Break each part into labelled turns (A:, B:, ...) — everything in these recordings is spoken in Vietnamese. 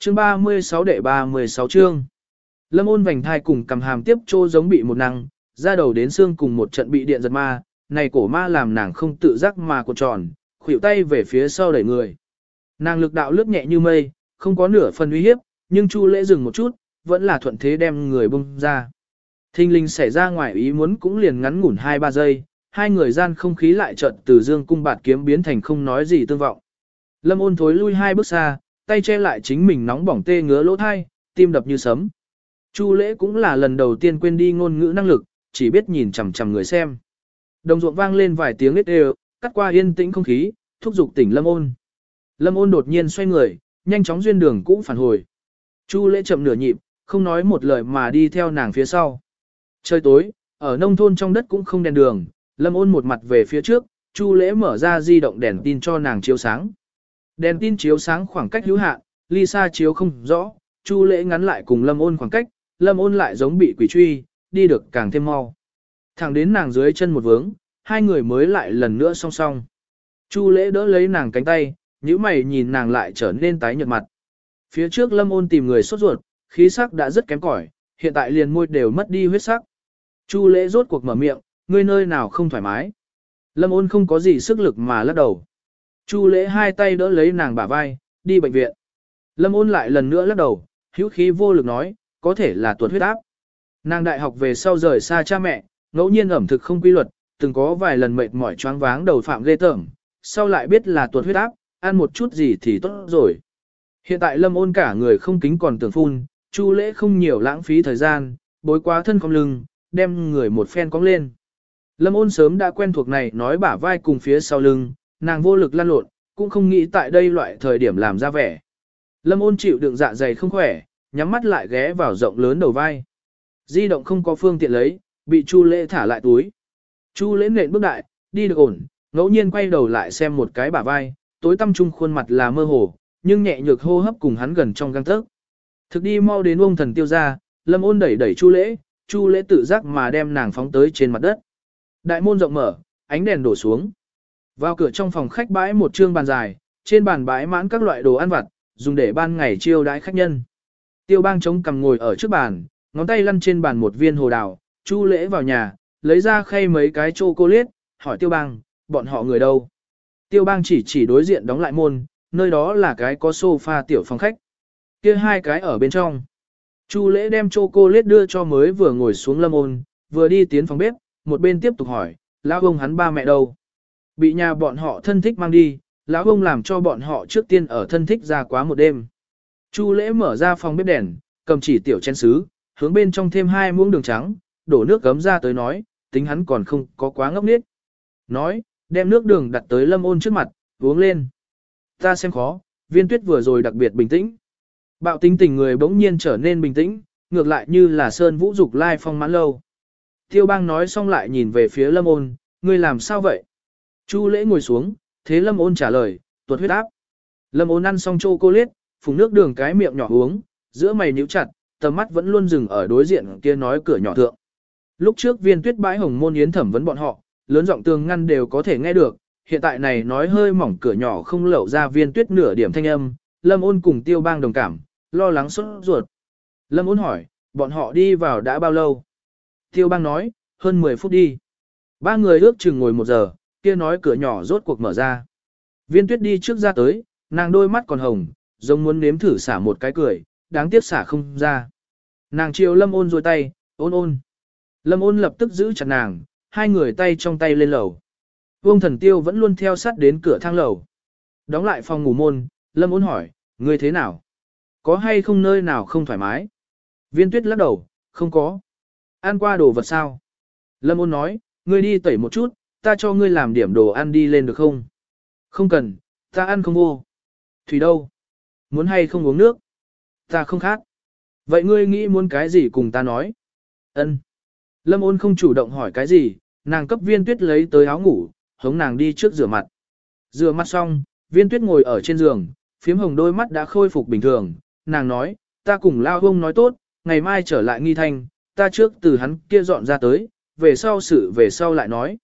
A: Chương 36 đệ 36 chương. Lâm ôn vành thai cùng cầm hàm tiếp trô giống bị một năng, ra đầu đến xương cùng một trận bị điện giật ma, này cổ ma làm nàng không tự giác mà cuộn tròn, khuỷu tay về phía sau đẩy người. Nàng lực đạo lướt nhẹ như mây, không có nửa phần uy hiếp, nhưng Chu Lễ dừng một chút, vẫn là thuận thế đem người bung ra. Thinh linh xảy ra ngoài ý muốn cũng liền ngắn ngủn 2-3 giây, hai người gian không khí lại trận từ dương cung bạt kiếm biến thành không nói gì tương vọng. Lâm ôn thối lui hai bước xa, tay che lại chính mình nóng bỏng tê ngứa lỗ thai, tim đập như sấm. Chu lễ cũng là lần đầu tiên quên đi ngôn ngữ năng lực, chỉ biết nhìn chằm chằm người xem. Đồng ruộng vang lên vài tiếng lết đều, cắt qua yên tĩnh không khí, thúc giục tỉnh Lâm ôn. Lâm ôn đột nhiên xoay người, nhanh chóng duyên đường cũng phản hồi. Chu lễ chậm nửa nhịp, không nói một lời mà đi theo nàng phía sau. Trời tối, ở nông thôn trong đất cũng không đèn đường, Lâm ôn một mặt về phía trước, Chu lễ mở ra di động đèn tin cho nàng chiếu sáng. Đèn tin chiếu sáng khoảng cách hữu hạn, ly xa chiếu không rõ, Chu lễ ngắn lại cùng Lâm ôn khoảng cách, Lâm ôn lại giống bị quỷ truy, đi được càng thêm mau. Thẳng đến nàng dưới chân một vướng, hai người mới lại lần nữa song song. Chu lễ đỡ lấy nàng cánh tay, nhíu mày nhìn nàng lại trở nên tái nhợt mặt. Phía trước lâm ôn tìm người sốt ruột, khí sắc đã rất kém cỏi, hiện tại liền môi đều mất đi huyết sắc. Chu lễ rốt cuộc mở miệng, ngươi nơi nào không thoải mái. Lâm ôn không có gì sức lực mà lắc đầu. Chu lễ hai tay đỡ lấy nàng bả vai, đi bệnh viện. Lâm ôn lại lần nữa lắc đầu, hữu khí vô lực nói, có thể là tuột huyết áp. Nàng đại học về sau rời xa cha mẹ, ngẫu nhiên ẩm thực không quy luật, từng có vài lần mệt mỏi choáng váng đầu phạm ghê tởm, sau lại biết là tuột huyết áp, ăn một chút gì thì tốt rồi. Hiện tại lâm ôn cả người không kính còn tưởng phun, chu lễ không nhiều lãng phí thời gian, bối quá thân cong lưng, đem người một phen cong lên. Lâm ôn sớm đã quen thuộc này nói bả vai cùng phía sau lưng, nàng vô lực lăn lộn, cũng không nghĩ tại đây loại thời điểm làm ra vẻ. Lâm ôn chịu đựng dạ dày không khỏe, nhắm mắt lại ghé vào rộng lớn đầu vai. Di động không có phương tiện lấy, bị Chu Lễ thả lại túi. Chu Lễ nện bước đại, đi được ổn, ngẫu nhiên quay đầu lại xem một cái bả vai, tối tăm trung khuôn mặt là mơ hồ, nhưng nhẹ nhược hô hấp cùng hắn gần trong gang tấc. Thực đi mau đến ông thần tiêu ra, Lâm Ôn đẩy đẩy Chu Lễ, Chu Lễ tự giác mà đem nàng phóng tới trên mặt đất. Đại môn rộng mở, ánh đèn đổ xuống. Vào cửa trong phòng khách bãi một trương bàn dài, trên bàn bãi mãn các loại đồ ăn vặt, dùng để ban ngày chiêu đãi khách nhân. Tiêu bang chống cằm ngồi ở trước bàn, ngón tay lăn trên bàn một viên hồ đào, chu lễ vào nhà, lấy ra khay mấy cái chocolate, hỏi tiêu bang, bọn họ người đâu? Tiêu bang chỉ chỉ đối diện đóng lại môn, nơi đó là cái có sofa tiểu phòng khách. kia hai cái ở bên trong. Chu lễ đem chocolate đưa cho mới vừa ngồi xuống lâm ôn, vừa đi tiến phòng bếp, một bên tiếp tục hỏi, lão ông hắn ba mẹ đâu? Bị nhà bọn họ thân thích mang đi, lão ông làm cho bọn họ trước tiên ở thân thích ra quá một đêm. Chu lễ mở ra phòng bếp đèn, cầm chỉ tiểu chén sứ, hướng bên trong thêm hai muỗng đường trắng, đổ nước gấm ra tới nói, tính hắn còn không có quá ngốc nghếch. Nói, đem nước đường đặt tới lâm ôn trước mặt, uống lên. Ta xem khó, viên tuyết vừa rồi đặc biệt bình tĩnh. Bạo tính tình người bỗng nhiên trở nên bình tĩnh, ngược lại như là sơn vũ dục lai phong mãn lâu. Tiêu bang nói xong lại nhìn về phía lâm ôn, ngươi làm sao vậy? Chu lễ ngồi xuống, thế lâm ôn trả lời, tuột huyết áp. Lâm ôn ăn xong chocolate, phùng nước đường cái miệng nhỏ uống, giữa mày nhíu chặt, tầm mắt vẫn luôn dừng ở đối diện kia nói cửa nhỏ thượng. Lúc trước viên tuyết bãi hồng môn yến thẩm vấn bọn họ, lớn giọng tường ngăn đều có thể nghe được, hiện tại này nói hơi mỏng cửa nhỏ không lậu ra viên tuyết nửa điểm thanh âm, lâm ôn cùng tiêu bang đồng cảm, lo lắng sốt ruột. Lâm ôn hỏi, bọn họ đi vào đã bao lâu? Tiêu bang nói, hơn 10 phút đi. Ba người ước chừng ngồi một giờ, kia nói cửa nhỏ rốt cuộc mở ra. Viên tuyết đi trước ra tới, nàng đôi mắt còn hồng, giống muốn nếm thử xả một cái cười, đáng tiếc xả không ra. Nàng chiều lâm ôn rồi tay, ôn ôn. Lâm ôn lập tức giữ chặt nàng, hai người tay trong tay lên lầu. Vương thần tiêu vẫn luôn theo sát đến cửa thang lầu. Đóng lại phòng ngủ môn, lâm ôn hỏi, ngươi thế nào? Có hay không nơi nào không thoải mái? Viên tuyết lắc đầu, không có. Ăn qua đồ vật sao? Lâm ôn nói, ngươi đi tẩy một chút, ta cho ngươi làm điểm đồ ăn đi lên được không? Không cần, ta ăn không vô. Thủy đâu? Muốn hay không uống nước? Ta không khát. Vậy ngươi nghĩ muốn cái gì cùng ta nói? Ân. Lâm ôn không chủ động hỏi cái gì, nàng cấp viên tuyết lấy tới áo ngủ, hống nàng đi trước rửa mặt. Rửa mặt xong, viên tuyết ngồi ở trên giường, phiếm hồng đôi mắt đã khôi phục bình thường, nàng nói, ta cùng lao hông nói tốt, ngày mai trở lại nghi thanh, ta trước từ hắn kia dọn ra tới, về sau sự về sau lại nói.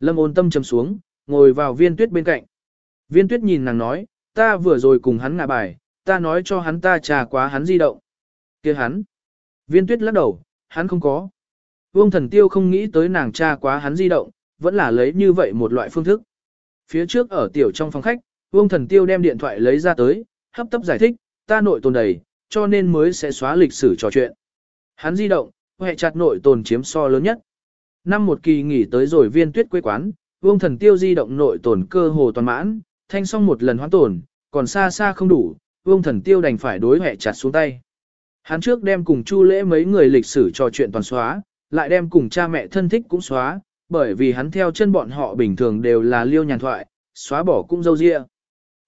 A: Lâm ôn tâm trầm xuống, ngồi vào viên tuyết bên cạnh. Viên tuyết nhìn nàng nói, ta vừa rồi cùng hắn ngả bài, ta nói cho hắn ta trà quá hắn di động. kia hắn. Viên tuyết lắc đầu, hắn không có. Vương thần tiêu không nghĩ tới nàng trà quá hắn di động, vẫn là lấy như vậy một loại phương thức. Phía trước ở tiểu trong phòng khách, Vương thần tiêu đem điện thoại lấy ra tới, hấp tấp giải thích, ta nội tồn đầy, cho nên mới sẽ xóa lịch sử trò chuyện. Hắn di động, hệ chặt nội tồn chiếm so lớn nhất. Năm một kỳ nghỉ tới rồi viên tuyết quê quán, Vương thần tiêu di động nội tổn cơ hồ toàn mãn, thanh xong một lần hoán tổn, còn xa xa không đủ, Vương thần tiêu đành phải đối hệ chặt xuống tay. Hắn trước đem cùng Chu Lễ mấy người lịch sử trò chuyện toàn xóa, lại đem cùng cha mẹ thân thích cũng xóa, bởi vì hắn theo chân bọn họ bình thường đều là liêu nhàn thoại, xóa bỏ cũng dâu dịa.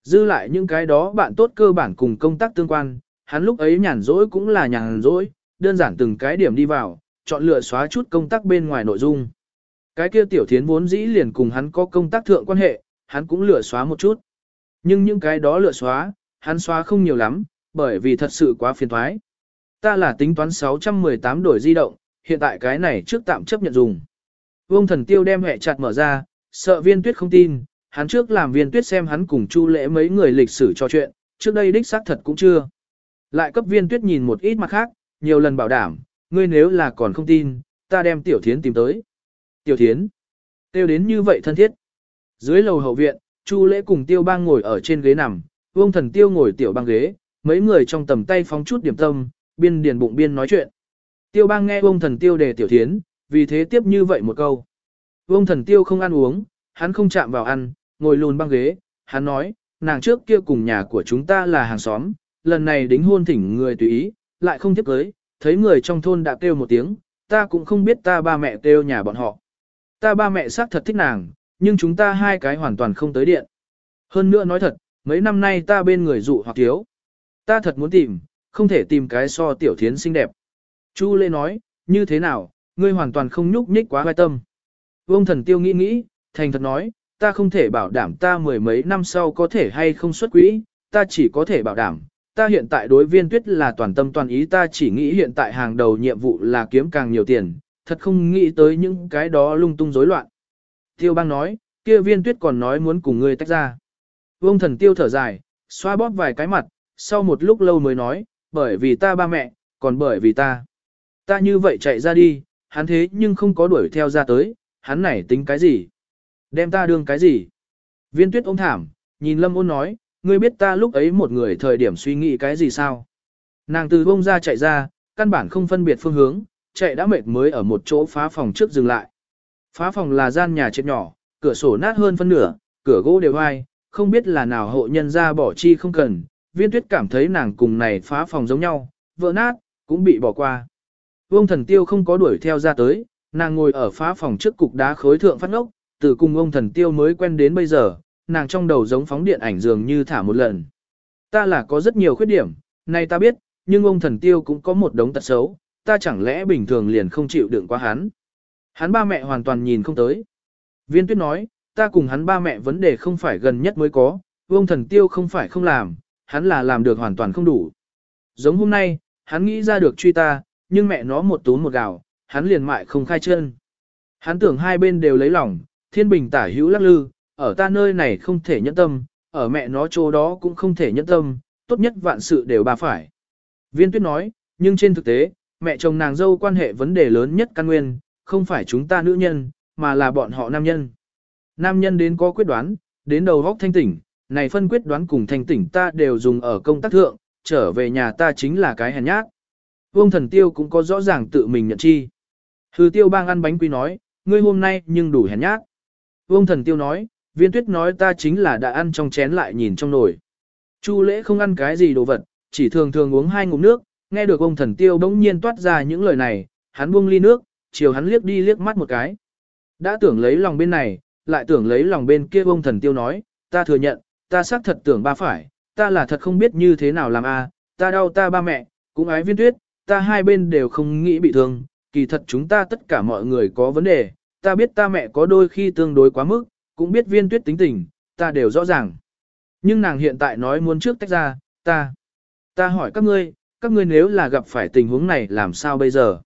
A: Dư lại những cái đó bạn tốt cơ bản cùng công tác tương quan, hắn lúc ấy nhàn rỗi cũng là nhàn rỗi, đơn giản từng cái điểm đi vào, chọn lựa xóa chút công tác bên ngoài nội dung. Cái kia tiểu thiến vốn dĩ liền cùng hắn có công tác thượng quan hệ, hắn cũng lựa xóa một chút. Nhưng những cái đó lựa xóa, hắn xóa không nhiều lắm, bởi vì thật sự quá phiền thoái. Ta là tính toán 618 đổi di động, hiện tại cái này trước tạm chấp nhận dùng. Vương thần tiêu đem hệ chặt mở ra, sợ viên tuyết không tin, hắn trước làm viên tuyết xem hắn cùng chu lễ mấy người lịch sử trò chuyện, trước đây đích xác thật cũng chưa. Lại cấp viên tuyết nhìn một ít mặt khác, nhiều lần bảo đảm, ngươi nếu là còn không tin, ta đem tiểu thiến tìm tới. Tiểu thiến, tiêu đến như vậy thân thiết. Dưới lầu hậu viện, chu lễ cùng tiêu bang ngồi ở trên ghế nằm, vương thần tiêu ngồi tiểu băng ghế, mấy người trong tầm tay phóng chút điểm tâm, biên điền bụng biên nói chuyện. Tiêu bang nghe Vương thần tiêu đề tiểu thiến, vì thế tiếp như vậy một câu. Vương thần tiêu không ăn uống, hắn không chạm vào ăn, ngồi lùn băng ghế, hắn nói, nàng trước kia cùng nhà của chúng ta là hàng xóm, lần này đính hôn thỉnh người tùy ý, lại không tiếp cưới, thấy người trong thôn đã kêu một tiếng, ta cũng không biết ta ba mẹ kêu nhà bọn họ. Ta ba mẹ xác thật thích nàng, nhưng chúng ta hai cái hoàn toàn không tới điện. Hơn nữa nói thật, mấy năm nay ta bên người dụ hoặc thiếu. Ta thật muốn tìm, không thể tìm cái so tiểu thiến xinh đẹp. Chu Lê nói, như thế nào, ngươi hoàn toàn không nhúc nhích quá vai tâm. Vương thần tiêu nghĩ nghĩ, thành thật nói, ta không thể bảo đảm ta mười mấy năm sau có thể hay không xuất quỹ, ta chỉ có thể bảo đảm, ta hiện tại đối viên tuyết là toàn tâm toàn ý ta chỉ nghĩ hiện tại hàng đầu nhiệm vụ là kiếm càng nhiều tiền, thật không nghĩ tới những cái đó lung tung rối loạn. Tiêu bang nói, kia viên tuyết còn nói muốn cùng ngươi tách ra. Vương thần tiêu thở dài, xoa bóp vài cái mặt, sau một lúc lâu mới nói, bởi vì ta ba mẹ, còn bởi vì ta. Ta như vậy chạy ra đi, hắn thế nhưng không có đuổi theo ra tới, hắn này tính cái gì? Đem ta đương cái gì? Viên tuyết ôm thảm, nhìn lâm ôn nói, ngươi biết ta lúc ấy một người thời điểm suy nghĩ cái gì sao? Nàng từ bông ra chạy ra, căn bản không phân biệt phương hướng, chạy đã mệt mới ở một chỗ phá phòng trước dừng lại. Phá phòng là gian nhà chết nhỏ, cửa sổ nát hơn phân nửa, cửa gỗ đều ai, không biết là nào hộ nhân ra bỏ chi không cần, viên tuyết cảm thấy nàng cùng này phá phòng giống nhau, vỡ nát, cũng bị bỏ qua. Vương thần tiêu không có đuổi theo ra tới, nàng ngồi ở phá phòng trước cục đá khối thượng phát ngốc, từ cùng ông thần tiêu mới quen đến bây giờ, nàng trong đầu giống phóng điện ảnh dường như thả một lần. Ta là có rất nhiều khuyết điểm, này ta biết, nhưng ông thần tiêu cũng có một đống tật xấu, ta chẳng lẽ bình thường liền không chịu đựng qua hắn. Hắn ba mẹ hoàn toàn nhìn không tới. Viên tuyết nói, ta cùng hắn ba mẹ vấn đề không phải gần nhất mới có, ông thần tiêu không phải không làm, hắn là làm được hoàn toàn không đủ. Giống hôm nay, hắn nghĩ ra được truy ta, nhưng mẹ nó một tún một gạo, hắn liền mại không khai chân. Hắn tưởng hai bên đều lấy lòng, thiên bình tả hữu lắc lư, ở ta nơi này không thể nhẫn tâm, ở mẹ nó chỗ đó cũng không thể nhẫn tâm, tốt nhất vạn sự đều bà phải. Viên tuyết nói, nhưng trên thực tế, mẹ chồng nàng dâu quan hệ vấn đề lớn nhất căn nguyên, không phải chúng ta nữ nhân, mà là bọn họ nam nhân. Nam nhân đến có quyết đoán, đến đầu góc thanh tỉnh, này phân quyết đoán cùng thanh tỉnh ta đều dùng ở công tác thượng, trở về nhà ta chính là cái hèn nhát. Vương thần tiêu cũng có rõ ràng tự mình nhận chi. Hư tiêu bang ăn bánh quy nói, ngươi hôm nay nhưng đủ hèn nhát. Vương thần tiêu nói, viên tuyết nói ta chính là đã ăn trong chén lại nhìn trong nồi. Chu lễ không ăn cái gì đồ vật, chỉ thường thường uống hai ngụm nước, nghe được ông thần tiêu bỗng nhiên toát ra những lời này, hắn buông ly nước, chiều hắn liếc đi liếc mắt một cái. Đã tưởng lấy lòng bên này, lại tưởng lấy lòng bên kia ông thần tiêu nói, ta thừa nhận, ta xác thật tưởng ba phải, ta là thật không biết như thế nào làm a, ta đau ta ba mẹ, cũng ái viên tuyết, ta hai bên đều không nghĩ bị thương, kỳ thật chúng ta tất cả mọi người có vấn đề, ta biết ta mẹ có đôi khi tương đối quá mức, cũng biết viên tuyết tính tình, ta đều rõ ràng. Nhưng nàng hiện tại nói muốn trước tách ra, ta, ta hỏi các ngươi, các ngươi nếu là gặp phải tình huống này làm sao bây giờ?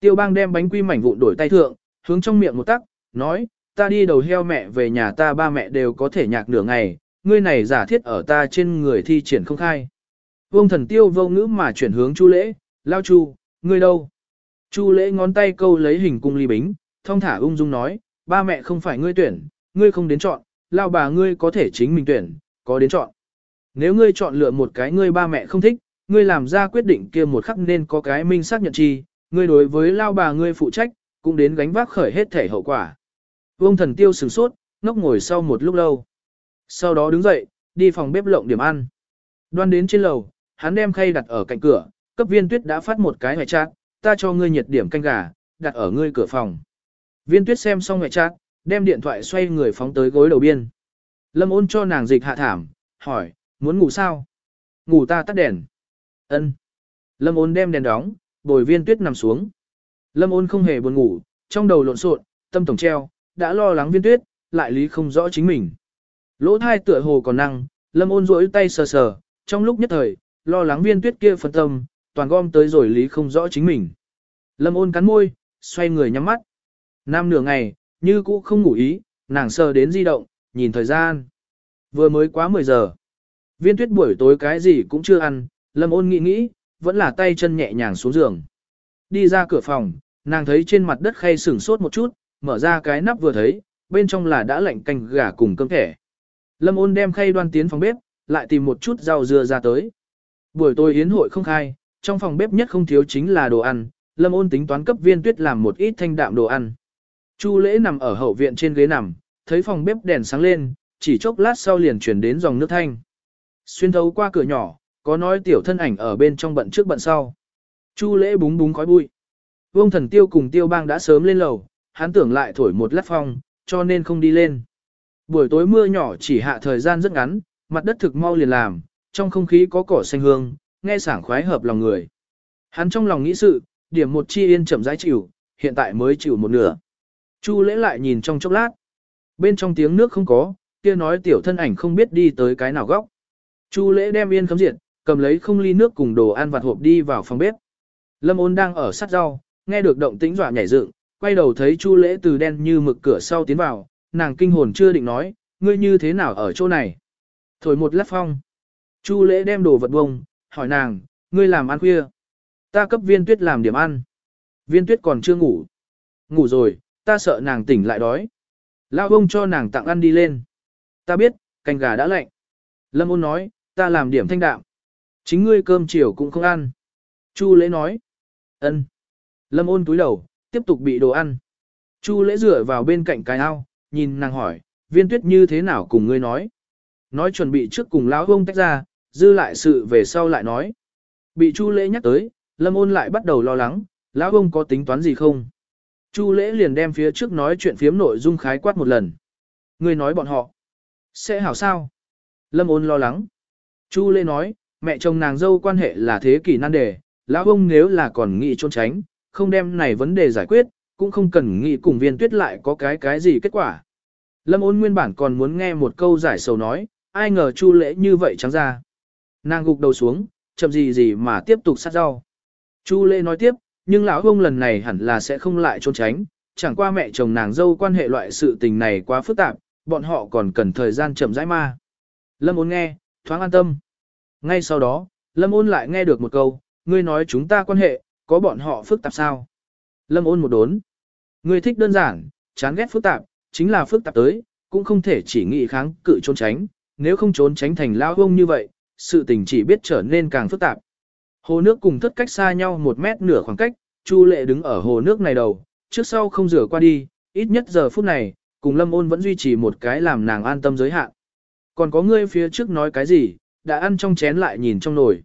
A: Tiêu bang đem bánh quy mảnh vụn đổi tay thượng, hướng trong miệng một tắc, nói, ta đi đầu heo mẹ về nhà ta ba mẹ đều có thể nhạc nửa ngày, ngươi này giả thiết ở ta trên người thi triển không khai. Vương thần tiêu vô ngữ mà chuyển hướng chu lễ, lao chu, ngươi đâu? Chu lễ ngón tay câu lấy hình cung ly bính, thông thả ung dung nói, ba mẹ không phải ngươi tuyển, ngươi không đến chọn, lao bà ngươi có thể chính mình tuyển, có đến chọn. Nếu ngươi chọn lựa một cái ngươi ba mẹ không thích, ngươi làm ra quyết định kia một khắc nên có cái minh xác nhận chi, ngươi đối với lao bà ngươi phụ trách, cũng đến gánh vác khởi hết thể hậu quả. Vương thần tiêu sửng sốt, ngốc ngồi sau một lúc lâu. Sau đó đứng dậy, đi phòng bếp lộng điểm ăn. Đoan đến trên lầu, hắn đem khay đặt ở cạnh cửa, cấp viên tuyết đã phát một cái hoài chát, ta cho ngươi nhiệt điểm canh gà, đặt ở ngươi cửa phòng. Viên tuyết xem xong hoài chát, đem điện thoại xoay người phóng tới gối đầu biên. Lâm ôn cho nàng dịch hạ thảm, hỏi, muốn ngủ sao? Ngủ ta tắt đèn. Ân. Lâm ôn đem đèn đóng, bồi viên tuyết nằm xuống. Lâm ôn không hề buồn ngủ, trong đầu lộn xộn, tâm tổng treo, đã lo lắng viên tuyết, lại lý không rõ chính mình. Lỗ thai tựa hồ còn năng, lâm ôn rỗi tay sờ sờ, trong lúc nhất thời, lo lắng viên tuyết kia phân tâm, toàn gom tới rồi lý không rõ chính mình. Lâm ôn cắn môi, xoay người nhắm mắt. Nam nửa ngày, như cũ không ngủ ý, nàng sờ đến di động, nhìn thời gian. Vừa mới quá 10 giờ. Viên tuyết buổi tối cái gì cũng chưa ăn, lâm ôn nghĩ nghĩ, vẫn là tay chân nhẹ nhàng xuống giường. Đi ra cửa phòng, nàng thấy trên mặt đất khay sửng sốt một chút, mở ra cái nắp vừa thấy, bên trong là đã lạnh canh gà cùng cơm thẻ. Lâm ôn đem khay đoan tiến phòng bếp, lại tìm một chút rau dưa ra tới. Buổi tối yến hội không khai, trong phòng bếp nhất không thiếu chính là đồ ăn, Lâm ôn tính toán cấp viên tuyết làm một ít thanh đạm đồ ăn. Chu lễ nằm ở hậu viện trên ghế nằm, thấy phòng bếp đèn sáng lên, chỉ chốc lát sau liền chuyển đến dòng nước thanh. Xuyên thấu qua cửa nhỏ, có nói tiểu thân ảnh ở bên trong bận trước bận sau. Chu lễ búng búng khói bụi. Vương thần tiêu cùng tiêu bang đã sớm lên lầu, hắn tưởng lại thổi một lát phong, cho nên không đi lên. Buổi tối mưa nhỏ chỉ hạ thời gian rất ngắn, mặt đất thực mau liền làm, trong không khí có cỏ xanh hương, nghe sảng khoái hợp lòng người. Hắn trong lòng nghĩ sự, điểm một chi yên chậm rãi chịu, hiện tại mới chịu một nửa. Chu lễ lại nhìn trong chốc lát. Bên trong tiếng nước không có, kia nói tiểu thân ảnh không biết đi tới cái nào góc. Chu lễ đem yên cấm diệt, cầm lấy không ly nước cùng đồ ăn vặt hộp đi vào phòng bếp. Lâm ôn đang ở sát rau, nghe được động tĩnh dọa nhảy dựng, quay đầu thấy Chu lễ từ đen như mực cửa sau tiến vào, nàng kinh hồn chưa định nói, ngươi như thế nào ở chỗ này. Thổi một lát phong. Chu lễ đem đồ vật bông, hỏi nàng, ngươi làm ăn khuya. Ta cấp viên tuyết làm điểm ăn. Viên tuyết còn chưa ngủ. Ngủ rồi, ta sợ nàng tỉnh lại đói. Lao ông cho nàng tặng ăn đi lên. Ta biết, canh gà đã lạnh. Lâm ôn nói, ta làm điểm thanh đạm. Chính ngươi cơm chiều cũng không ăn. Chu lễ nói. ân. Lâm ôn túi đầu, tiếp tục bị đồ ăn. Chu lễ rửa vào bên cạnh cái ao, nhìn nàng hỏi, viên tuyết như thế nào cùng ngươi nói. Nói chuẩn bị trước cùng lão ông tách ra, dư lại sự về sau lại nói. Bị chu lễ nhắc tới, lâm ôn lại bắt đầu lo lắng, lão ông có tính toán gì không. Chu lễ liền đem phía trước nói chuyện phiếm nội dung khái quát một lần. Ngươi nói bọn họ. Sẽ hảo sao? Lâm ôn lo lắng. Chu lễ nói, mẹ chồng nàng dâu quan hệ là thế kỷ nan đề, lão ông nếu là còn nghĩ trốn tránh, không đem này vấn đề giải quyết, cũng không cần nghĩ cùng viên tuyết lại có cái cái gì kết quả. Lâm ôn nguyên bản còn muốn nghe một câu giải sầu nói, ai ngờ chu lễ như vậy trắng ra. Nàng gục đầu xuống, chậm gì gì mà tiếp tục sát rau. Chu lễ nói tiếp, nhưng lão ông lần này hẳn là sẽ không lại trốn tránh, chẳng qua mẹ chồng nàng dâu quan hệ loại sự tình này quá phức tạp, bọn họ còn cần thời gian chậm rãi ma. Lâm ôn nghe, thoáng an tâm. Ngay sau đó, Lâm ôn lại nghe được một câu, ngươi nói chúng ta quan hệ, có bọn họ phức tạp sao? Lâm ôn một đốn. Ngươi thích đơn giản, chán ghét phức tạp, chính là phức tạp tới, cũng không thể chỉ nghị kháng cự trốn tránh, nếu không trốn tránh thành lao ông như vậy, sự tình chỉ biết trở nên càng phức tạp. Hồ nước cùng thất cách xa nhau một mét nửa khoảng cách, Chu Lệ đứng ở hồ nước này đầu, trước sau không rửa qua đi, ít nhất giờ phút này, cùng Lâm Ôn vẫn duy trì một cái làm nàng an tâm giới hạn. Còn có ngươi phía trước nói cái gì, đã ăn trong chén lại nhìn trong nồi.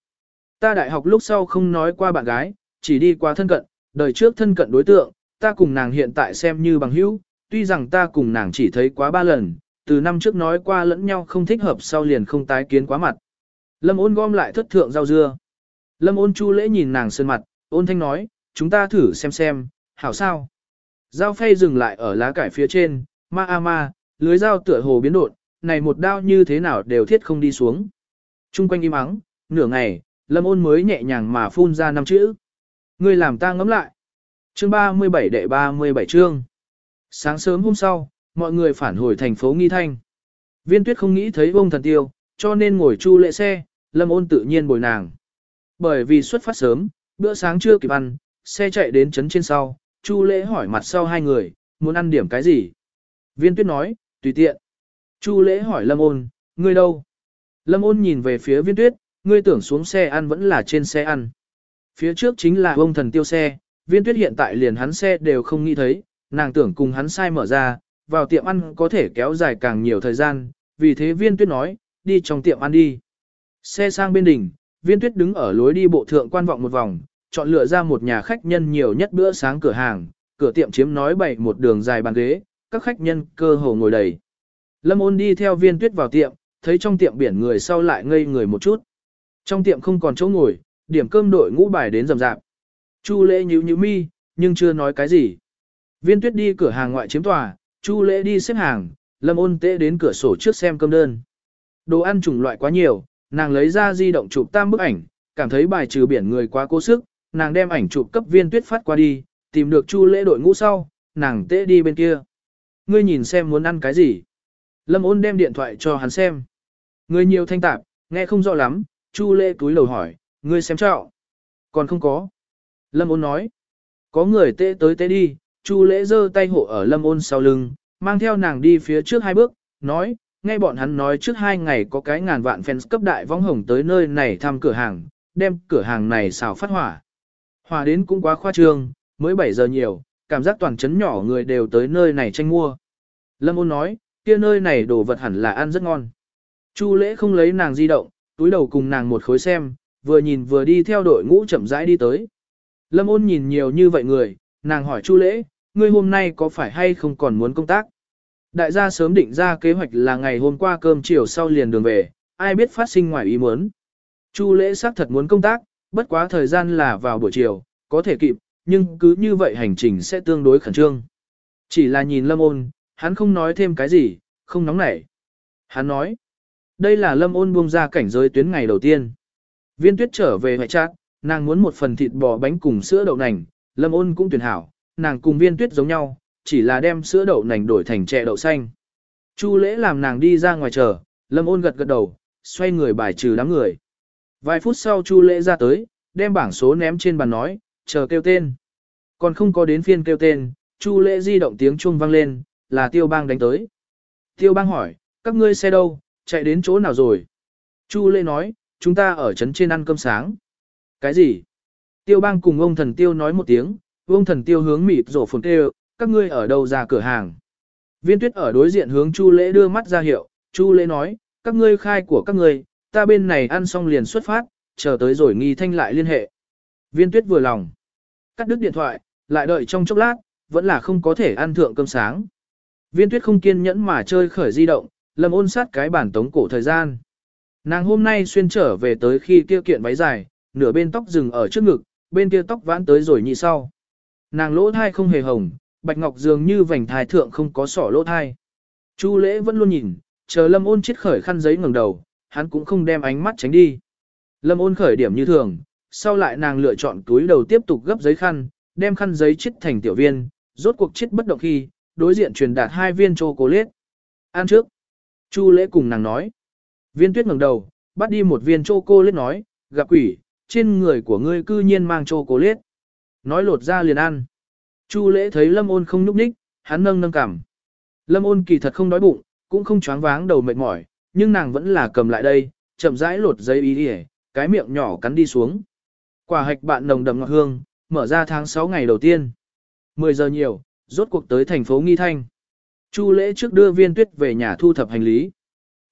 A: Ta đại học lúc sau không nói qua bạn gái, chỉ đi qua thân cận, đời trước thân cận đối tượng, ta cùng nàng hiện tại xem như bằng hữu, tuy rằng ta cùng nàng chỉ thấy quá ba lần, từ năm trước nói qua lẫn nhau không thích hợp sau liền không tái kiến quá mặt. Lâm ôn gom lại thất thượng rau dưa. Lâm ôn chu lễ nhìn nàng sơn mặt, ôn thanh nói, chúng ta thử xem xem, hảo sao. Dao phay dừng lại ở lá cải phía trên, ma a ma, lưới dao tựa hồ biến đột, này một đao như thế nào đều thiết không đi xuống. Trung quanh im ắng, nửa ngày, lâm ôn mới nhẹ nhàng mà phun ra năm chữ. Ngươi làm ta ngẫm lại. Chương 37 đệ 37 chương. Sáng sớm hôm sau, mọi người phản hồi thành phố Nghi Thanh. Viên tuyết không nghĩ thấy bông thần tiêu, cho nên ngồi chu lệ xe, lâm ôn tự nhiên bồi nàng. Bởi vì xuất phát sớm, bữa sáng chưa kịp ăn, xe chạy đến trấn trên sau, Chu lễ hỏi mặt sau hai người, muốn ăn điểm cái gì? Viên tuyết nói, tùy tiện. Chu lễ hỏi lâm ôn, ngươi đâu? Lâm ôn nhìn về phía viên tuyết, ngươi tưởng xuống xe ăn vẫn là trên xe ăn. Phía trước chính là ông thần tiêu xe, viên tuyết hiện tại liền hắn xe đều không nghĩ thấy, nàng tưởng cùng hắn sai mở ra, vào tiệm ăn có thể kéo dài càng nhiều thời gian, vì thế viên tuyết nói, đi trong tiệm ăn đi. Xe sang bên đỉnh, viên tuyết đứng ở lối đi bộ thượng quan vọng một vòng, chọn lựa ra một nhà khách nhân nhiều nhất bữa sáng cửa hàng, cửa tiệm chiếm nói bày một đường dài bàn ghế, các khách nhân cơ hồ ngồi đầy. Lâm ôn đi theo viên tuyết vào tiệm, thấy trong tiệm biển người sau lại ngây người một chút. Trong tiệm không còn chỗ ngồi, điểm cơm đội ngũ bài đến rầm rạp. Chu lễ nhíu nhíu mi, nhưng chưa nói cái gì. Viên tuyết đi cửa hàng ngoại chiếm tòa, chu lễ đi xếp hàng, lâm ôn tệ đến cửa sổ trước xem cơm đơn. Đồ ăn chủng loại quá nhiều, nàng lấy ra di động chụp tam bức ảnh, cảm thấy bài trừ biển người quá cố sức, nàng đem ảnh chụp cấp viên tuyết phát qua đi, tìm được chu lễ đội ngũ sau, nàng tễ đi bên kia. Ngươi nhìn xem muốn ăn cái gì. Lâm ôn đem điện thoại cho hắn xem. Ngươi nhiều thanh tạp, nghe không rõ lắm, chu lễ túi lầu hỏi, ngươi xem trọ. Còn không có. Lâm ôn nói. Có người tễ tới tễ đi, chu lễ giơ tay hộ ở lâm ôn sau lưng, mang theo nàng đi phía trước hai bước, nói, nghe bọn hắn nói trước hai ngày có cái ngàn vạn fans cấp đại vong hồng tới nơi này thăm cửa hàng, đem cửa hàng này xào phát hỏa. Hỏa đến cũng quá khoa trương, mới 7 giờ nhiều, cảm giác toàn chấn nhỏ người đều tới nơi này tranh mua. Lâm ôn nói, kia nơi này đồ vật hẳn là ăn rất ngon. Chu lễ không lấy nàng di động, túi đầu cùng nàng một khối xem, vừa nhìn vừa đi theo đội ngũ chậm rãi đi tới. Lâm ôn nhìn nhiều như vậy người, nàng hỏi Chu lễ, ngươi hôm nay có phải hay không còn muốn công tác? Đại gia sớm định ra kế hoạch là ngày hôm qua cơm chiều sau liền đường về, ai biết phát sinh ngoài ý muốn. Chu lễ xác thật muốn công tác, bất quá thời gian là vào buổi chiều, có thể kịp, nhưng cứ như vậy hành trình sẽ tương đối khẩn trương. Chỉ là nhìn lâm ôn, hắn không nói thêm cái gì, không nóng nảy. Hắn nói, đây là lâm ôn buông ra cảnh giới tuyến ngày đầu tiên. Viên tuyết trở về hoại trát, nàng muốn một phần thịt bò bánh cùng sữa đậu nành, lâm ôn cũng tuyển hảo, nàng cùng viên tuyết giống nhau, chỉ là đem sữa đậu nành đổi thành chè đậu xanh. Chu lễ làm nàng đi ra ngoài chờ, lâm ôn gật gật đầu, xoay người bài trừ đám người. Vài phút sau Chu lễ ra tới, đem bảng số ném trên bàn nói, chờ kêu tên. Còn không có đến phiên kêu tên, Chu lễ di động tiếng chuông vang lên, là tiêu bang đánh tới. Tiêu bang hỏi, các ngươi xe đâu, chạy đến chỗ nào rồi? Chu lễ nói, chúng ta ở trấn trên ăn cơm sáng. Cái gì? Tiêu bang cùng ông thần tiêu nói một tiếng, ông thần tiêu hướng mịt rổ phồn kêu, các ngươi ở đâu ra cửa hàng. Viên tuyết ở đối diện hướng Chu lễ đưa mắt ra hiệu, Chu lễ nói, các ngươi khai của các ngươi, ta bên này ăn xong liền xuất phát, chờ tới rồi nghi thanh lại liên hệ. Viên tuyết vừa lòng. Cắt đứt điện thoại, lại đợi trong chốc lát, vẫn là không có thể ăn thượng cơm sáng. Viên tuyết không kiên nhẫn mà chơi khởi di động, lâm ôn sát cái bản tống cổ thời gian. Nàng hôm nay xuyên trở về tới khi kia kiện váy dài, nửa bên tóc dừng ở trước ngực, bên kia tóc vãn tới rồi nhị sau. Nàng lỗ thai không hề hồng, bạch ngọc dường như vành thai thượng không có sỏ lỗ thai. Chu lễ vẫn luôn nhìn, chờ lâm ôn chết khởi khăn giấy ngẩng đầu, hắn cũng không đem ánh mắt tránh đi. Lâm ôn khởi điểm như thường, sau lại nàng lựa chọn túi đầu tiếp tục gấp giấy khăn, đem khăn giấy chít thành tiểu viên, rốt cuộc chít bất động khi, đối diện truyền đạt hai viên chocolate. Ăn trước. Chu lễ cùng nàng nói. Viên tuyết ngẩng đầu, bắt đi một viên chocolate nói, gặp quỷ, trên người của ngươi cư nhiên mang chocolate. Nói lột ra liền ăn. Chu lễ thấy lâm ôn không nhúc nhích, hắn nâng nâng cằm. Lâm ôn kỳ thật không đói bụng, cũng không choáng váng đầu mệt mỏi, nhưng nàng vẫn là cầm lại đây, chậm rãi lột giấy ý đi cái miệng nhỏ cắn đi xuống. Quả hạch bạn nồng đậm ngọt hương, mở ra tháng 6 ngày đầu tiên. 10 giờ nhiều, rốt cuộc tới thành phố Nghi Thanh. Chu lễ trước đưa viên tuyết về nhà thu thập hành lý.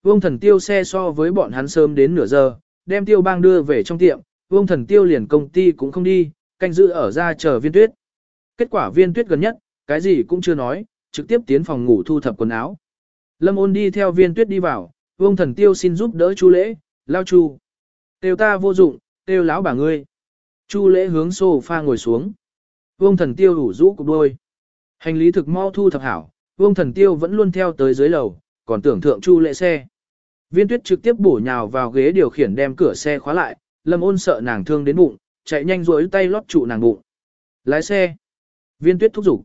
A: Vương thần tiêu xe so với bọn hắn sớm đến nửa giờ, đem tiêu bang đưa về trong tiệm, vương thần tiêu liền công ty cũng không đi, canh giữ ở ra chờ viên tuyết. Kết quả viên tuyết gần nhất, cái gì cũng chưa nói, trực tiếp tiến phòng ngủ thu thập quần áo. Lâm ôn đi theo viên tuyết đi vào, vương thần tiêu xin giúp đỡ chu lễ, lao chu. Tiêu ta vô dụng, tiêu lão bà ngươi. Chu lễ hướng sofa ngồi xuống. Vương thần tiêu đủ rũ cục đôi. Hành lý thực mau thu thập hảo, vương thần tiêu vẫn luôn theo tới dưới lầu, còn tưởng thượng chu lễ xe. Viên tuyết trực tiếp bổ nhào vào ghế điều khiển đem cửa xe khóa lại, lâm ôn sợ nàng thương đến bụng, chạy nhanh rối tay lót trụ nàng bụng. Lái xe. Viên tuyết thúc giục.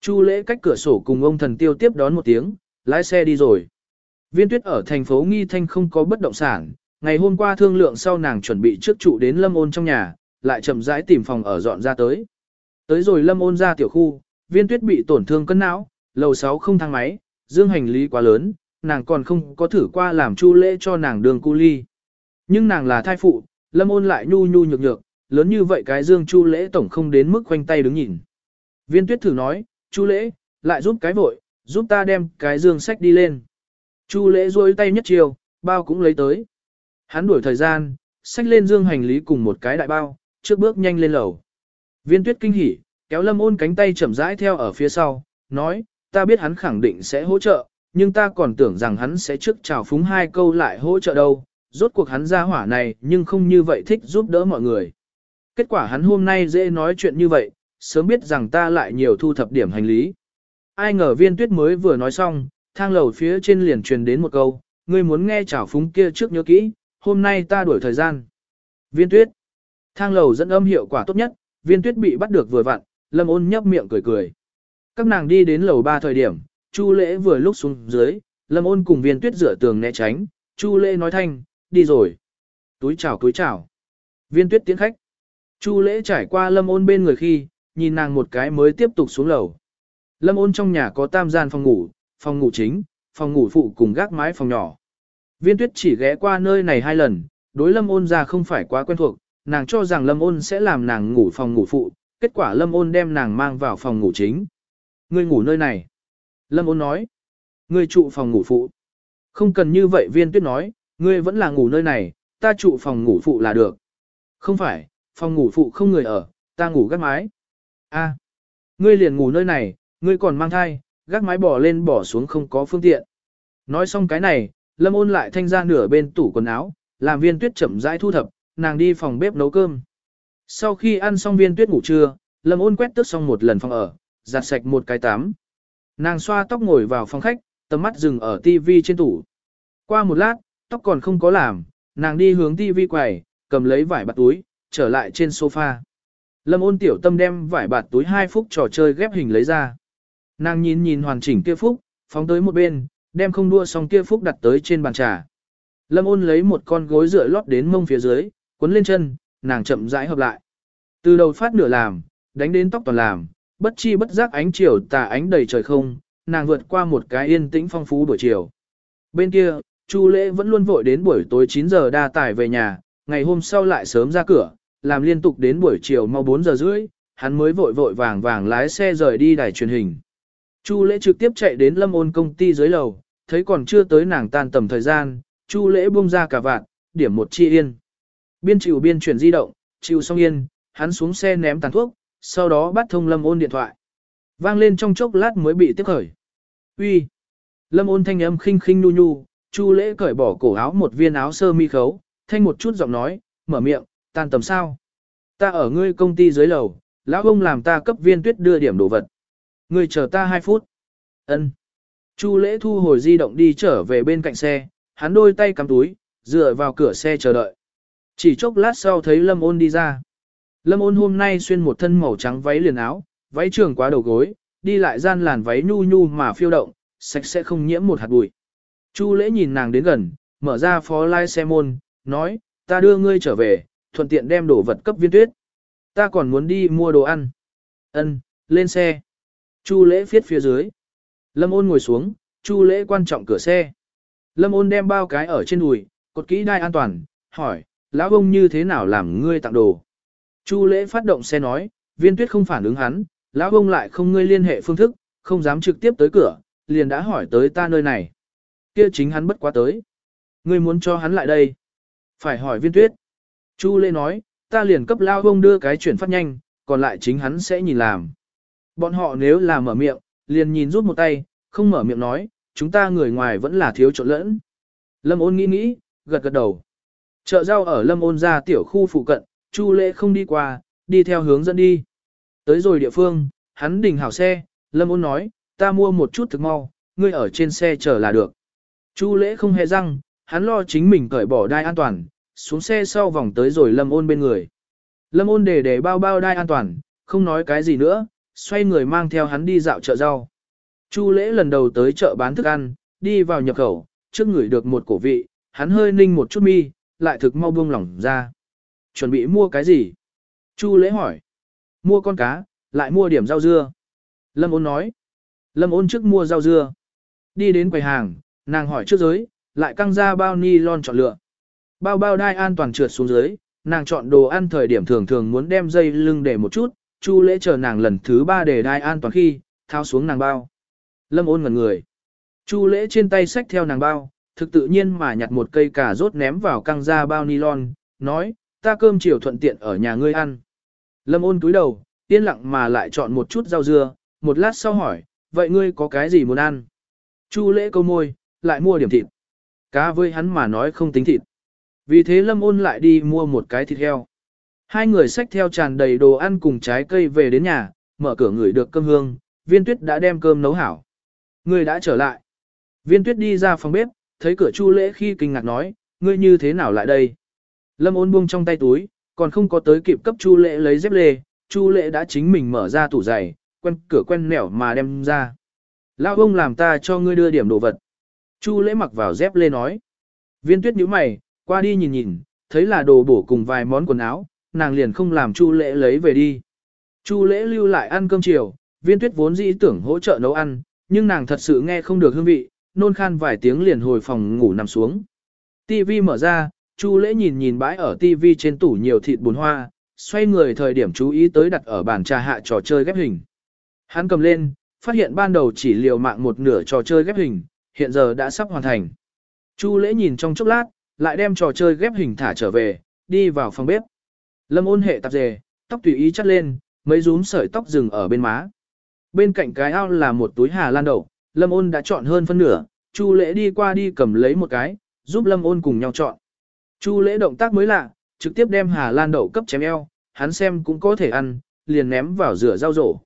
A: Chu lễ cách cửa sổ cùng ông thần tiêu tiếp đón một tiếng, lái xe đi rồi. Viên tuyết ở thành phố Nghi Thanh không có bất động sản, ngày hôm qua thương lượng sau nàng chuẩn bị trước trụ đến lâm ôn trong nhà, lại chậm rãi tìm phòng ở dọn ra tới. Tới rồi lâm ôn ra tiểu khu, viên tuyết bị tổn thương cân não, lầu 6 không thang máy, dương hành lý quá lớn, nàng còn không có thử qua làm chu lễ cho nàng đường cu ly. Nhưng nàng là thai phụ, lâm ôn lại nhu nhu nhược nhược, lớn như vậy cái dương chu lễ tổng không đến mức khoanh tay đứng nhìn. Viên tuyết thử nói, chu lễ, lại giúp cái vội, giúp ta đem cái dương sách đi lên. Chu lễ duỗi tay nhất chiều, bao cũng lấy tới. Hắn đuổi thời gian, sách lên dương hành lý cùng một cái đại bao, trước bước nhanh lên lầu. Viên tuyết kinh hỉ, kéo lâm ôn cánh tay chậm rãi theo ở phía sau, nói, ta biết hắn khẳng định sẽ hỗ trợ, nhưng ta còn tưởng rằng hắn sẽ trước chào phúng hai câu lại hỗ trợ đâu, rốt cuộc hắn ra hỏa này nhưng không như vậy thích giúp đỡ mọi người. Kết quả hắn hôm nay dễ nói chuyện như vậy, sớm biết rằng ta lại nhiều thu thập điểm hành lý. Ai ngờ viên tuyết mới vừa nói xong, thang lầu phía trên liền truyền đến một câu, ngươi muốn nghe chào phúng kia trước nhớ kỹ, hôm nay ta đuổi thời gian. Viên tuyết. Thang lầu dẫn âm hiệu quả tốt nhất, viên tuyết bị bắt được vừa vặn, lâm ôn nhấp miệng cười cười. Các nàng đi đến lầu ba thời điểm, Chu lễ vừa lúc xuống dưới, lâm ôn cùng viên tuyết rửa tường né tránh, Chu lễ nói thanh, đi rồi. Túi chào túi chào. Viên tuyết tiến khách. Chu lễ trải qua lâm ôn bên người khi, nhìn nàng một cái mới tiếp tục xuống lầu. Lâm ôn trong nhà có tam gian phòng ngủ, phòng ngủ chính, phòng ngủ phụ cùng gác mái phòng nhỏ. Viên tuyết chỉ ghé qua nơi này hai lần, đối lâm ôn ra không phải quá quen thuộc, nàng cho rằng lâm ôn sẽ làm nàng ngủ phòng ngủ phụ, kết quả lâm ôn đem nàng mang vào phòng ngủ chính. Ngươi ngủ nơi này. Lâm ôn nói. Ngươi trụ phòng ngủ phụ. Không cần như vậy viên tuyết nói, ngươi vẫn là ngủ nơi này, ta trụ phòng ngủ phụ là được. Không phải, phòng ngủ phụ không người ở, ta ngủ gác mái. A, ngươi liền ngủ nơi này, ngươi còn mang thai, gác mái bỏ lên bỏ xuống không có phương tiện. Nói xong cái này, Lâm ôn lại thanh ra nửa bên tủ quần áo, làm viên tuyết chậm rãi thu thập, nàng đi phòng bếp nấu cơm. Sau khi ăn xong viên tuyết ngủ trưa, Lâm ôn quét tước xong một lần phòng ở, giặt sạch một cái tắm. Nàng xoa tóc ngồi vào phòng khách, tầm mắt dừng ở tivi trên tủ. Qua một lát, tóc còn không có làm, nàng đi hướng tivi quầy, cầm lấy vải bạt túi, trở lại trên sofa. Lâm ôn tiểu tâm đem vải bạt túi hai phút trò chơi ghép hình lấy ra. Nàng nhìn nhìn hoàn chỉnh kia phúc, phóng tới một bên, đem không đua xong kia phúc đặt tới trên bàn trà. Lâm ôn lấy một con gối dựa lót đến mông phía dưới, cuốn lên chân, nàng chậm rãi hợp lại. Từ đầu phát nửa làm, đánh đến tóc toàn làm, bất chi bất giác ánh chiều tà ánh đầy trời không, nàng vượt qua một cái yên tĩnh phong phú buổi chiều. Bên kia, Chu Lễ vẫn luôn vội đến buổi tối 9 giờ đa tải về nhà, ngày hôm sau lại sớm ra cửa, làm liên tục đến buổi chiều mau 4 giờ rưỡi, hắn mới vội vội vàng vàng lái xe rời đi đài truyền hình. Chu Lễ trực tiếp chạy đến Lâm Ôn công ty dưới lầu, thấy còn chưa tới nàng tan tầm thời gian, Chu Lễ buông ra cả vạn, điểm một chi yên. Biên chịu biên chuyển di động, chịu xong yên, hắn xuống xe ném tàn thuốc, sau đó bắt thông Lâm Ôn điện thoại. Vang lên trong chốc lát mới bị tiếp khởi. Uy. Lâm Ôn thanh âm khinh khinh nu nhu, Chu Lễ cởi bỏ cổ áo một viên áo sơ mi khấu, thanh một chút giọng nói, mở miệng, tan tầm sao? Ta ở ngươi công ty dưới lầu, lão ông làm ta cấp viên tuyết đưa điểm đồ vật. Ngươi chờ ta 2 phút. Ân. Chu lễ thu hồi di động đi trở về bên cạnh xe, hắn đôi tay cắm túi, dựa vào cửa xe chờ đợi. Chỉ chốc lát sau thấy Lâm ôn đi ra. Lâm ôn hôm nay xuyên một thân màu trắng váy liền áo, váy trường quá đầu gối, đi lại gian làn váy nhu nhu mà phiêu động, sạch sẽ không nhiễm một hạt bụi. Chu lễ nhìn nàng đến gần, mở ra phó lai xe môn, nói, ta đưa ngươi trở về, thuận tiện đem đồ vật cấp viên tuyết. Ta còn muốn đi mua đồ ăn. Ân, lên xe. Chu lễ phiết phía dưới. Lâm ôn ngồi xuống, chu lễ quan trọng cửa xe. Lâm ôn đem bao cái ở trên đùi, cột kỹ đai an toàn, hỏi, lão ông như thế nào làm ngươi tặng đồ. Chu lễ phát động xe nói, viên tuyết không phản ứng hắn, lão ông lại không ngươi liên hệ phương thức, không dám trực tiếp tới cửa, liền đã hỏi tới ta nơi này. Kia chính hắn bất quá tới. Ngươi muốn cho hắn lại đây. Phải hỏi viên tuyết. Chu lễ nói, ta liền cấp lao ông đưa cái chuyển phát nhanh, còn lại chính hắn sẽ nhìn làm. Bọn họ nếu là mở miệng, liền nhìn rút một tay, không mở miệng nói, chúng ta người ngoài vẫn là thiếu trộn lẫn. Lâm ôn nghĩ nghĩ, gật gật đầu. Chợ rau ở Lâm ôn ra tiểu khu phụ cận, Chu lễ không đi qua, đi theo hướng dẫn đi. Tới rồi địa phương, hắn đình hảo xe, Lâm ôn nói, ta mua một chút thực mau, ngươi ở trên xe chờ là được. Chu lễ không hề răng, hắn lo chính mình cởi bỏ đai an toàn, xuống xe sau vòng tới rồi Lâm ôn bên người. Lâm ôn để để bao bao đai an toàn, không nói cái gì nữa, xoay người mang theo hắn đi dạo chợ rau. Chu lễ lần đầu tới chợ bán thức ăn, đi vào nhập khẩu, trước người được một cổ vị, hắn hơi ninh một chút mi, lại thực mau buông lỏng ra. Chuẩn bị mua cái gì? Chu lễ hỏi. Mua con cá, lại mua điểm rau dưa. Lâm ôn nói. Lâm ôn trước mua rau dưa. Đi đến quầy hàng, nàng hỏi trước giới, lại căng ra bao ni lon chọn lựa. Bao bao đai an toàn trượt xuống dưới, nàng chọn đồ ăn thời điểm thường thường muốn đem dây lưng để một chút, Chu lễ chờ nàng lần thứ ba để đai an toàn khi, thao xuống nàng bao. Lâm ôn ngẩn người. Chu lễ trên tay xách theo nàng bao, thực tự nhiên mà nhặt một cây cà rốt ném vào căng ra bao nylon, nói, ta cơm chiều thuận tiện ở nhà ngươi ăn. Lâm ôn túi đầu, yên lặng mà lại chọn một chút rau dưa, một lát sau hỏi, vậy ngươi có cái gì muốn ăn? Chu lễ câu môi, lại mua điểm thịt. Cá với hắn mà nói không tính thịt. Vì thế Lâm ôn lại đi mua một cái thịt heo. Hai người xách theo tràn đầy đồ ăn cùng trái cây về đến nhà, mở cửa ngửi được cơm hương, viên tuyết đã đem cơm nấu hảo. Người đã trở lại. Viên tuyết đi ra phòng bếp, thấy cửa chu lễ khi kinh ngạc nói, ngươi như thế nào lại đây? Lâm ôn buông trong tay túi, còn không có tới kịp cấp chu lễ lấy dép lê, chu lễ đã chính mình mở ra tủ giày, quen cửa quen nẻo mà đem ra. Lão ông làm ta cho ngươi đưa điểm đồ vật. Chu lễ mặc vào dép lê nói. Viên tuyết nhíu mày, qua đi nhìn nhìn, thấy là đồ bổ cùng vài món quần áo, nàng liền không làm chu lễ lấy về đi. Chu lễ lưu lại ăn cơm chiều, viên tuyết vốn dĩ tưởng hỗ trợ nấu ăn, nhưng nàng thật sự nghe không được hương vị, nôn khan vài tiếng liền hồi phòng ngủ nằm xuống. TV mở ra, Chu lễ nhìn nhìn bãi ở TV trên tủ nhiều thịt bún hoa, xoay người thời điểm chú ý tới đặt ở bàn trà hạ trò chơi ghép hình. Hắn cầm lên, phát hiện ban đầu chỉ liều mạng một nửa trò chơi ghép hình, hiện giờ đã sắp hoàn thành. Chu lễ nhìn trong chốc lát, lại đem trò chơi ghép hình thả trở về, đi vào phòng bếp. Lâm ôn hệ tạp dề, tóc tùy ý chắt lên, mấy rúm sợi tóc rừng ở bên má. Bên cạnh cái ao là một túi hà lan đậu, Lâm ôn đã chọn hơn phân nửa, Chu lễ đi qua đi cầm lấy một cái, giúp Lâm ôn cùng nhau chọn. Chu lễ động tác mới lạ, trực tiếp đem hà lan đậu cấp chém eo, hắn xem cũng có thể ăn, liền ném vào rửa rau rổ.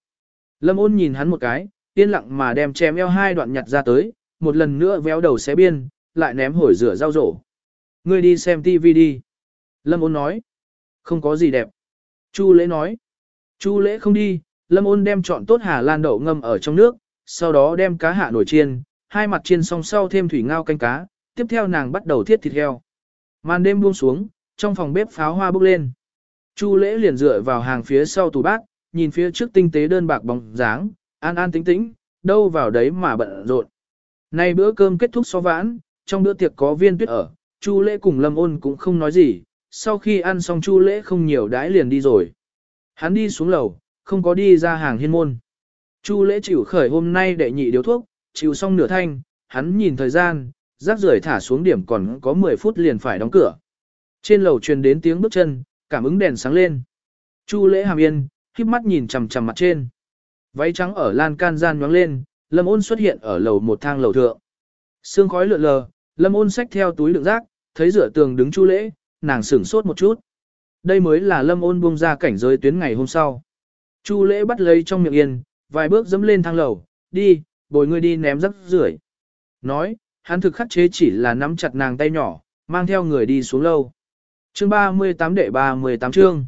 A: Lâm ôn nhìn hắn một cái, yên lặng mà đem chém eo hai đoạn nhặt ra tới, một lần nữa véo đầu xé biên, lại ném hồi rửa rau rổ. Ngươi đi xem TV đi. Lâm ôn nói. Không có gì đẹp. Chu lễ nói. Chu lễ không đi, Lâm ôn đem chọn tốt hà lan đậu ngâm ở trong nước, sau đó đem cá hạ nổi chiên, hai mặt chiên xong sau thêm thủy ngao canh cá, tiếp theo nàng bắt đầu thiết thịt heo. Màn đêm buông xuống, trong phòng bếp pháo hoa bốc lên. Chu lễ liền dựa vào hàng phía sau tủ bát, nhìn phía trước tinh tế đơn bạc bóng dáng, an an tĩnh tĩnh, đâu vào đấy mà bận rộn. Nay bữa cơm kết thúc so vãn, trong bữa tiệc có viên tuyết ở, Chu lễ cùng Lâm ôn cũng không nói gì, sau khi ăn xong Chu lễ không nhiều đãi liền đi rồi. Hắn đi xuống lầu, không có đi ra hàng hiên môn. Chu lễ chịu khởi hôm nay để nhị điếu thuốc, chịu xong nửa thanh, hắn nhìn thời gian, rác rưởi thả xuống điểm còn có 10 phút liền phải đóng cửa. Trên lầu truyền đến tiếng bước chân, cảm ứng đèn sáng lên. Chu lễ hàm yên, híp mắt nhìn chằm chằm mặt trên. Váy trắng ở lan can gian nhoáng lên, lâm ôn xuất hiện ở lầu một thang lầu thượng. Sương khói lượn lờ, lâm ôn sách theo túi đựng rác, thấy rửa tường đứng chu lễ, nàng sửng sốt một chút. Đây mới là lâm ôn buông ra cảnh giới tuyến ngày hôm sau. Chu lễ bắt lấy trong miệng yên, vài bước dẫm lên thang lầu, đi, bồi ngươi đi ném rác rưởi. Nói, hắn thực khắc chế chỉ là nắm chặt nàng tay nhỏ, mang theo người đi xuống lâu. Chương 38 đệ 38 chương.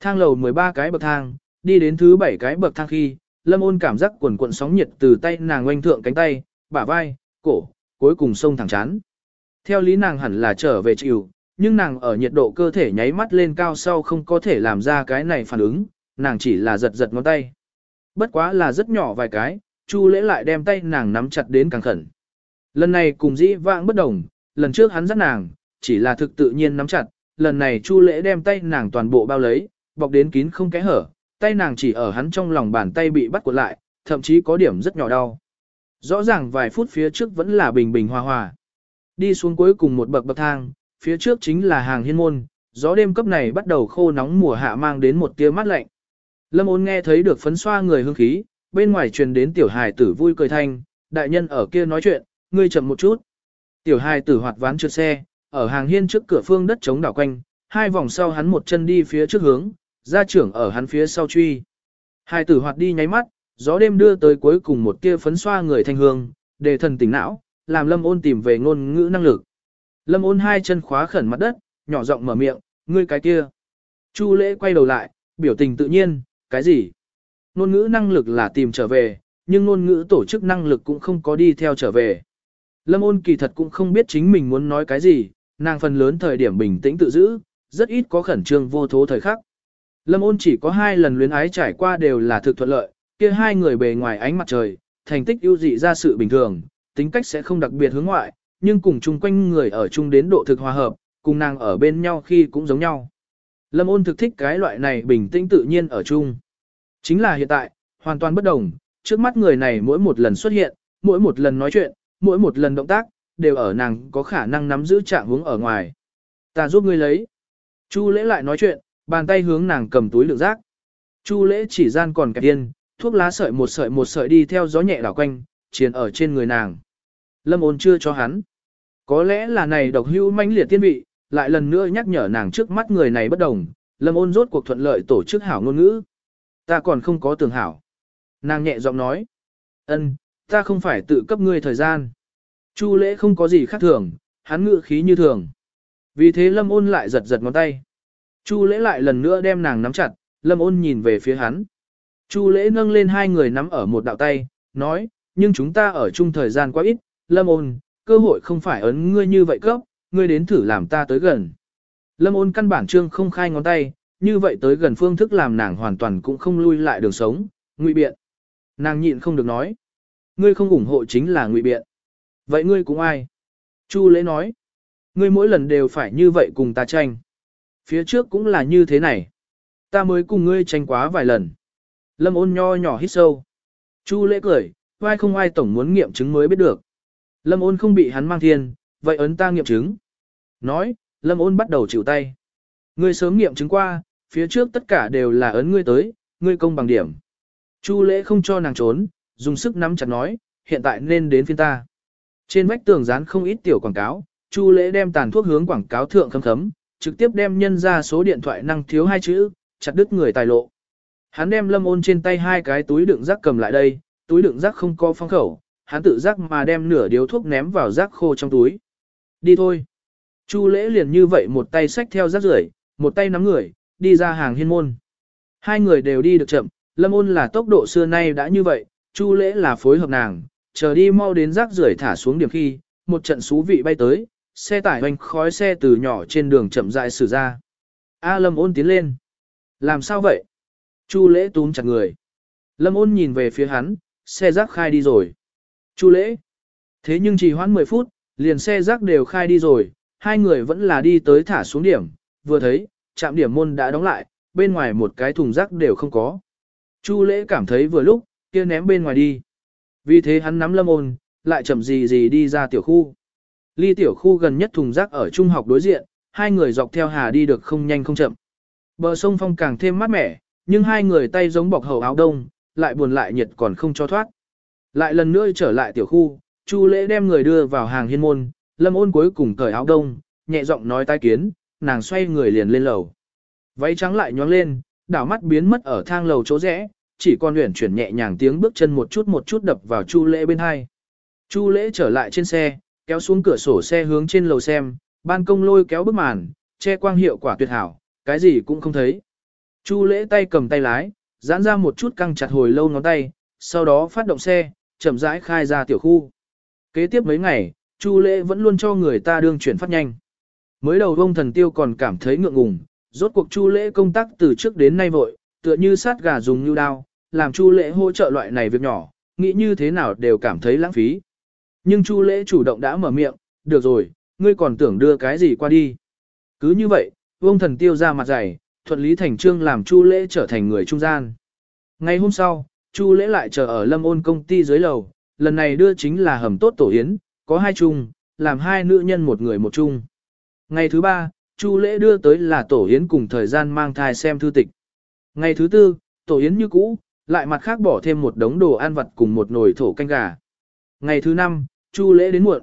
A: Thang lầu 13 cái bậc thang, đi đến thứ 7 cái bậc thang khi, Lâm Ôn cảm giác quần cuộn sóng nhiệt từ tay nàng oanh thượng cánh tay, bả vai, cổ, cuối cùng sông thẳng chán. Theo lý nàng hẳn là trở về chịu, nhưng nàng ở nhiệt độ cơ thể nháy mắt lên cao sau không có thể làm ra cái này phản ứng, nàng chỉ là giật giật ngón tay. Bất quá là rất nhỏ vài cái, Chu lễ lại đem tay nàng nắm chặt đến càng khẩn. Lần này cùng dĩ vãng bất đồng, lần trước hắn dắt nàng, chỉ là thực tự nhiên nắm chặt, lần này Chu lễ đem tay nàng toàn bộ bao lấy, bọc đến kín không kẽ hở, tay nàng chỉ ở hắn trong lòng bàn tay bị bắt cuộn lại, thậm chí có điểm rất nhỏ đau. Rõ ràng vài phút phía trước vẫn là bình bình hòa hòa. Đi xuống cuối cùng một bậc bậc thang, phía trước chính là hàng hiên môn, gió đêm cấp này bắt đầu khô nóng mùa hạ mang đến một tia mát lạnh. Lâm ôn nghe thấy được phấn xoa người hương khí, bên ngoài truyền đến tiểu hài tử vui cười thanh, đại nhân ở kia nói chuyện, ngươi chậm một chút. Tiểu hài tử hoạt ván trượt xe, ở hàng hiên trước cửa phương đất chống đảo quanh, hai vòng sau hắn một chân đi phía trước hướng, gia trưởng ở hắn phía sau truy. Hài tử hoạt đi nháy mắt, gió đêm đưa tới cuối cùng một tia phấn xoa người thanh hương, để thần tỉnh não, làm lâm ôn tìm về ngôn ngữ năng lực. Lâm ôn hai chân khóa khẩn mặt đất, nhỏ giọng mở miệng, ngươi cái kia. Chu lễ quay đầu lại, biểu tình tự nhiên, cái gì? Ngôn ngữ năng lực là tìm trở về, nhưng ngôn ngữ tổ chức năng lực cũng không có đi theo trở về. Lâm ôn kỳ thật cũng không biết chính mình muốn nói cái gì, nàng phần lớn thời điểm bình tĩnh tự giữ, rất ít có khẩn trương vô thố thời khắc. Lâm ôn chỉ có hai lần luyến ái trải qua đều là thực thuận lợi, kia hai người bề ngoài ánh mặt trời, thành tích ưu dị ra sự bình thường, tính cách sẽ không đặc biệt hướng ngoại, nhưng cùng chung quanh người ở chung đến độ thực hòa hợp, cùng nàng ở bên nhau khi cũng giống nhau. Lâm ôn thực thích cái loại này bình tĩnh tự nhiên ở chung. Chính là hiện tại, hoàn toàn bất đồng, trước mắt người này mỗi một lần xuất hiện, mỗi một lần nói chuyện, mỗi một lần động tác, đều ở nàng có khả năng nắm giữ trạng hướng ở ngoài. Ta giúp ngươi lấy. Chu lễ lại nói chuyện, bàn tay hướng nàng cầm túi lượng rác. Chu lễ chỉ gian còn kẹp điên, thuốc lá sợi một sợi một sợi đi theo gió nhẹ đảo quanh, chiến ở trên người nàng. Lâm ôn chưa cho hắn. Có lẽ là này độc hưu manh liệt tiên vị, lại lần nữa nhắc nhở nàng trước mắt người này bất đồng, lâm ôn rốt cuộc thuận lợi tổ chức hảo ngôn ngữ. Ta còn không có tưởng hảo. Nàng nhẹ giọng nói. ân, ta không phải tự cấp ngươi thời gian. Chu lễ không có gì khác thường, hắn ngự khí như thường. Vì thế lâm ôn lại giật giật ngón tay. Chu lễ lại lần nữa đem nàng nắm chặt, lâm ôn nhìn về phía hắn. Chu lễ nâng lên hai người nắm ở một đạo tay, nói, nhưng chúng ta ở chung thời gian quá ít, lâm ôn, cơ hội không phải ấn ngươi như vậy cấp, ngươi đến thử làm ta tới gần. Lâm ôn căn bản trương không khai ngón tay, như vậy tới gần phương thức làm nàng hoàn toàn cũng không lui lại đường sống, ngụy biện. Nàng nhịn không được nói. Ngươi không ủng hộ chính là ngụy biện. Vậy ngươi cũng ai? Chu lễ nói. Ngươi mỗi lần đều phải như vậy cùng ta tranh. Phía trước cũng là như thế này. Ta mới cùng ngươi tranh quá vài lần. Lâm ôn nho nhỏ hít sâu. Chu lễ cười, vai không ai tổng muốn nghiệm chứng mới biết được. Lâm ôn không bị hắn mang thiên, vậy ấn ta nghiệm chứng. Nói, Lâm ôn bắt đầu chịu tay. Ngươi sớm nghiệm chứng qua, phía trước tất cả đều là ấn ngươi tới, ngươi công bằng điểm. Chu lễ không cho nàng trốn, dùng sức nắm chặt nói, hiện tại nên đến phiên ta. Trên vách tường dán không ít tiểu quảng cáo, Chu lễ đem tàn thuốc hướng quảng cáo thượng khấm khấm, trực tiếp đem nhân ra số điện thoại năng thiếu hai chữ, chặt đứt người tài lộ. Hắn đem lâm ôn trên tay hai cái túi đựng rác cầm lại đây, túi đựng rác không có phong khẩu, hắn tự rác mà đem nửa điếu thuốc ném vào rác khô trong túi. Đi thôi. Chu lễ liền như vậy một tay xách theo rác rưởi, một tay nắm người, đi ra hàng hiên môn. Hai người đều đi được chậm, lâm ôn là tốc độ xưa nay đã như vậy, chu lễ là phối hợp nàng, chờ đi mau đến rác rưởi thả xuống điểm khi, một trận xú vị bay tới, xe tải hoành khói xe từ nhỏ trên đường chậm rãi xử ra. A lâm ôn tiến lên. Làm sao vậy? Chu lễ túm chặt người. Lâm ôn nhìn về phía hắn, xe rác khai đi rồi. Chu lễ. Thế nhưng chỉ hoãn 10 phút, liền xe rác đều khai đi rồi, hai người vẫn là đi tới thả xuống điểm, vừa thấy, trạm điểm môn đã đóng lại, bên ngoài một cái thùng rác đều không có. Chu lễ cảm thấy vừa lúc, kia ném bên ngoài đi. Vì thế hắn nắm lâm ôn, lại chậm gì gì đi ra tiểu khu. Ly tiểu khu gần nhất thùng rác ở trung học đối diện, hai người dọc theo hà đi được không nhanh không chậm. Bờ sông phong càng thêm mát mẻ, nhưng hai người tay giống bọc hầu áo đông, lại buồn lại nhiệt còn không cho thoát. Lại lần nữa trở lại tiểu khu, Chu lễ đem người đưa vào hàng hiên môn, lâm ôn cuối cùng cởi áo đông, nhẹ giọng nói tai kiến, nàng xoay người liền lên lầu. Váy trắng lại nhoáng lên, đảo mắt biến mất ở thang lầu chỗ rẽ, chỉ còn luyện chuyển nhẹ nhàng tiếng bước chân một chút một chút đập vào Chu lễ bên hai. Chu lễ trở lại trên xe, kéo xuống cửa sổ xe hướng trên lầu xem, ban công lôi kéo bức màn, che quang hiệu quả tuyệt hảo, cái gì cũng không thấy. Chu lễ tay cầm tay lái, giãn ra một chút căng chặt hồi lâu ngón tay, sau đó phát động xe, chậm rãi khai ra tiểu khu. Kế tiếp mấy ngày, Chu lễ vẫn luôn cho người ta đương chuyển phát nhanh. Mới đầu vông thần tiêu còn cảm thấy ngượng ngùng, rốt cuộc Chu lễ công tác từ trước đến nay vội, tựa như sát gà dùng như đao, làm Chu lễ hỗ trợ loại này việc nhỏ, nghĩ như thế nào đều cảm thấy lãng phí. Nhưng Chu lễ chủ động đã mở miệng, được rồi, ngươi còn tưởng đưa cái gì qua đi. Cứ như vậy, vông thần tiêu ra mặt dày, thuận lý thành trương làm Chu lễ trở thành người trung gian. Ngày hôm sau, Chu lễ lại chờ ở lâm ôn công ty dưới lầu, lần này đưa chính là hầm tốt tổ yến, có hai chung, làm hai nữ nhân một người một chung. Ngày thứ ba, Chu lễ đưa tới là tổ yến cùng thời gian mang thai xem thư tịch. Ngày thứ tư, tổ yến như cũ, lại mặt khác bỏ thêm một đống đồ ăn vặt cùng một nồi thổ canh gà. Ngày thứ năm, Chu lễ đến muộn.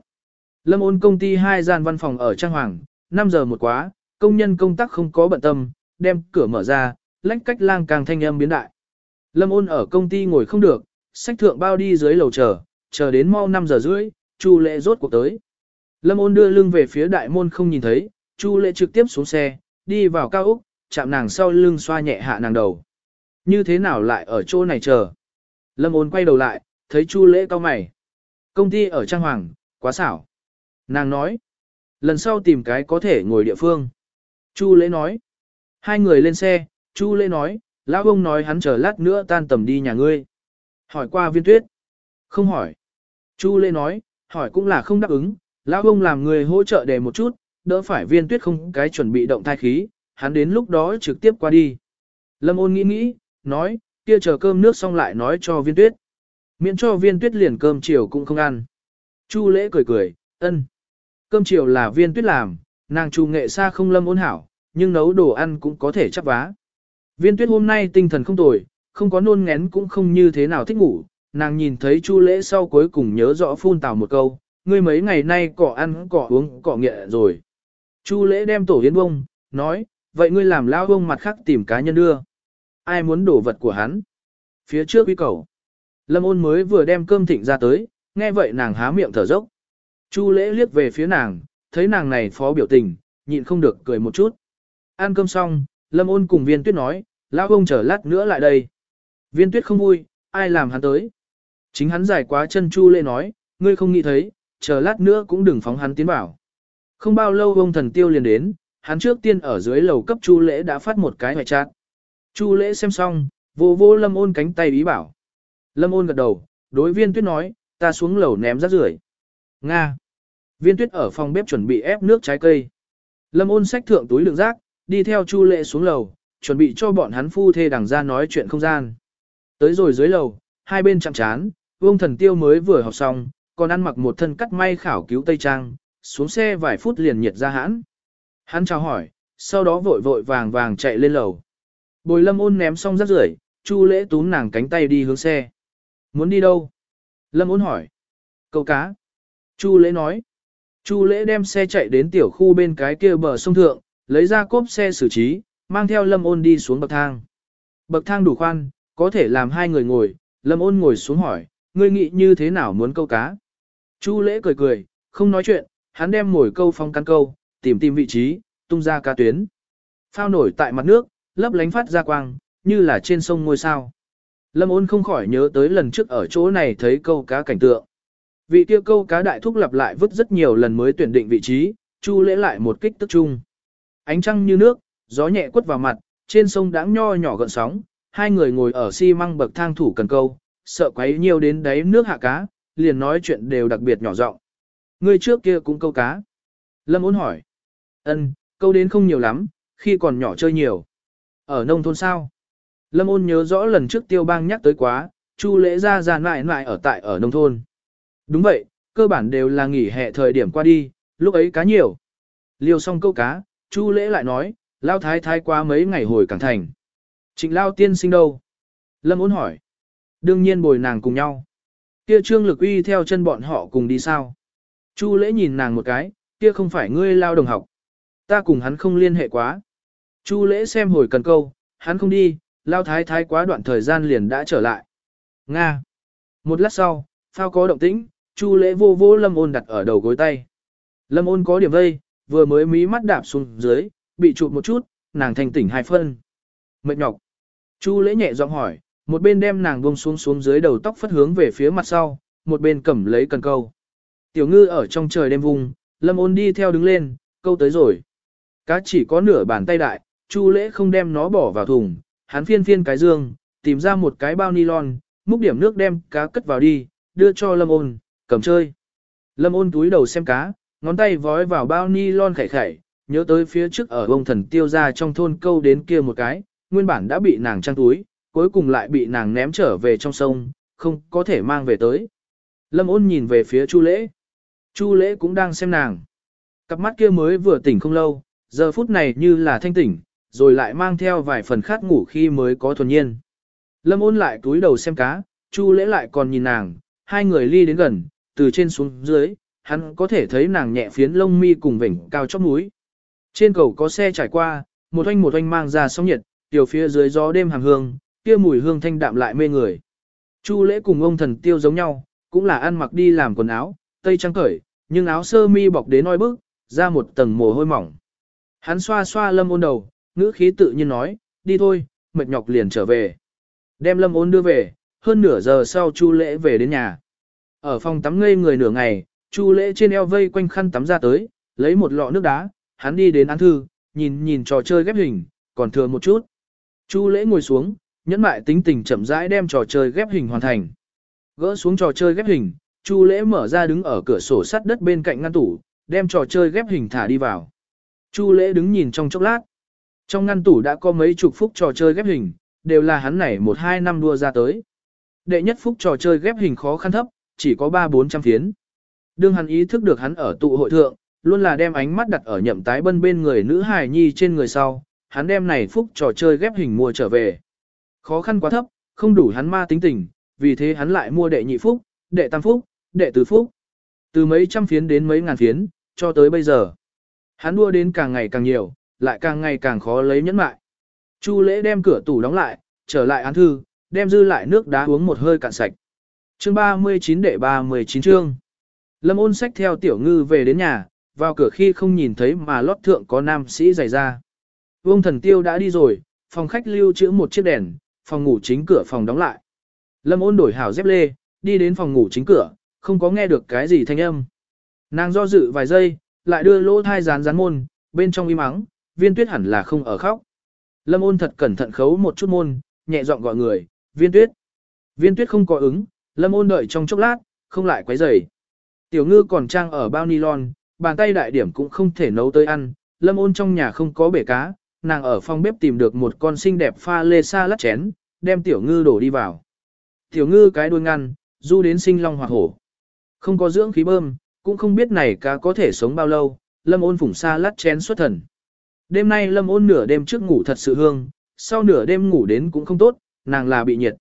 A: Lâm ôn công ty hai gian văn phòng ở Trang Hoàng, 5 giờ một quá, công nhân công tác không có bận tâm, đem cửa mở ra, lách cách lang càng thanh âm biến đại. Lâm ôn ở công ty ngồi không được, sách thượng bao đi dưới lầu chờ, chờ đến mau 5 giờ rưỡi, Chu lệ rốt cuộc tới. Lâm ôn đưa lưng về phía đại môn không nhìn thấy, Chu lệ trực tiếp xuống xe, đi vào cao úc, chạm nàng sau lưng xoa nhẹ hạ nàng đầu. Như thế nào lại ở chỗ này chờ? Lâm ôn quay đầu lại, thấy Chu lễ cao mày. Công ty ở Trang Hoàng, quá xảo. Nàng nói. Lần sau tìm cái có thể ngồi địa phương. Chu lễ nói. Hai người lên xe, Chu lễ nói, lão ông nói hắn chờ lát nữa tan tầm đi nhà ngươi. Hỏi qua viên tuyết. Không hỏi. Chu lễ nói, hỏi cũng là không đáp ứng, lão ông làm người hỗ trợ để một chút, đỡ phải viên tuyết không cái chuẩn bị động thai khí, hắn đến lúc đó trực tiếp qua đi. Lâm ôn nghĩ nghĩ, nói, kia chờ cơm nước xong lại nói cho viên tuyết. Miễn cho viên tuyết liền cơm chiều cũng không ăn. Chu lễ cười cười, ân. Cơm chiều là viên tuyết làm, nàng chu nghệ xa không lâm ôn hảo, nhưng nấu đồ ăn cũng có thể chắp vá. Viên tuyết hôm nay tinh thần không tồi, không có nôn ngén cũng không như thế nào thích ngủ, nàng nhìn thấy chu lễ sau cuối cùng nhớ rõ phun tào một câu, ngươi mấy ngày nay cỏ ăn cỏ uống cỏ nghệ rồi. Chu lễ đem tổ hiến bông, nói, vậy ngươi làm lao bông mặt khác tìm cá nhân đưa. Ai muốn đổ vật của hắn? Phía trước uy cầu. Lâm ôn mới vừa đem cơm thịnh ra tới, nghe vậy nàng há miệng thở dốc. Chu lễ liếc về phía nàng, thấy nàng này phó biểu tình, nhịn không được cười một chút. Ăn cơm xong, Lâm ôn cùng viên tuyết nói, lão ông chờ lát nữa lại đây. Viên tuyết không vui, ai làm hắn tới. Chính hắn giải quá chân chu lễ nói, ngươi không nghĩ thấy, chờ lát nữa cũng đừng phóng hắn tiến vào. Không bao lâu ông thần tiêu liền đến, hắn trước tiên ở dưới lầu cấp chu lễ đã phát một cái hoài trạng. Chu lễ xem xong, vô vô lâm ôn cánh tay ý bảo. Lâm ôn gật đầu, đối viên tuyết nói, ta xuống lầu ném rác rưởi. Nga. Viên tuyết ở phòng bếp chuẩn bị ép nước trái cây. Lâm ôn xách thượng túi lượng rác, đi theo chu lễ xuống lầu, chuẩn bị cho bọn hắn phu thê đằng ra nói chuyện không gian. Tới rồi dưới lầu, hai bên chạm chán, vương thần tiêu mới vừa học xong, còn ăn mặc một thân cắt may khảo cứu tây trang, xuống xe vài phút liền nhiệt ra hãn. Hắn chào hỏi, sau đó vội vội vàng vàng chạy lên lầu. Bồi lâm ôn ném xong rác rưởi, chu lễ túm nàng cánh tay đi hướng xe. Muốn đi đâu? Lâm ôn hỏi. Câu cá. Chu lễ nói. Chu lễ đem xe chạy đến tiểu khu bên cái kia bờ sông thượng, lấy ra cốp xe xử trí, mang theo lâm ôn đi xuống bậc thang. Bậc thang đủ khoan, có thể làm hai người ngồi, lâm ôn ngồi xuống hỏi, ngươi nghĩ như thế nào muốn câu cá? Chu lễ cười cười, không nói chuyện, hắn đem mồi câu phong căn câu, tìm tìm vị trí, tung ra cá tuyến. Phao nổi tại mặt nước, lấp lánh phát ra quang, như là trên sông ngôi sao. Lâm ôn không khỏi nhớ tới lần trước ở chỗ này thấy câu cá cảnh tượng. Vị kia câu cá đại thúc lặp lại vứt rất nhiều lần mới tuyển định vị trí, chu lễ lại một kích tức chung. Ánh trăng như nước, gió nhẹ quất vào mặt, trên sông đãng nho nhỏ gợn sóng, hai người ngồi ở xi măng bậc thang thủ cần câu, sợ quấy nhiều đến đáy nước hạ cá, liền nói chuyện đều đặc biệt nhỏ giọng. Người trước kia cũng câu cá. Lâm ôn hỏi. Ân, câu đến không nhiều lắm, khi còn nhỏ chơi nhiều. Ở nông thôn sao? Lâm ôn nhớ rõ lần trước tiêu bang nhắc tới quá, chu lễ ra ra mãi mãi ở tại ở nông thôn. Đúng vậy, cơ bản đều là nghỉ hè thời điểm qua đi, lúc ấy cá nhiều. Liêu xong câu cá, chu lễ lại nói, lao thái thái qua mấy ngày hồi cảng thành. Trịnh lao tiên sinh đâu? Lâm ôn hỏi. Đương nhiên bồi nàng cùng nhau. Kia trương lực uy theo chân bọn họ cùng đi sao? Chu lễ nhìn nàng một cái, kia không phải ngươi lao đồng học. Ta cùng hắn không liên hệ quá. Chu lễ xem hồi cần câu, hắn không đi, lao thái thái quá đoạn thời gian liền đã trở lại. Nga. Một lát sau, phao có động tĩnh, chu lễ vô vô lâm ôn đặt ở đầu gối tay. Lâm ôn có điểm vây, vừa mới mí mắt đạp xuống dưới, bị chụp một chút, nàng thành tỉnh hai phân. Mệt nhọc. Chu lễ nhẹ giọng hỏi, một bên đem nàng buông xuống xuống dưới đầu tóc phất hướng về phía mặt sau, một bên cầm lấy cần câu. Tiểu ngư ở trong trời đêm vùng, lâm ôn đi theo đứng lên, câu tới rồi. Cá chỉ có nửa bàn tay đại, chu lễ không đem nó bỏ vào thùng, hắn phiên phiên cái dương, tìm ra một cái bao nylon, múc điểm nước đem cá cất vào đi, đưa cho lâm ôn, cầm chơi. Lâm ôn túi đầu xem cá, ngón tay vói vào bao nylon khẩy khẩy, nhớ tới phía trước ở bông thần tiêu ra trong thôn câu đến kia một cái, nguyên bản đã bị nàng trang túi, cuối cùng lại bị nàng ném trở về trong sông, không có thể mang về tới. Lâm ôn nhìn về phía Chu Lễ. Chu Lễ cũng đang xem nàng. Cặp mắt kia mới vừa tỉnh không lâu, giờ phút này như là thanh tỉnh, rồi lại mang theo vài phần khát ngủ khi mới có thuần nhiên. Lâm ôn lại túi đầu xem cá, Chu Lễ lại còn nhìn nàng, hai người ly đến gần, từ trên xuống dưới, hắn có thể thấy nàng nhẹ phiến lông mi cùng vỉnh cao chóp mũi. Trên cầu có xe trải qua, một oanh một oanh mang ra sóng nhiệt, tiểu phía dưới gió đêm hàng hương, kia mùi hương thanh đạm lại mê người. Chu lễ cùng ông thần tiêu giống nhau, cũng là ăn mặc đi làm quần áo, tây trắng cởi, nhưng áo sơ mi bọc đến oi bức, ra một tầng mồ hôi mỏng. Hắn xoa xoa lâm ôn đầu, ngữ khí tự nhiên nói, đi thôi, mệt nhọc liền trở về. Đem lâm ôn đưa về, hơn nửa giờ sau chu lễ về đến nhà. Ở phòng tắm ngây người nửa ngày, chu lễ trên eo vây quanh khăn tắm ra tới, lấy một lọ nước đá, hắn đi đến án thư, nhìn nhìn trò chơi ghép hình, còn thừa một chút. Chu lễ ngồi xuống, nhẫn mại tính tình chậm rãi đem trò chơi ghép hình hoàn thành. Gỡ xuống trò chơi ghép hình, Chu lễ mở ra đứng ở cửa sổ sắt đất bên cạnh ngăn tủ, đem trò chơi ghép hình thả đi vào. Chu lễ đứng nhìn trong chốc lát. Trong ngăn tủ đã có mấy chục phút trò chơi ghép hình, đều là hắn này một hai năm đua ra tới. Đệ nhất phúc trò chơi ghép hình khó khăn thấp, chỉ có 3-400 phiến. Đương hắn ý thức được hắn ở tụ hội thượng, luôn là đem ánh mắt đặt ở nhậm tái bân bên người nữ hài nhi trên người sau, hắn đem này phúc trò chơi ghép hình mua trở về. Khó khăn quá thấp, không đủ hắn ma tính tình, vì thế hắn lại mua đệ nhị phúc, đệ tam phúc, đệ tứ phúc. Từ mấy trăm phiến đến mấy ngàn phiến, cho tới bây giờ. Hắn đua đến càng ngày càng nhiều, lại càng ngày càng khó lấy nhẫn mại. Chu lễ đem cửa tủ đóng lại, trở lại án thư, đem dư lại nước đá uống một hơi cạn sạch. Chương 39 đệ 39 chương. Lâm ôn sách theo tiểu ngư về đến nhà, vào cửa khi không nhìn thấy mà lót thượng có nam sĩ giày ra. Vương thần tiêu đã đi rồi, phòng khách lưu trữ một chiếc đèn, phòng ngủ chính cửa phòng đóng lại. Lâm ôn đổi hảo dép lê, đi đến phòng ngủ chính cửa, không có nghe được cái gì thanh âm. Nàng do dự vài giây, lại đưa lỗ thai rán dán môn, bên trong im mắng, viên tuyết hẳn là không ở khóc. Lâm ôn thật cẩn thận khấu một chút môn, nhẹ giọng gọi người, viên tuyết. Viên tuyết không có ứng, lâm ôn đợi trong chốc lát, không lại quấy rầy. Tiểu ngư còn trang ở bao nylon, bàn tay đại điểm cũng không thể nấu tới ăn, lâm ôn trong nhà không có bể cá, nàng ở phòng bếp tìm được một con xinh đẹp pha lê sa lát chén, đem tiểu ngư đổ đi vào. Tiểu ngư cái đuôi ngăn, du đến sinh long hoặc hổ. Không có dưỡng khí bơm, cũng không biết này cá có thể sống bao lâu, lâm ôn phủng sa lát chén xuất thần. Đêm nay lâm ôn nửa đêm trước ngủ thật sự hương, sau nửa đêm ngủ đến cũng không tốt, nàng là bị nhiệt.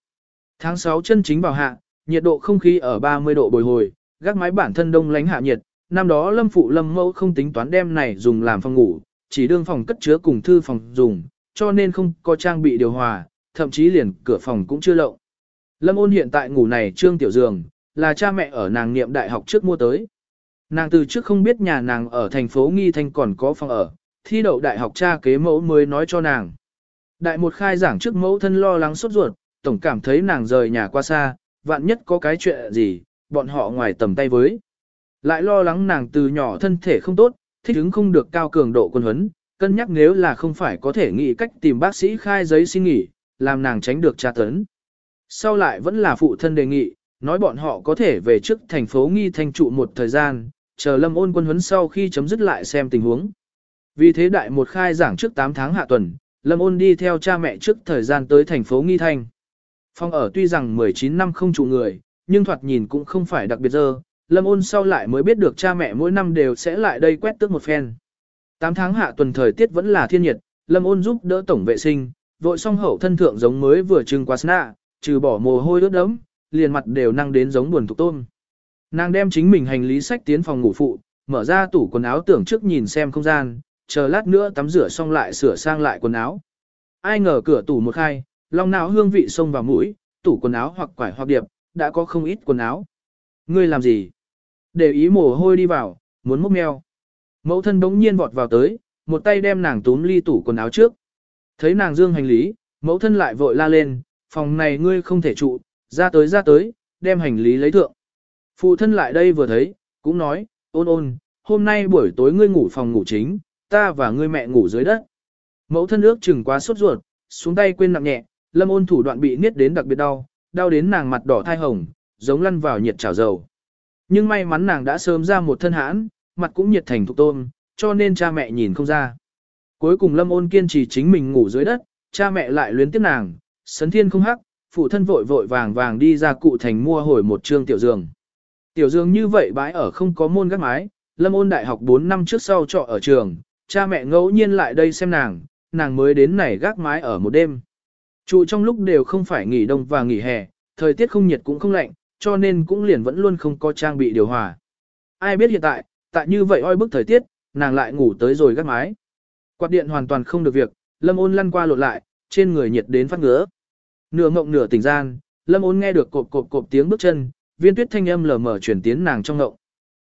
A: Tháng 6 chân chính vào hạ, nhiệt độ không khí ở 30 độ bồi hồi, gác mái bản thân đông lánh hạ nhiệt, năm đó lâm phụ lâm mẫu không tính toán đem này dùng làm phòng ngủ, chỉ đương phòng cất chứa cùng thư phòng dùng, cho nên không có trang bị điều hòa, thậm chí liền cửa phòng cũng chưa lộng. Lâm ôn hiện tại ngủ này trương tiểu giường, là cha mẹ ở nàng niệm đại học trước mua tới. Nàng từ trước không biết nhà nàng ở thành phố Nghi Thanh còn có phòng ở, thi đậu đại học cha kế mẫu mới nói cho nàng. Đại một khai giảng trước mẫu thân lo lắng sốt ruột, tổng cảm thấy nàng rời nhà qua xa, vạn nhất có cái chuyện gì, bọn họ ngoài tầm tay với. Lại lo lắng nàng từ nhỏ thân thể không tốt, thích ứng không được cao cường độ quân huấn, cân nhắc nếu là không phải có thể nghĩ cách tìm bác sĩ khai giấy xin nghỉ, làm nàng tránh được tra tấn. Sau lại vẫn là phụ thân đề nghị, nói bọn họ có thể về trước thành phố nghi thanh trụ một thời gian, chờ lâm ôn quân huấn sau khi chấm dứt lại xem tình huống. Vì thế đại một khai giảng trước 8 tháng hạ tuần, lâm ôn đi theo cha mẹ trước thời gian tới thành phố nghi thanh. Phong ở tuy rằng 19 năm không trụ người, nhưng thoạt nhìn cũng không phải đặc biệt dơ, lâm ôn sau lại mới biết được cha mẹ mỗi năm đều sẽ lại đây quét tước một phen. 8 tháng hạ tuần thời tiết vẫn là thiên nhiệt, lâm ôn giúp đỡ tổng vệ sinh, vội xong hậu thân thượng giống mới vừa trưng qua sna, trừ bỏ mồ hôi ướt đẫm, liền mặt đều năng đến giống buồn thục tôm. Nàng đem chính mình hành lý sách tiến phòng ngủ phụ, mở ra tủ quần áo tưởng trước nhìn xem không gian, chờ lát nữa tắm rửa xong lại sửa sang lại quần áo. Ai ngờ cửa tủ một khai, long não hương vị xông vào mũi, tủ quần áo hoặc quải hoặc điệp, đã có không ít quần áo. Ngươi làm gì? Để ý mồ hôi đi vào, muốn múc meo. Mẫu thân đống nhiên vọt vào tới, một tay đem nàng túm ly tủ quần áo trước. Thấy nàng dương hành lý, mẫu thân lại vội la lên, phòng này ngươi không thể trụ, ra tới ra tới, đem hành lý lấy thượng. Phụ thân lại đây vừa thấy, cũng nói, ôn ôn, hôm nay buổi tối ngươi ngủ phòng ngủ chính, ta và ngươi mẹ ngủ dưới đất. Mẫu thân ước chừng quá sốt ruột, xuống tay quên nặng nhẹ, lâm ôn thủ đoạn bị niết đến đặc biệt đau, đau đến nàng mặt đỏ thai hồng, giống lăn vào nhiệt chảo dầu. Nhưng may mắn nàng đã sớm ra một thân hãn, mặt cũng nhiệt thành thục tôm, cho nên cha mẹ nhìn không ra. Cuối cùng lâm ôn kiên trì chính mình ngủ dưới đất, cha mẹ lại luyến tiếc nàng, sấn thiên không hắc, phụ thân vội vội vàng vàng đi ra cụ thành mua hồi một trương tiểu giường. Tiểu giường như vậy bãi ở không có môn gác mái, lâm ôn đại học 4 năm trước sau trọ ở trường, cha mẹ ngẫu nhiên lại đây xem nàng, nàng mới đến này gác mái ở một đêm. Trụ trong lúc đều không phải nghỉ đông và nghỉ hè, thời tiết không nhiệt cũng không lạnh, cho nên cũng liền vẫn luôn không có trang bị điều hòa. Ai biết hiện tại, tại như vậy oi bức thời tiết, nàng lại ngủ tới rồi gác mái. Quạt điện hoàn toàn không được việc, lâm ôn lăn qua lộn lại, trên người nhiệt đến phát ngứa. Nửa ngộng nửa tỉnh gian, lâm ôn nghe được cộp cộp cộp tiếng bước chân, viên tuyết thanh âm lờ mờ chuyển tiến nàng trong ngộng.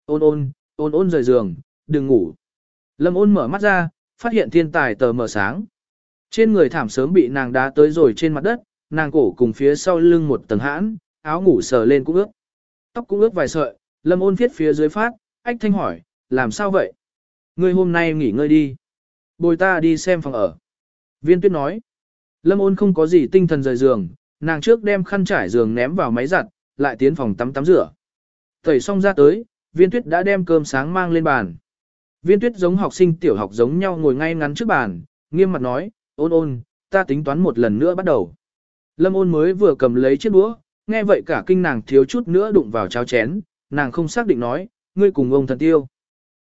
A: Ôn ôn, ôn ôn rời giường, đừng ngủ. Lâm ôn mở mắt ra, phát hiện thiên tài tờ mờ sáng. Trên người thảm sớm bị nàng đá tới rồi trên mặt đất, nàng cổ cùng phía sau lưng một tầng hãn, áo ngủ sờ lên cũng ướt. Tóc cũng ướt vài sợi, lâm ôn viết phía dưới phát, ách thanh hỏi, làm sao vậy? Ngươi hôm nay nghỉ ngơi đi. Bồi ta đi xem phòng ở. Viên tuyết nói. Lâm ôn không có gì tinh thần rời giường, nàng trước đem khăn trải giường ném vào máy giặt, lại tiến phòng tắm tắm rửa. Tẩy xong ra tới, viên tuyết đã đem cơm sáng mang lên bàn. Viên tuyết giống học sinh tiểu học giống nhau ngồi ngay ngắn trước bàn, nghiêm mặt nói, ôn ôn, ta tính toán một lần nữa bắt đầu. Lâm ôn mới vừa cầm lấy chiếc đũa, nghe vậy cả kinh nàng thiếu chút nữa đụng vào cháo chén, nàng không xác định nói, ngươi cùng ông thần tiêu.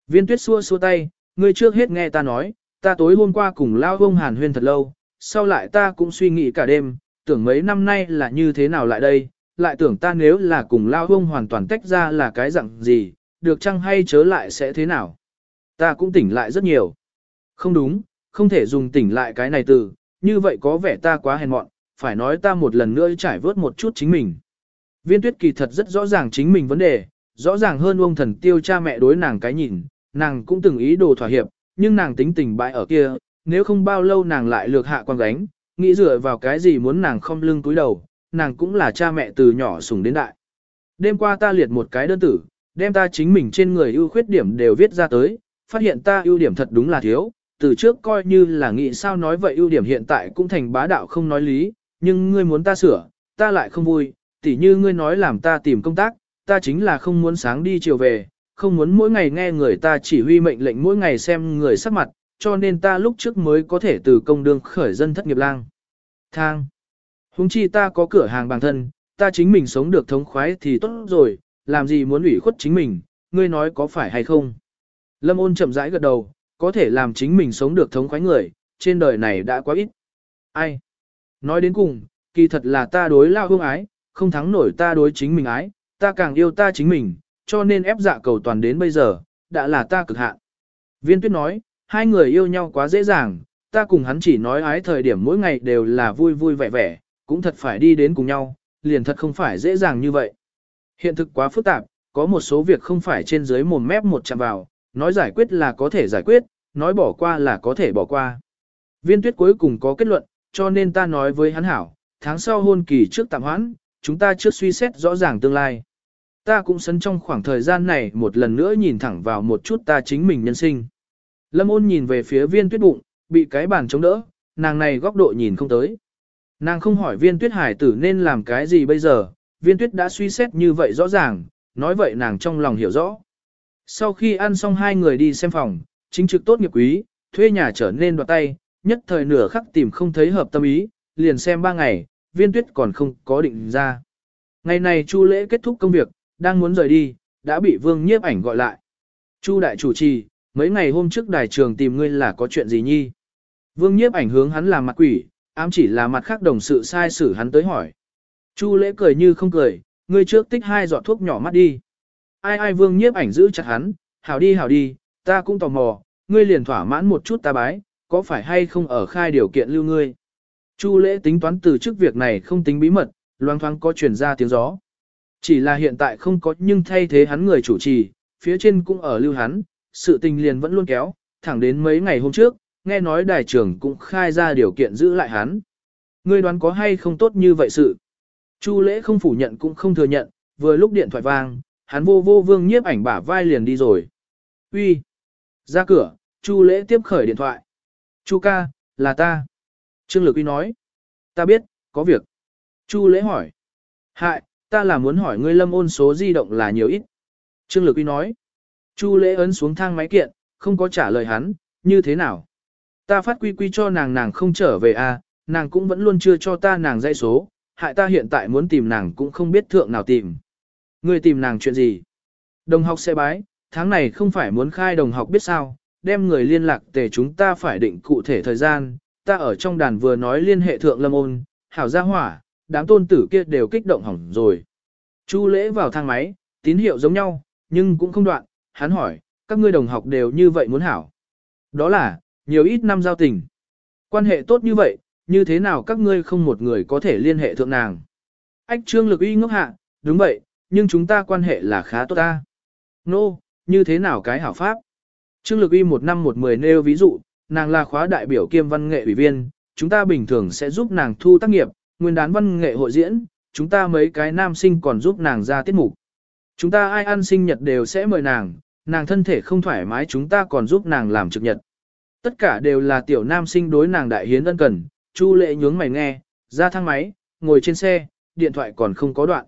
A: Viên tuyết xua xua tay, ngươi trước hết nghe ta nói, ta tối hôm qua cùng lao ông hàn huyên thật lâu, sau lại ta cũng suy nghĩ cả đêm, tưởng mấy năm nay là như thế nào lại đây, lại tưởng ta nếu là cùng lao ông hoàn toàn tách ra là cái dạng gì, được chăng hay chớ lại sẽ thế nào. Ta cũng tỉnh lại rất nhiều. Không đúng, không thể dùng tỉnh lại cái này từ, như vậy có vẻ ta quá hèn mọn, phải nói ta một lần nữa trải vớt một chút chính mình. Viên tuyết kỳ thật rất rõ ràng chính mình vấn đề, rõ ràng hơn ông thần tiêu cha mẹ đối nàng cái nhìn, nàng cũng từng ý đồ thỏa hiệp, nhưng nàng tính tình bại ở kia, nếu không bao lâu nàng lại lược hạ quan gánh, nghĩ dựa vào cái gì muốn nàng không lưng túi đầu, nàng cũng là cha mẹ từ nhỏ sùng đến đại. Đêm qua ta liệt một cái đơn tử, đem ta chính mình trên người ưu khuyết điểm đều viết ra tới, phát hiện ta ưu điểm thật đúng là thiếu, từ trước coi như là nghĩ sao nói vậy ưu điểm hiện tại cũng thành bá đạo không nói lý, nhưng ngươi muốn ta sửa, ta lại không vui, tỉ như ngươi nói làm ta tìm công tác, ta chính là không muốn sáng đi chiều về, không muốn mỗi ngày nghe người ta chỉ huy mệnh lệnh mỗi ngày xem người sắc mặt, cho nên ta lúc trước mới có thể từ công đương khởi dân thất nghiệp lang. Thang. Húng chi ta có cửa hàng bản thân, ta chính mình sống được thống khoái thì tốt rồi, làm gì muốn ủy khuất chính mình, ngươi nói có phải hay không. Lâm ôn chậm rãi gật đầu, có thể làm chính mình sống được thống khoái người, trên đời này đã quá ít. Ai? Nói đến cùng, kỳ thật là ta đối lao hương ái, không thắng nổi ta đối chính mình ái, ta càng yêu ta chính mình, cho nên ép dạ cầu toàn đến bây giờ, đã là ta cực hạn. Viên tuyết nói, hai người yêu nhau quá dễ dàng, ta cùng hắn chỉ nói ái thời điểm mỗi ngày đều là vui vui vẻ vẻ, cũng thật phải đi đến cùng nhau, liền thật không phải dễ dàng như vậy. Hiện thực quá phức tạp, có một số việc không phải trên dưới mồm mép một chạm vào, nói giải quyết là có thể giải quyết, nói bỏ qua là có thể bỏ qua. Viên tuyết cuối cùng có kết luận, cho nên ta nói với hắn hảo, tháng sau hôn kỳ trước tạm hoãn, chúng ta trước suy xét rõ ràng tương lai. Ta cũng sấn trong khoảng thời gian này một lần nữa nhìn thẳng vào một chút ta chính mình nhân sinh. Lâm ôn nhìn về phía viên tuyết bụng, bị cái bàn chống đỡ, nàng này góc độ nhìn không tới. Nàng không hỏi viên tuyết hải tử nên làm cái gì bây giờ, viên tuyết đã suy xét như vậy rõ ràng, nói vậy nàng trong lòng hiểu rõ. Sau khi ăn xong hai người đi xem phòng, chính trực tốt nghiệp quý, thuê nhà trở nên đoạt tay, nhất thời nửa khắc tìm không thấy hợp tâm ý, liền xem ba ngày, viên tuyết còn không có định ra. Ngày này Chu lễ kết thúc công việc, đang muốn rời đi, đã bị vương nhiếp ảnh gọi lại. Chu đại chủ trì, mấy ngày hôm trước đài trường tìm ngươi là có chuyện gì nhi? Vương nhiếp ảnh hướng hắn làm mặt quỷ, ám chỉ là mặt khác đồng sự sai xử hắn tới hỏi. Chu lễ cười như không cười, ngươi trước tích hai giọt thuốc nhỏ mắt đi. Ai ai vương nhiếp ảnh giữ chặt hắn, hảo đi hảo đi, ta cũng tò mò, ngươi liền thỏa mãn một chút ta bái, có phải hay không ở khai điều kiện lưu ngươi. Chu lễ tính toán từ chức việc này không tính bí mật, loang thoáng có truyền ra tiếng gió. Chỉ là hiện tại không có nhưng thay thế hắn người chủ trì, phía trên cũng ở lưu hắn, sự tình liền vẫn luôn kéo, thẳng đến mấy ngày hôm trước, nghe nói đại trưởng cũng khai ra điều kiện giữ lại hắn. Ngươi đoán có hay không tốt như vậy sự? Chu lễ không phủ nhận cũng không thừa nhận, vừa lúc điện thoại vang, hắn vô vô vương nhiếp ảnh bả vai liền đi rồi. Uy, Ra cửa, Chu lễ tiếp khởi điện thoại. Chu ca, là ta. Trương Lực Uy nói. Ta biết, có việc. Chu lễ hỏi. Hại, ta là muốn hỏi ngươi lâm ôn số di động là nhiều ít. Trương Lực Uy nói. Chu lễ ấn xuống thang máy kiện, không có trả lời hắn, như thế nào? Ta phát quy quy cho nàng nàng không trở về à, nàng cũng vẫn luôn chưa cho ta nàng dây số, hại ta hiện tại muốn tìm nàng cũng không biết thượng nào tìm. Ngươi tìm nàng chuyện gì? Đồng học sẽ bái, tháng này không phải muốn khai đồng học biết sao, đem người liên lạc để chúng ta phải định cụ thể thời gian, ta ở trong đàn vừa nói liên hệ thượng lâm ôn, hảo gia hỏa, đám tôn tử kia đều kích động hỏng rồi. Chu lễ vào thang máy, tín hiệu giống nhau, nhưng cũng không đoạn, hắn hỏi, các ngươi đồng học đều như vậy muốn hảo. Đó là, nhiều ít năm giao tình. Quan hệ tốt như vậy, như thế nào các ngươi không một người có thể liên hệ thượng nàng. Ách trương lực uy ngốc hạ, đúng vậy, nhưng chúng ta quan hệ là khá tốt ta. Nô, no, như thế nào cái hảo pháp? Trương lực uy một năm một mười nêu ví dụ, nàng là khóa đại biểu kiêm văn nghệ ủy viên, chúng ta bình thường sẽ giúp nàng thu tác nghiệp, nguyên đán văn nghệ hội diễn, chúng ta mấy cái nam sinh còn giúp nàng ra tiết mục. Chúng ta ai ăn sinh nhật đều sẽ mời nàng, nàng thân thể không thoải mái chúng ta còn giúp nàng làm trực nhật. Tất cả đều là tiểu nam sinh đối nàng đại hiến ân cần, Chu lệ nhướng mày nghe, ra thang máy, ngồi trên xe, điện thoại còn không có đoạn.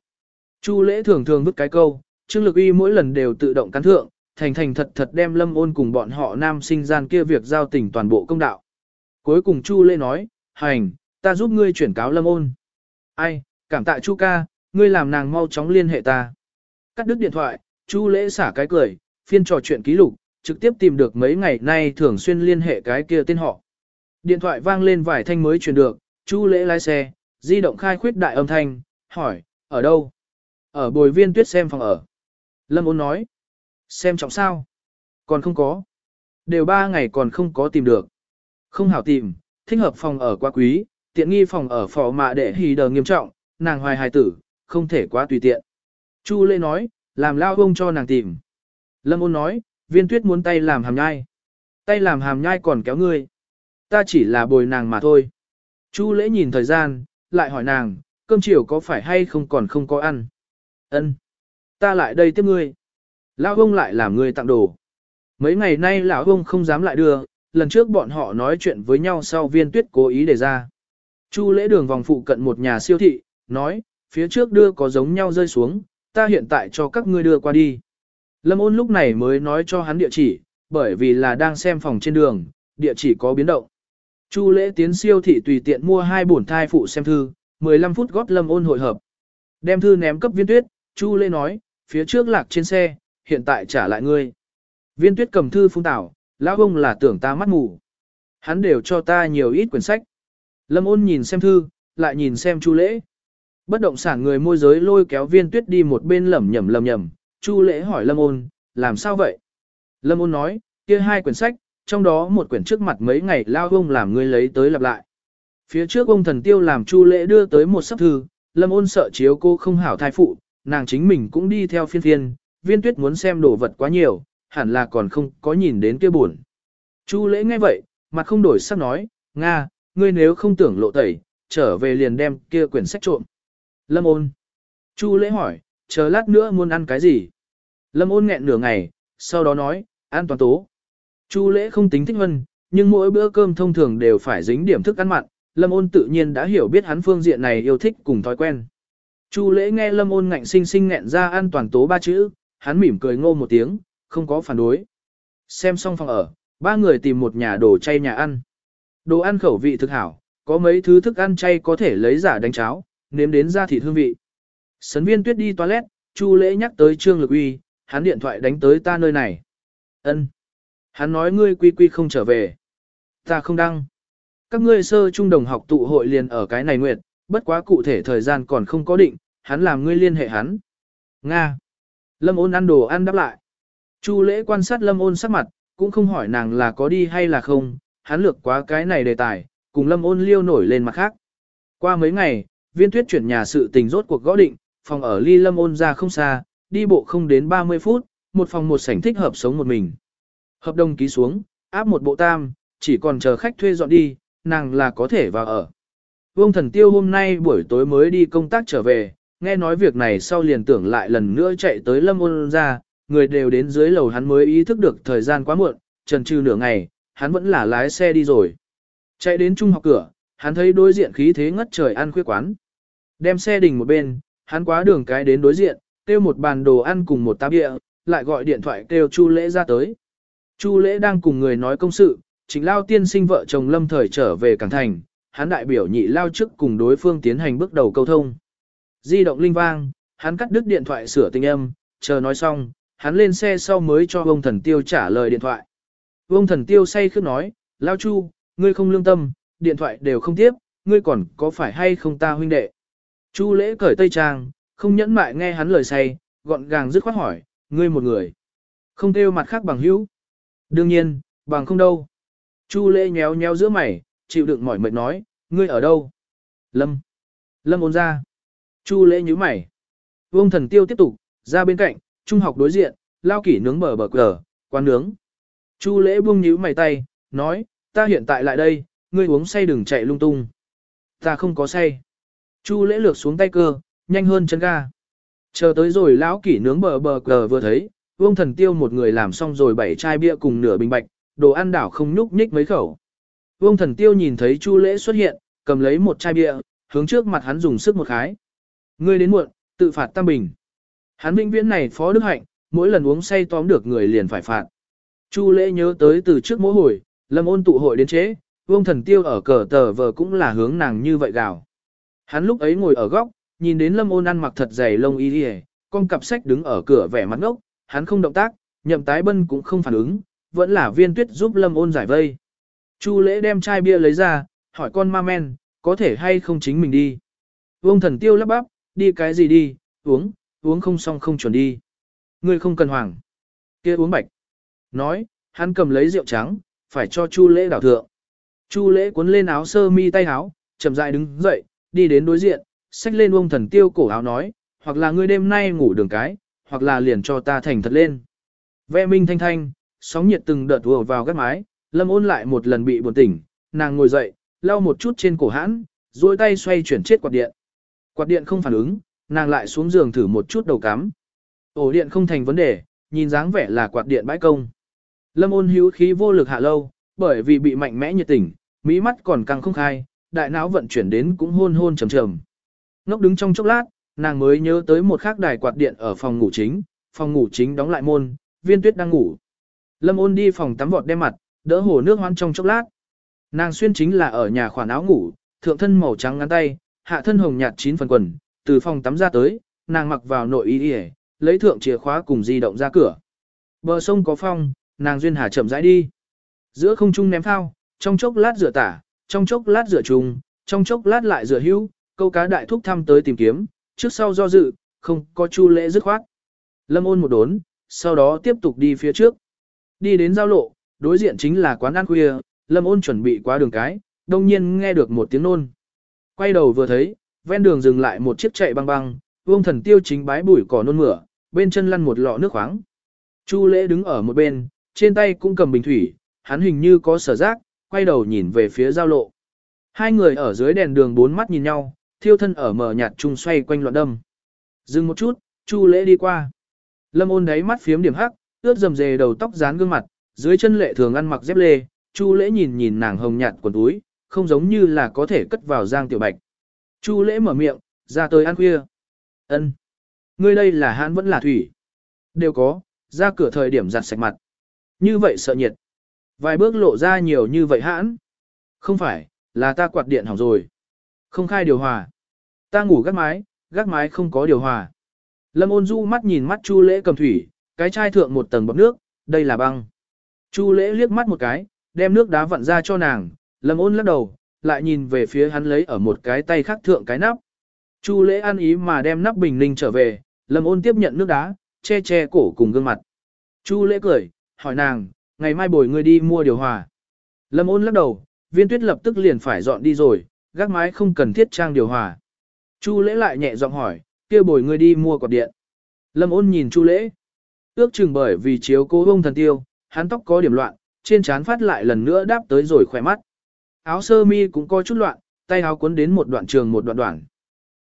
A: Chu lễ thường thường vứt cái câu, Trương Lực Uy mỗi lần đều tự động cắn thượng, thành thành thật thật đem lâm ôn cùng bọn họ nam sinh gian kia việc giao tình toàn bộ công đạo. Cuối cùng Chu lễ nói, hành, ta giúp ngươi chuyển cáo lâm ôn. Ai, cảm tạ Chu ca, ngươi làm nàng mau chóng liên hệ ta. Cắt đứt điện thoại, Chu lễ xả cái cười, phiên trò chuyện ký lục, trực tiếp tìm được mấy ngày nay thường xuyên liên hệ cái kia tên họ. Điện thoại vang lên vài thanh mới truyền được, Chu lễ lái xe, di động khai khuyết đại âm thanh, hỏi, ở đâu? Ở bồi viên tuyết xem phòng ở. Lâm ôn nói, xem trọng sao? Còn không có. Đều ba ngày còn không có tìm được. Không hảo tìm, thích hợp phòng ở quá quý, tiện nghi phòng ở phò mạ đệ hì đờ nghiêm trọng, nàng hoài hài tử, không thể quá tùy tiện. Chu lễ nói, làm lao ông cho nàng tìm. Lâm ôn nói, viên tuyết muốn tay làm hàm nhai. Tay làm hàm nhai còn kéo ngươi. Ta chỉ là bồi nàng mà thôi. Chu lễ nhìn thời gian, lại hỏi nàng, cơm chiều có phải hay không còn không có ăn. Ân, Ta lại đây tiếp ngươi. Lão ông lại làm ngươi tặng đồ. Mấy ngày nay lão ông không dám lại đưa, lần trước bọn họ nói chuyện với nhau sau viên tuyết cố ý đề ra. Chu lễ đường vòng phụ cận một nhà siêu thị, nói, phía trước đưa có giống nhau rơi xuống, ta hiện tại cho các ngươi đưa qua đi. Lâm ôn lúc này mới nói cho hắn địa chỉ, bởi vì là đang xem phòng trên đường, địa chỉ có biến động. Chu lễ tiến siêu thị tùy tiện mua hai bổn thai phụ xem thư, 15 phút góp lâm ôn hội hợp. Đem thư ném cấp viên tuyết, Chu lễ nói, phía trước lạc trên xe, hiện tại trả lại ngươi. Viên tuyết cầm thư phung tảo, lão ông là tưởng ta mắt mù. Hắn đều cho ta nhiều ít quyển sách. Lâm ôn nhìn xem thư, lại nhìn xem chu lễ. Bất động sản người môi giới lôi kéo viên tuyết đi một bên lẩm nhẩm lẩm nhẩm. chu lễ hỏi lâm ôn, làm sao vậy? Lâm ôn nói, kia hai quyển sách, trong đó một quyển trước mặt mấy ngày lao ông làm ngươi lấy tới lặp lại. Phía trước ông thần tiêu làm chu lễ đưa tới một sắp thư, lâm ôn sợ chiếu cô không hảo thai phụ, nàng chính mình cũng đi theo phiên phiên, viên tuyết muốn xem đồ vật quá nhiều, hẳn là còn không có nhìn đến kia buồn. Chu lễ nghe vậy, mặt không đổi sắc nói, Nga, ngươi nếu không tưởng lộ tẩy, trở về liền đem kia quyển sách trộm. Lâm ôn. Chu lễ hỏi, chờ lát nữa muốn ăn cái gì? Lâm ôn nghẹn nửa ngày, sau đó nói, an toàn tố. Chu lễ không tính thích hân, nhưng mỗi bữa cơm thông thường đều phải dính điểm thức ăn mặn, Lâm ôn tự nhiên đã hiểu biết hắn phương diện này yêu thích cùng thói quen. Chu lễ nghe Lâm ôn ngạnh sinh sinh nghẹn ra an toàn tố ba chữ, hắn mỉm cười ngô một tiếng, không có phản đối. Xem xong phòng ở, ba người tìm một nhà đồ chay nhà ăn. Đồ ăn khẩu vị thực hảo, có mấy thứ thức ăn chay có thể lấy giả đánh cháo, nếm đến ra thịt hương vị. Sấn viên tuyết đi toilet, Chu lễ nhắc tới Trương Lực Uy, hắn điện thoại đánh tới ta nơi này. Ân. Hắn nói ngươi quy quy không trở về. Ta không đăng. Các ngươi sơ trung đồng học tụ hội liền ở cái này nguyệt, bất quá cụ thể thời gian còn không có định, hắn làm ngươi liên hệ hắn. Nga. Lâm ôn ăn đồ ăn đáp lại. Chu lễ quan sát lâm ôn sắc mặt, cũng không hỏi nàng là có đi hay là không, hắn lược quá cái này đề tài, cùng lâm ôn liêu nổi lên mặt khác. Qua mấy ngày, viên tuyết chuyển nhà sự tình rốt cuộc gõ định, phòng ở ly lâm ôn ra không xa, đi bộ không đến 30 phút, một phòng một sảnh thích hợp sống một mình. Hợp đồng ký xuống, áp một bộ tam, chỉ còn chờ khách thuê dọn đi, nàng là có thể vào ở. Vương thần tiêu hôm nay buổi tối mới đi công tác trở về, nghe nói việc này sau liền tưởng lại lần nữa chạy tới lâm ôn ra, người đều đến dưới lầu hắn mới ý thức được thời gian quá muộn, trần trừ nửa ngày, hắn vẫn là lái xe đi rồi. Chạy đến trung học cửa, hắn thấy đối diện khí thế ngất trời ăn khuya quán. Đem xe đình một bên, hắn quá đường cái đến đối diện, kêu một bàn đồ ăn cùng một táp địa, lại gọi điện thoại kêu Chu Lễ ra tới. Chu Lễ đang cùng người nói công sự, chính lao tiên sinh vợ chồng lâm thời trở về Cảng Thành, hắn đại biểu nhị lao trước cùng đối phương tiến hành bước đầu câu thông. Di động linh vang, hắn cắt đứt điện thoại sửa tình âm, chờ nói xong, hắn lên xe sau mới cho ông thần tiêu trả lời điện thoại. Ông thần tiêu say khước nói, Lao Chu, ngươi không lương tâm, điện thoại đều không tiếp, ngươi còn có phải hay không ta huynh đệ. Chu lễ cởi tây trang, không nhẫn mại nghe hắn lời say, gọn gàng dứt khoát hỏi, ngươi một người. Không kêu mặt khác bằng hữu. Đương nhiên, bằng không đâu. Chu lễ nhéo nhéo giữa mày, chịu đựng mỏi mệt nói, ngươi ở đâu? Lâm. Lâm ôn ra. Chu lễ nhíu mày. Vương thần tiêu tiếp tục, ra bên cạnh, trung học đối diện, lao kỷ nướng bờ bờ cờ, quán nướng. Chu lễ buông nhíu mày tay, nói, ta hiện tại lại đây, ngươi uống say đừng chạy lung tung. Ta không có say. Chu lễ lược xuống tay cơ, nhanh hơn chân ga. Chờ tới rồi lão kỷ nướng bờ bờ cờ vừa thấy, Vương thần tiêu một người làm xong rồi bảy chai bia cùng nửa bình bạch, đồ ăn đảo không nhúc nhích mấy khẩu. Vương thần tiêu nhìn thấy Chu lễ xuất hiện, cầm lấy một chai bia, hướng trước mặt hắn dùng sức một khái. Ngươi đến muộn, tự phạt tam bình. Hắn vĩnh viễn này phó đức hạnh, mỗi lần uống say tóm được người liền phải phạt. Chu lễ nhớ tới từ trước mỗi hồi, lâm ôn tụ hội đến chế, vương thần tiêu ở cờ tờ vờ cũng là hướng nàng như vậy gào. Hắn lúc ấy ngồi ở góc, nhìn đến lâm ôn ăn mặc thật dày lông y đi con cặp sách đứng ở cửa vẻ mặt ngốc, hắn không động tác, nhậm tái bân cũng không phản ứng, vẫn là viên tuyết giúp lâm ôn giải vây. Chu lễ đem chai bia lấy ra, hỏi con ma men, có thể hay không chính mình đi. Vương thần tiêu lắp bắp, đi cái gì đi, uống, uống không xong không chuẩn đi. Ngươi không cần hoảng, kia uống bạch. Nói, hắn cầm lấy rượu trắng, phải cho Chu lễ đảo thượng. Chu lễ cuốn lên áo sơ mi tay áo, chậm rãi đứng dậy, đi đến đối diện, xách lên ông thần tiêu cổ áo nói, hoặc là ngươi đêm nay ngủ đường cái, hoặc là liền cho ta thành thật lên. Vẽ minh thanh thanh, sóng nhiệt từng đợt vừa vào gắt mái, lâm ôn lại một lần bị buồn tỉnh, nàng ngồi dậy, lau một chút trên cổ hãn, duỗi tay xoay chuyển chết quạt điện. Quạt điện không phản ứng, nàng lại xuống giường thử một chút đầu cắm. Ổ điện không thành vấn đề, nhìn dáng vẻ là quạt điện bãi công. Lâm ôn hữu khí vô lực hạ lâu, bởi vì bị mạnh mẽ nhiệt tỉnh, mỹ mắt còn căng không khai, đại não vận chuyển đến cũng hôn hôn trầm trầm. Ngốc đứng trong chốc lát, nàng mới nhớ tới một khác đài quạt điện ở phòng ngủ chính, phòng ngủ chính đóng lại môn, viên tuyết đang ngủ. Lâm ôn đi phòng tắm vọt đem mặt, đỡ hồ nước hoan trong chốc lát. Nàng xuyên chính là ở nhà khoản áo ngủ, thượng thân màu trắng ngắn tay, hạ thân hồng nhạt chín phần quần, từ phòng tắm ra tới, nàng mặc vào nội y y, lấy thượng chìa khóa cùng di động ra cửa. Bờ sông có phong, nàng duyên hà chậm rãi đi. Giữa không trung ném phao, trong chốc lát rửa tả, trong chốc lát rửa trùng, trong chốc lát lại rửa hữu, câu cá đại thúc thăm tới tìm kiếm, trước sau do dự, không có chu lễ dứt khoát. Lâm ôn một đốn, sau đó tiếp tục đi phía trước. Đi đến giao lộ, đối diện chính là quán ăn khuya, Lâm ôn chuẩn bị qua đường cái, đông nhiên nghe được một tiếng nôn. Quay đầu vừa thấy, ven đường dừng lại một chiếc chạy băng băng, vương thần tiêu chính bái bụi cỏ nôn mửa, bên chân lăn một lọ nước khoáng. Chu lễ đứng ở một bên, trên tay cũng cầm bình thủy, hắn hình như có sở giác, quay đầu nhìn về phía giao lộ. Hai người ở dưới đèn đường bốn mắt nhìn nhau, thiêu thân ở mờ nhạt chung xoay quanh loạn đâm. Dừng một chút, Chu lễ đi qua. Lâm ôn đáy mắt phiếm điểm hắc, ướt dầm dề đầu tóc dán gương mặt, dưới chân lệ thường ăn mặc dép lê, Chu lễ nhìn nhìn nàng hồng nhạt quần túi, không giống như là có thể cất vào giang tiểu bạch. Chu lễ mở miệng, ra tới ăn khuya. Ân, Ngươi đây là hãn vẫn là thủy. Đều có, ra cửa thời điểm giặt sạch mặt. Như vậy sợ nhiệt. Vài bước lộ ra nhiều như vậy hãn. Không phải, là ta quạt điện hỏng rồi. Không khai điều hòa. Ta ngủ gác mái, gác mái không có điều hòa. Lâm ôn du mắt nhìn mắt Chu lễ cầm thủy, cái chai thượng một tầng bọc nước, đây là băng. Chu lễ liếc mắt một cái, đem nước đá vặn ra cho nàng, lâm ôn lắc đầu, lại nhìn về phía hắn lấy ở một cái tay khác thượng cái nắp. Chu lễ ăn ý mà đem nắp bình ninh trở về, lâm ôn tiếp nhận nước đá, che che cổ cùng gương mặt. Chu lễ cười, hỏi nàng, ngày mai bồi ngươi đi mua điều hòa. Lâm ôn lắc đầu, viên tuyết lập tức liền phải dọn đi rồi, gác mái không cần thiết trang điều hòa. Chu lễ lại nhẹ giọng hỏi, kia bồi ngươi đi mua quạt điện. Lâm ôn nhìn chu lễ. Ước chừng bởi vì chiếu cố ông thần tiêu, hắn tóc có điểm loạn, trên trán phát lại lần nữa đáp tới rồi khỏe mắt. Áo sơ mi cũng có chút loạn, tay áo cuốn đến một đoạn trường một đoạn đoạn.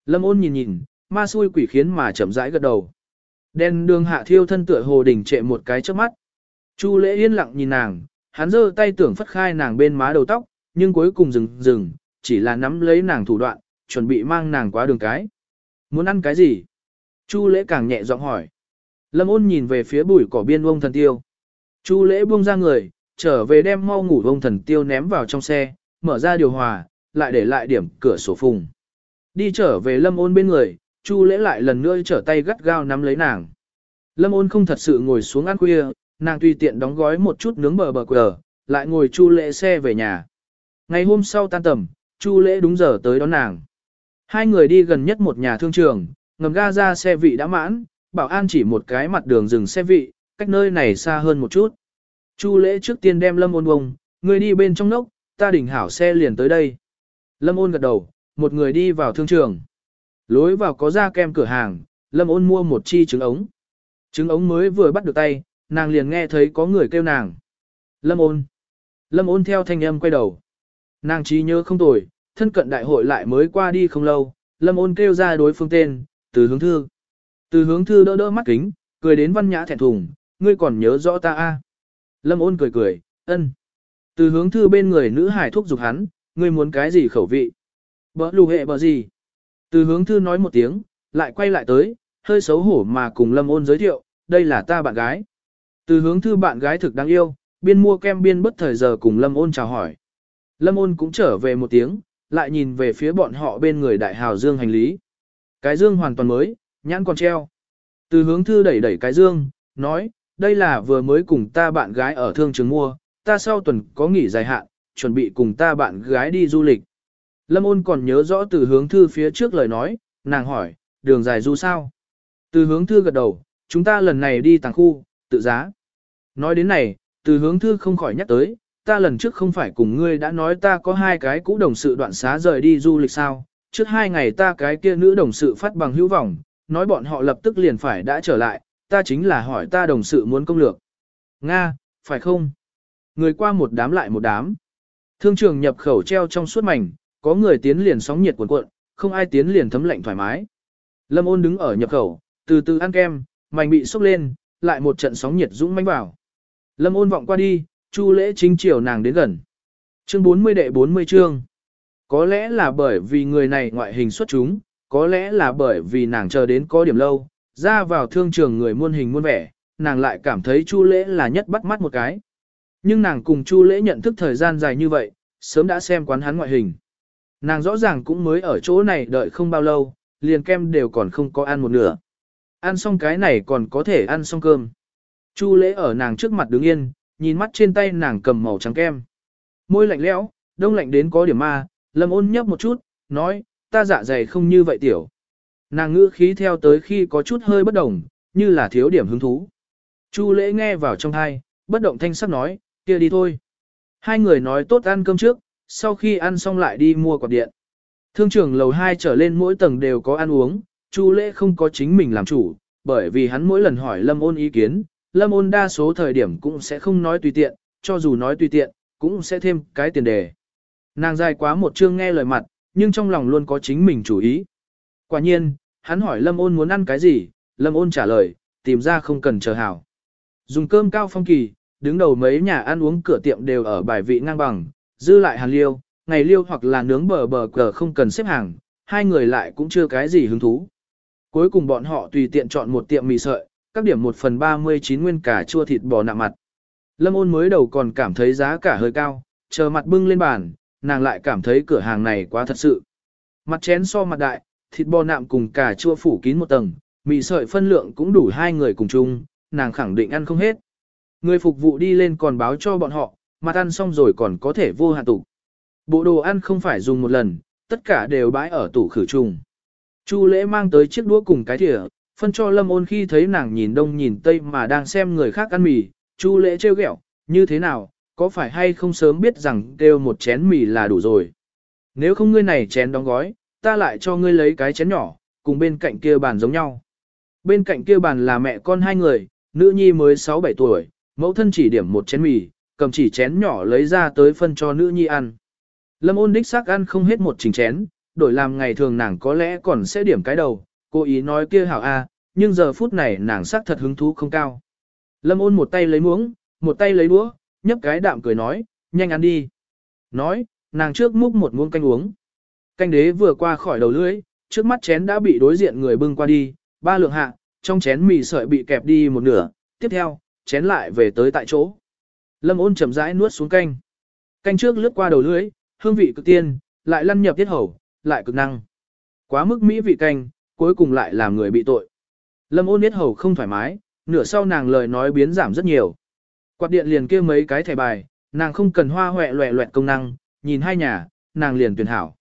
A: Lâm ôn nhìn nhìn, ma xui quỷ khiến mà chậm rãi gật đầu. Đen đường hạ thiêu thân tựa hồ đỉnh trệ một cái trước mắt. Chu lễ yên lặng nhìn nàng, hắn giơ tay tưởng phất khai nàng bên má đầu tóc, nhưng cuối cùng dừng dừng, chỉ là nắm lấy nàng thủ đoạn, chuẩn bị mang nàng qua đường cái. Muốn ăn cái gì? Chu lễ càng nhẹ giọng hỏi. Lâm ôn nhìn về phía bụi cỏ biên vông thần tiêu. Chu lễ buông ra người, trở về đem mau ngủ vông thần tiêu ném vào trong xe, mở ra điều hòa, lại để lại điểm cửa sổ phùng. Đi trở về lâm ôn bên người, chu lễ lại lần nữa trở tay gắt gao nắm lấy nàng. Lâm ôn không thật sự ngồi xuống ăn khuya, nàng tùy tiện đóng gói một chút nướng bờ bờ quờ, lại ngồi chu lễ xe về nhà. Ngày hôm sau tan tầm, chu lễ đúng giờ tới đón nàng. Hai người đi gần nhất một nhà thương trường, ngầm ga ra xe vị đã mãn, bảo an chỉ một cái mặt đường dừng xe vị, cách nơi này xa hơn một chút. Chu lễ trước tiên đem lâm ôn bông, người đi bên trong nốc, ta đỉnh hảo xe liền tới đây. Lâm ôn gật đầu, một người đi vào thương trường. Lối vào có ra kem cửa hàng, lâm ôn mua một chi trứng ống. Trứng ống mới vừa bắt được tay, nàng liền nghe thấy có người kêu nàng. Lâm ôn. Lâm ôn theo thanh âm quay đầu. Nàng trí nhớ không tồi, thân cận đại hội lại mới qua đi không lâu, lâm ôn kêu ra đối phương tên, từ hướng thư. Từ hướng thư đỡ đỡ mắt kính, cười đến văn nhã thẹn thùng, ngươi còn nhớ rõ ta a? Lâm ôn cười cười, ân. Từ hướng thư bên người nữ hải thúc giục hắn, ngươi muốn cái gì khẩu vị? Bỡ lù hệ bỡ gì? Từ hướng thư nói một tiếng, lại quay lại tới, hơi xấu hổ mà cùng lâm ôn giới thiệu, đây là ta bạn gái. Từ hướng thư bạn gái thực đáng yêu, biên mua kem biên bất thời giờ cùng lâm ôn chào hỏi. Lâm ôn cũng trở về một tiếng, lại nhìn về phía bọn họ bên người đại hào dương hành lý. Cái dương hoàn toàn mới, nhãn còn treo. Từ hướng thư đẩy đẩy cái dương, nói, đây là vừa mới cùng ta bạn gái ở thương trường mua, ta sau tuần có nghỉ dài hạn, chuẩn bị cùng ta bạn gái đi du lịch. Lâm ôn còn nhớ rõ từ hướng thư phía trước lời nói, nàng hỏi, đường dài du sao? Từ hướng thư gật đầu, chúng ta lần này đi tàng khu, tự giá. Nói đến này, từ hướng thư không khỏi nhắc tới, ta lần trước không phải cùng ngươi đã nói ta có hai cái cũ đồng sự đoạn xá rời đi du lịch sao, trước hai ngày ta cái kia nữ đồng sự phát bằng hữu vọng, nói bọn họ lập tức liền phải đã trở lại, ta chính là hỏi ta đồng sự muốn công lược. Nga, phải không? Người qua một đám lại một đám. Thương trường nhập khẩu treo trong suốt mảnh, có người tiến liền sóng nhiệt cuộn cuộn, không ai tiến liền thấm lạnh thoải mái. Lâm ôn đứng ở nhập khẩu, từ từ ăn kem, mảnh bị sốc lên, lại một trận sóng nhiệt dũng mãnh vào. Lâm ôn vọng qua đi, chu lễ chính chiều nàng đến gần. Chương 40 đệ 40 chương. Có lẽ là bởi vì người này ngoại hình xuất chúng, có lẽ là bởi vì nàng chờ đến có điểm lâu, ra vào thương trường người muôn hình muôn vẻ, nàng lại cảm thấy Chu Lễ là nhất bắt mắt một cái. Nhưng nàng cùng Chu Lễ nhận thức thời gian dài như vậy, sớm đã xem quán hắn ngoại hình. Nàng rõ ràng cũng mới ở chỗ này đợi không bao lâu, liền kem đều còn không có ăn một nửa. Ăn xong cái này còn có thể ăn xong cơm. Chu Lễ ở nàng trước mặt đứng yên, nhìn mắt trên tay nàng cầm màu trắng kem. Môi lạnh lẽo, đông lạnh đến có điểm ma, Lâm ôn nhấp một chút, nói, ta dạ dày không như vậy tiểu. Nàng ngữ khí theo tới khi có chút hơi bất đồng, như là thiếu điểm hứng thú. Chu lễ nghe vào trong thai, bất động thanh sắc nói, kia đi thôi. Hai người nói tốt ăn cơm trước, sau khi ăn xong lại đi mua quạt điện. Thương trường lầu 2 trở lên mỗi tầng đều có ăn uống, Chu lễ không có chính mình làm chủ, bởi vì hắn mỗi lần hỏi Lâm ôn ý kiến, Lâm ôn đa số thời điểm cũng sẽ không nói tùy tiện, cho dù nói tùy tiện, cũng sẽ thêm cái tiền đề. Nàng dài quá một chương nghe lời mặt, nhưng trong lòng luôn có chính mình chủ ý. Quả nhiên, hắn hỏi Lâm ôn muốn ăn cái gì, Lâm ôn trả lời, tìm ra không cần chờ hảo. Dùng cơm cao phong kỳ, đứng đầu mấy nhà ăn uống cửa tiệm đều ở bài vị ngang bằng, dư lại hàn liêu, ngày liêu hoặc là nướng bờ bờ cờ không cần xếp hàng, hai người lại cũng chưa cái gì hứng thú. Cuối cùng bọn họ tùy tiện chọn một tiệm mì sợi, các điểm 1 phần 39 nguyên cả chua thịt bò nạm mặt. Lâm ôn mới đầu còn cảm thấy giá cả hơi cao, chờ mặt bưng lên bàn, nàng lại cảm thấy cửa hàng này quá thật sự. Mặt chén so mặt đại, thịt bò nạm cùng cả chua phủ kín một tầng, mì sợi phân lượng cũng đủ hai người cùng chung, nàng khẳng định ăn không hết. Người phục vụ đi lên còn báo cho bọn họ, mặt ăn xong rồi còn có thể vô hạn tủ. Bộ đồ ăn không phải dùng một lần, tất cả đều bãi ở tủ khử trùng. Chu lễ mang tới chiếc đũa cùng cái thìa, phân cho lâm ôn khi thấy nàng nhìn đông nhìn tây mà đang xem người khác ăn mì, chu lễ trêu ghẹo, như thế nào, có phải hay không sớm biết rằng kêu một chén mì là đủ rồi. Nếu không ngươi này chén đóng gói, ta lại cho ngươi lấy cái chén nhỏ, cùng bên cạnh kia bàn giống nhau. Bên cạnh kia bàn là mẹ con hai người, nữ nhi mới 6-7 tuổi, mẫu thân chỉ điểm một chén mì, cầm chỉ chén nhỏ lấy ra tới phân cho nữ nhi ăn. Lâm ôn đích xác ăn không hết một chỉnh chén, đổi làm ngày thường nàng có lẽ còn sẽ điểm cái đầu, cô ý nói kia hảo a, nhưng giờ phút này nàng xác thật hứng thú không cao. Lâm ôn một tay lấy muỗng, một tay lấy đũa, nhấp cái đạm cười nói, nhanh ăn đi. Nói, nàng trước múc một muỗng canh uống. Canh đế vừa qua khỏi đầu lưỡi, trước mắt chén đã bị đối diện người bưng qua đi, ba lượng hạ, trong chén mì sợi bị kẹp đi một nửa, tiếp theo, chén lại về tới tại chỗ. Lâm ôn chậm rãi nuốt xuống canh. Canh trước lướt qua đầu lưỡi, hương vị cực tiên, lại lăn nhập tiết hầu, lại cực năng. Quá mức mỹ vị canh, cuối cùng lại làm người bị tội. Lâm ôn tiết hầu không thoải mái, nửa sau nàng lời nói biến giảm rất nhiều. Quạt điện liền kia mấy cái thẻ bài, nàng không cần hoa hoẹ loẹ loẹt công năng, nhìn hai nhà, nàng liền tuyển hảo.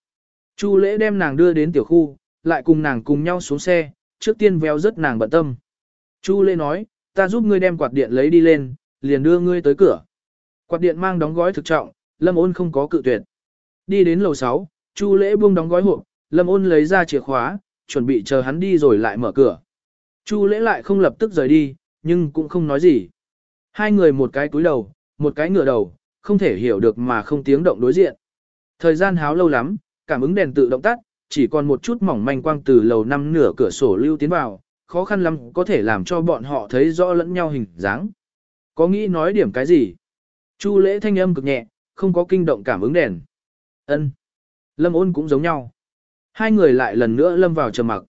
A: Chu lễ đem nàng đưa đến tiểu khu, lại cùng nàng cùng nhau xuống xe, trước tiên véo rất nàng bận tâm. Chu lễ nói, ta giúp ngươi đem quạt điện lấy đi lên, liền đưa ngươi tới cửa. Quạt điện mang đóng gói thực trọng, lâm ôn không có cự tuyệt. Đi đến lầu 6, Chu lễ buông đóng gói hộp, lâm ôn lấy ra chìa khóa, chuẩn bị chờ hắn đi rồi lại mở cửa. Chu lễ lại không lập tức rời đi, nhưng cũng không nói gì. Hai người một cái cúi đầu, một cái ngửa đầu, không thể hiểu được mà không tiếng động đối diện. Thời gian háo lâu lắm, cảm ứng đèn tự động tắt, chỉ còn một chút mỏng manh quang từ lầu năm nửa cửa sổ lưu tiến vào, khó khăn lắm có thể làm cho bọn họ thấy rõ lẫn nhau hình dáng. Có nghĩ nói điểm cái gì? Chu lễ thanh âm cực nhẹ, không có kinh động cảm ứng đèn. Ân. Lâm ôn cũng giống nhau. Hai người lại lần nữa lâm vào trầm mặc.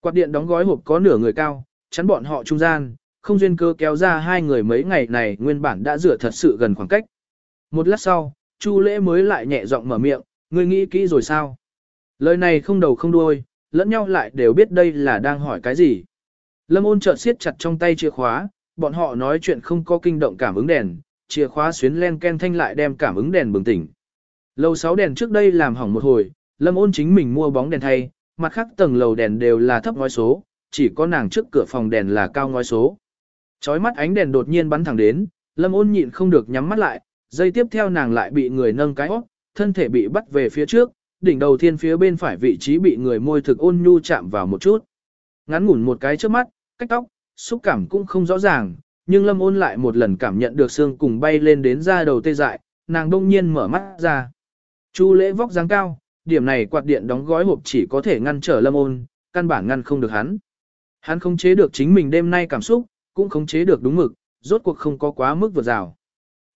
A: Quạt điện đóng gói hộp có nửa người cao, chắn bọn họ trung gian, không duyên cơ kéo ra hai người mấy ngày này nguyên bản đã rửa thật sự gần khoảng cách. Một lát sau, Chu lễ mới lại nhẹ giọng mở miệng, ngươi nghĩ kỹ rồi sao? Lời này không đầu không đuôi, lẫn nhau lại đều biết đây là đang hỏi cái gì. Lâm ôn chợt siết chặt trong tay chìa khóa, bọn họ nói chuyện không có kinh động cảm ứng đèn, chìa khóa xuyến len ken thanh lại đem cảm ứng đèn bừng tỉnh. Lầu 6 đèn trước đây làm hỏng một hồi, Lâm ôn chính mình mua bóng đèn thay, mặt khác tầng lầu đèn đều là thấp ngói số, chỉ có nàng trước cửa phòng đèn là cao ngói số. Chói mắt ánh đèn đột nhiên bắn thẳng đến, Lâm ôn nhịn không được nhắm mắt lại, giây tiếp theo nàng lại bị người nâng cái óc, thân thể bị bắt về phía trước, đỉnh đầu thiên phía bên phải vị trí bị người môi thực ôn nhu chạm vào một chút. Ngắn ngủn một cái trước mắt, cách tóc, xúc cảm cũng không rõ ràng, nhưng lâm ôn lại một lần cảm nhận được xương cùng bay lên đến da đầu tê dại, nàng đông nhiên mở mắt ra. Chu lễ vóc dáng cao, điểm này quạt điện đóng gói hộp chỉ có thể ngăn trở lâm ôn, căn bản ngăn không được hắn. Hắn không chế được chính mình đêm nay cảm xúc, cũng không chế được đúng mực, rốt cuộc không có quá mức vượt rào.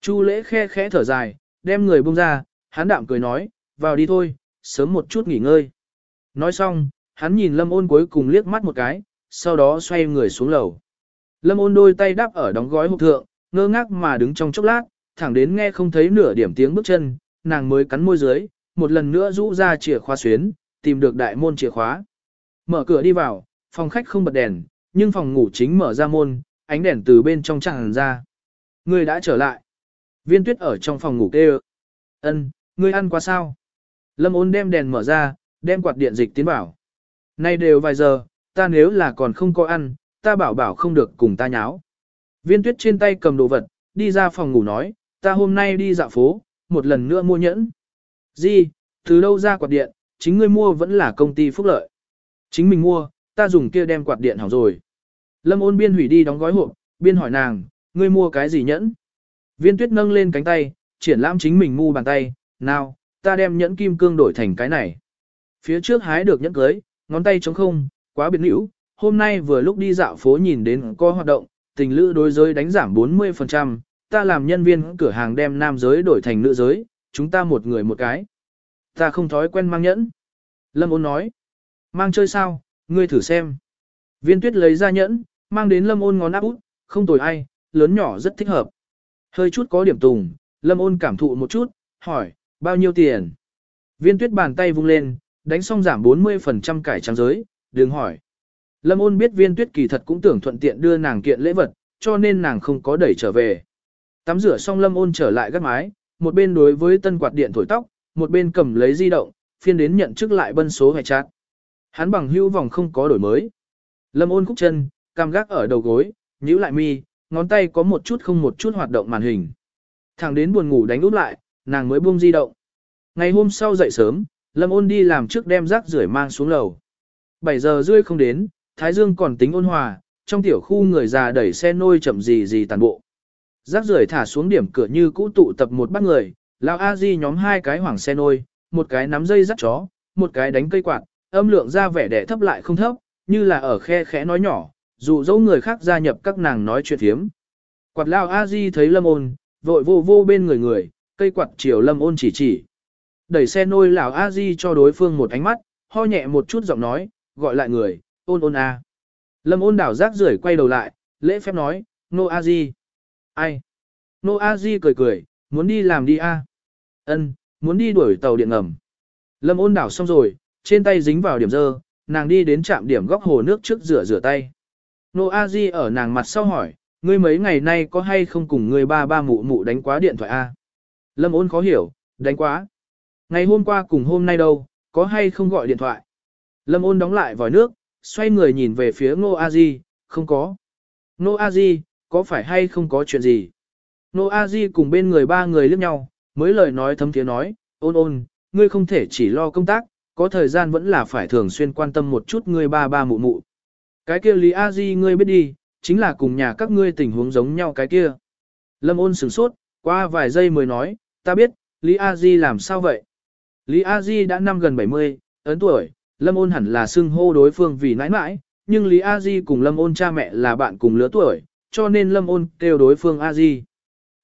A: Chu lễ khe khẽ thở dài, đem người buông ra, hắn đạm cười nói, vào đi thôi, sớm một chút nghỉ ngơi. Nói xong, hắn nhìn lâm ôn cuối cùng liếc mắt một cái, sau đó xoay người xuống lầu. Lâm ôn đôi tay đắp ở đóng gói hộp thượng, ngơ ngác mà đứng trong chốc lát, thẳng đến nghe không thấy nửa điểm tiếng bước chân, nàng mới cắn môi dưới, một lần nữa rũ ra chìa khóa xuyến, tìm được đại môn chìa khóa. Mở cửa đi vào, phòng khách không bật đèn, nhưng phòng ngủ chính mở ra môn, ánh đèn từ bên trong tràn ra. Người đã trở lại. Viên tuyết ở trong phòng ngủ kêu. Ân, ngươi ăn quá sao? Lâm ôn đem đèn mở ra, đem quạt điện dịch tiến bảo. Nay đều vài giờ, ta nếu là còn không có ăn, ta bảo bảo không được cùng ta nháo. Viên tuyết trên tay cầm đồ vật, đi ra phòng ngủ nói, ta hôm nay đi dạo phố, một lần nữa mua nhẫn. Gì, từ đâu ra quạt điện, chính ngươi mua vẫn là công ty phúc lợi. Chính mình mua, ta dùng kia đem quạt điện hỏng rồi. Lâm ôn biên hủy đi đóng gói hộp, biên hỏi nàng, ngươi mua cái gì nhẫn? Viên tuyết nâng lên cánh tay, triển lãm chính mình mu bàn tay, nào, ta đem nhẫn kim cương đổi thành cái này. Phía trước hái được nhẫn cưới, ngón tay trống không, quá biệt nữ, hôm nay vừa lúc đi dạo phố nhìn đến có hoạt động, tình lữ đối giới đánh giảm 40%, ta làm nhân viên cửa hàng đem nam giới đổi thành nữ giới, chúng ta một người một cái. Ta không thói quen mang nhẫn. Lâm ôn nói, mang chơi sao, ngươi thử xem. Viên tuyết lấy ra nhẫn, mang đến lâm ôn ngón áp út, không tồi ai, lớn nhỏ rất thích hợp. Hơi chút có điểm tùng, lâm ôn cảm thụ một chút, hỏi, bao nhiêu tiền? Viên tuyết bàn tay vung lên, đánh xong giảm 40% cải trắng giới, đừng hỏi. Lâm ôn biết viên tuyết kỳ thật cũng tưởng thuận tiện đưa nàng kiện lễ vật, cho nên nàng không có đẩy trở về. Tắm rửa xong lâm ôn trở lại gác mái, một bên đối với tân quạt điện thổi tóc, một bên cầm lấy di động, phiên đến nhận chức lại bân số hệ chát. Hắn bằng hữu vòng không có đổi mới. Lâm ôn khúc chân, cam gác ở đầu gối, nhíu lại mi, ngón tay có một chút không một chút hoạt động màn hình. Thẳng đến buồn ngủ đánh úp lại, nàng mới buông di động. Ngày hôm sau dậy sớm, Lâm ôn đi làm trước đem rác rưởi mang xuống lầu. 7 giờ rưỡi không đến, Thái Dương còn tính ôn hòa, trong tiểu khu người già đẩy xe nôi chậm gì gì tàn bộ. Rác rưởi thả xuống điểm cửa như cũ tụ tập một bác người, lão a di nhóm hai cái hoảng xe nôi, một cái nắm dây dắt chó, một cái đánh cây quạt, âm lượng ra vẻ đẻ thấp lại không thấp, như là ở khe khẽ nói nhỏ, dù dẫu người khác gia nhập các nàng nói chuyện thiếm. Quạt lao a di thấy lâm ôn, vội vô vô bên người người, cây quạt chiều lâm ôn chỉ chỉ. Đẩy xe nôi lão a di cho đối phương một ánh mắt, ho nhẹ một chút giọng nói, gọi lại người, ôn ôn a. Lâm ôn đảo rác rưởi quay đầu lại, lễ phép nói, nô a di. Ai? Nô a di cười cười, muốn đi làm đi a. Ân, muốn đi đuổi tàu điện ngầm. Lâm ôn đảo xong rồi, trên tay dính vào điểm dơ, nàng đi đến trạm điểm góc hồ nước trước rửa rửa tay. Nô a di ở nàng mặt sau hỏi, ngươi mấy ngày nay có hay không cùng ngươi ba ba mụ mụ đánh quá điện thoại a? Lâm ôn khó hiểu, đánh quá. Ngày hôm qua cùng hôm nay đâu, có hay không gọi điện thoại? Lâm ôn đóng lại vòi nước, xoay người nhìn về phía Ngô A Di, không có. Ngô A Di, có phải hay không có chuyện gì? Ngô A Di cùng bên người ba người liếc nhau, mới lời nói thấm tiếng nói, ôn ôn, ngươi không thể chỉ lo công tác, có thời gian vẫn là phải thường xuyên quan tâm một chút ngươi ba ba mụ mụ. Cái kia Lý A Di ngươi biết đi, chính là cùng nhà các ngươi tình huống giống nhau cái kia. Lâm ôn sửng sốt, qua vài giây mới nói, ta biết, Lý A Di làm sao vậy? Lý A Di đã năm gần 70, ấn tuổi, Lâm ôn hẳn là xưng hô đối phương vì nãi nãi, nhưng Lý A Di cùng Lâm ôn cha mẹ là bạn cùng lứa tuổi, cho nên Lâm ôn kêu đối phương A Di.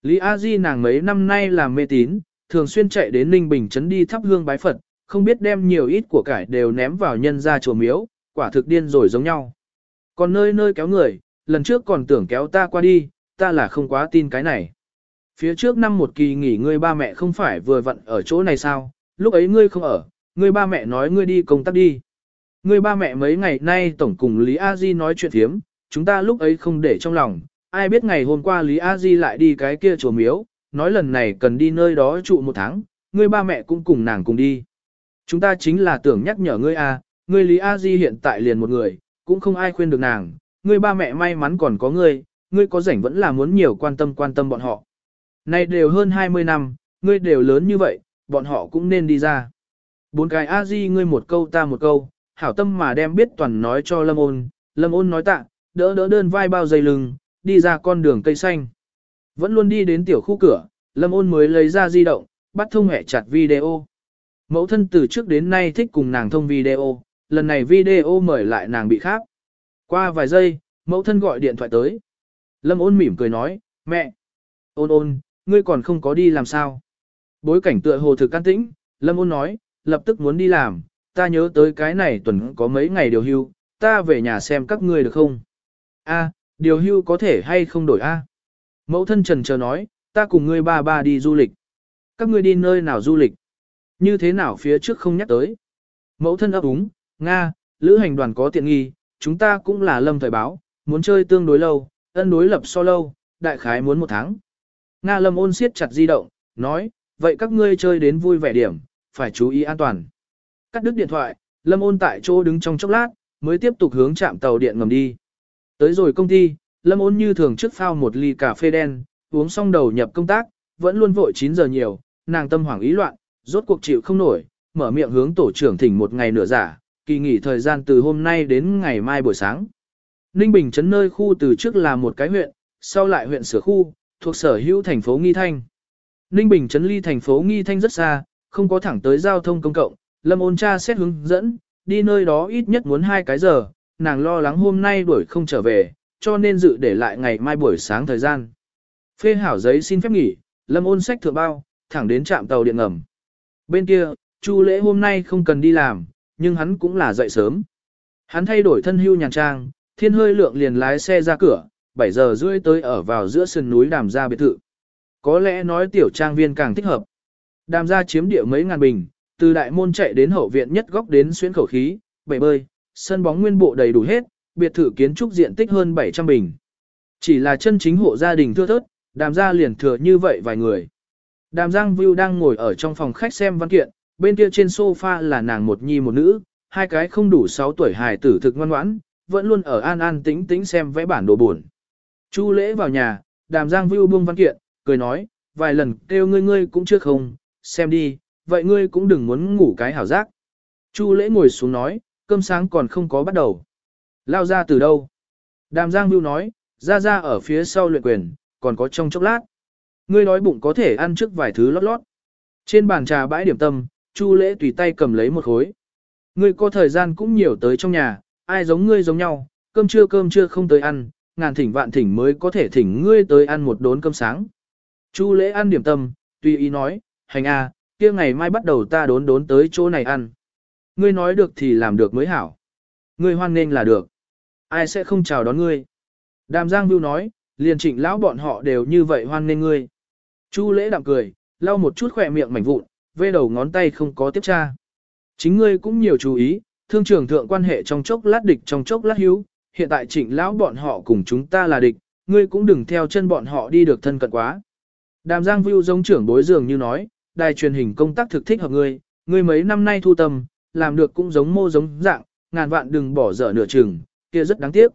A: Lý A Di nàng mấy năm nay làm mê tín, thường xuyên chạy đến Ninh Bình Trấn đi thắp hương bái Phật, không biết đem nhiều ít của cải đều ném vào nhân ra chùa miếu, quả thực điên rồi giống nhau. Còn nơi nơi kéo người, lần trước còn tưởng kéo ta qua đi, ta là không quá tin cái này. Phía trước năm một kỳ nghỉ ngươi ba mẹ không phải vừa vặn ở chỗ này sao, lúc ấy ngươi không ở, ngươi ba mẹ nói ngươi đi công tác đi. Ngươi ba mẹ mấy ngày nay tổng cùng Lý A Di nói chuyện thiếm, chúng ta lúc ấy không để trong lòng, ai biết ngày hôm qua Lý A Di lại đi cái kia chùa miếu, nói lần này cần đi nơi đó trụ một tháng, ngươi ba mẹ cũng cùng nàng cùng đi. Chúng ta chính là tưởng nhắc nhở ngươi A, ngươi Lý A Di hiện tại liền một người, cũng không ai khuyên được nàng, ngươi ba mẹ may mắn còn có ngươi, ngươi có rảnh vẫn là muốn nhiều quan tâm quan tâm bọn họ nay đều hơn 20 năm, ngươi đều lớn như vậy, bọn họ cũng nên đi ra. Bốn cái A Di ngươi một câu ta một câu, hảo tâm mà đem biết toàn nói cho Lâm ôn, Lâm ôn nói tạ, đỡ đỡ đơn vai bao dây lưng, đi ra con đường cây xanh. Vẫn luôn đi đến tiểu khu cửa, Lâm ôn mới lấy ra di động, bắt thông hẹ chặt video. Mẫu thân từ trước đến nay thích cùng nàng thông video, lần này video mời lại nàng bị khác. Qua vài giây, mẫu thân gọi điện thoại tới. Lâm ôn mỉm cười nói, mẹ, ôn ôn, ngươi còn không có đi làm sao. Bối cảnh tựa hồ thực can tĩnh, Lâm ôn nói, lập tức muốn đi làm, ta nhớ tới cái này tuần có mấy ngày điều hưu, ta về nhà xem các ngươi được không? A, điều hưu có thể hay không đổi A? Mẫu thân trần chờ nói, ta cùng ngươi ba ba đi du lịch. Các ngươi đi nơi nào du lịch? Như thế nào phía trước không nhắc tới? Mẫu thân ấp úng, Nga, lữ hành đoàn có tiện nghi, chúng ta cũng là lâm thời báo, muốn chơi tương đối lâu, ân đối lập so lâu, đại khái muốn một tháng. Nga lâm ôn siết chặt di động, nói, vậy các ngươi chơi đến vui vẻ điểm, phải chú ý an toàn. Cắt đứt điện thoại, lâm ôn tại chỗ đứng trong chốc lát, mới tiếp tục hướng chạm tàu điện ngầm đi. Tới rồi công ty, lâm ôn như thường trước phao một ly cà phê đen, uống xong đầu nhập công tác, vẫn luôn vội 9 giờ nhiều, nàng tâm hoảng ý loạn, rốt cuộc chịu không nổi, mở miệng hướng tổ trưởng thỉnh một ngày nửa giả, kỳ nghỉ thời gian từ hôm nay đến ngày mai buổi sáng. Ninh Bình trấn nơi khu từ trước là một cái huyện, sau lại huyện sửa khu, thuộc sở hữu thành phố Nghi Thanh. Ninh Bình trấn ly thành phố Nghi Thanh rất xa, không có thẳng tới giao thông công cộng, Lâm ôn cha xét hướng dẫn, đi nơi đó ít nhất muốn hai cái giờ, nàng lo lắng hôm nay đuổi không trở về, cho nên dự để lại ngày mai buổi sáng thời gian. Phê hảo giấy xin phép nghỉ, Lâm ôn sách thừa bao, thẳng đến trạm tàu điện ngầm. Bên kia, Chu lễ hôm nay không cần đi làm, nhưng hắn cũng là dậy sớm. Hắn thay đổi thân hưu nhàn trang, thiên hơi lượng liền lái xe ra cửa, 7 giờ rưỡi tới ở vào giữa sườn núi đàm gia biệt thự. Có lẽ nói tiểu trang viên càng thích hợp. Đàm gia chiếm địa mấy ngàn bình, từ đại môn chạy đến hậu viện nhất góc đến xuyên khẩu khí, bể bơi, sân bóng nguyên bộ đầy đủ hết, biệt thự kiến trúc diện tích hơn 700 bình. Chỉ là chân chính hộ gia đình thưa thớt, đàm gia liền thừa như vậy vài người. Đàm Giang View đang ngồi ở trong phòng khách xem văn kiện, bên kia trên sofa là nàng một nhi một nữ, hai cái không đủ 6 tuổi hài tử thực ngoan ngoãn, vẫn luôn ở an an tĩnh tĩnh xem vẽ bản đồ buồn. Chu lễ vào nhà, đàm giang vưu buông văn kiện, cười nói, vài lần kêu ngươi ngươi cũng chưa không, xem đi, vậy ngươi cũng đừng muốn ngủ cái hảo giác. Chu lễ ngồi xuống nói, cơm sáng còn không có bắt đầu. Lao ra từ đâu? Đàm giang vưu nói, ra ra ở phía sau luyện quyền, còn có trong chốc lát. Ngươi nói bụng có thể ăn trước vài thứ lót lót. Trên bàn trà bãi điểm tâm, Chu lễ tùy tay cầm lấy một khối. Ngươi có thời gian cũng nhiều tới trong nhà, ai giống ngươi giống nhau, cơm trưa cơm trưa không tới ăn, ngàn thỉnh vạn thỉnh mới có thể thỉnh ngươi tới ăn một đốn cơm sáng. Chu lễ ăn điểm tâm, tùy ý nói, hành a, kia ngày mai bắt đầu ta đốn đốn tới chỗ này ăn. Ngươi nói được thì làm được mới hảo. Ngươi hoan nghênh là được. Ai sẽ không chào đón ngươi. Đàm Giang Vưu nói, liền trịnh lão bọn họ đều như vậy hoan nghênh ngươi. Chu lễ đạm cười, lau một chút khỏe miệng mảnh vụn, vê đầu ngón tay không có tiếp tra. Chính ngươi cũng nhiều chú ý, thương trưởng thượng quan hệ trong chốc lát địch trong chốc lát hữu, hiện tại trịnh lão bọn họ cùng chúng ta là địch, ngươi cũng đừng theo chân bọn họ đi được thân cận quá. Đàm Giang Vưu giống trưởng bối dường như nói, đài truyền hình công tác thực thích hợp ngươi, ngươi mấy năm nay thu tâm, làm được cũng giống mô giống dạng, ngàn vạn đừng bỏ dở nửa chừng, kia rất đáng tiếc.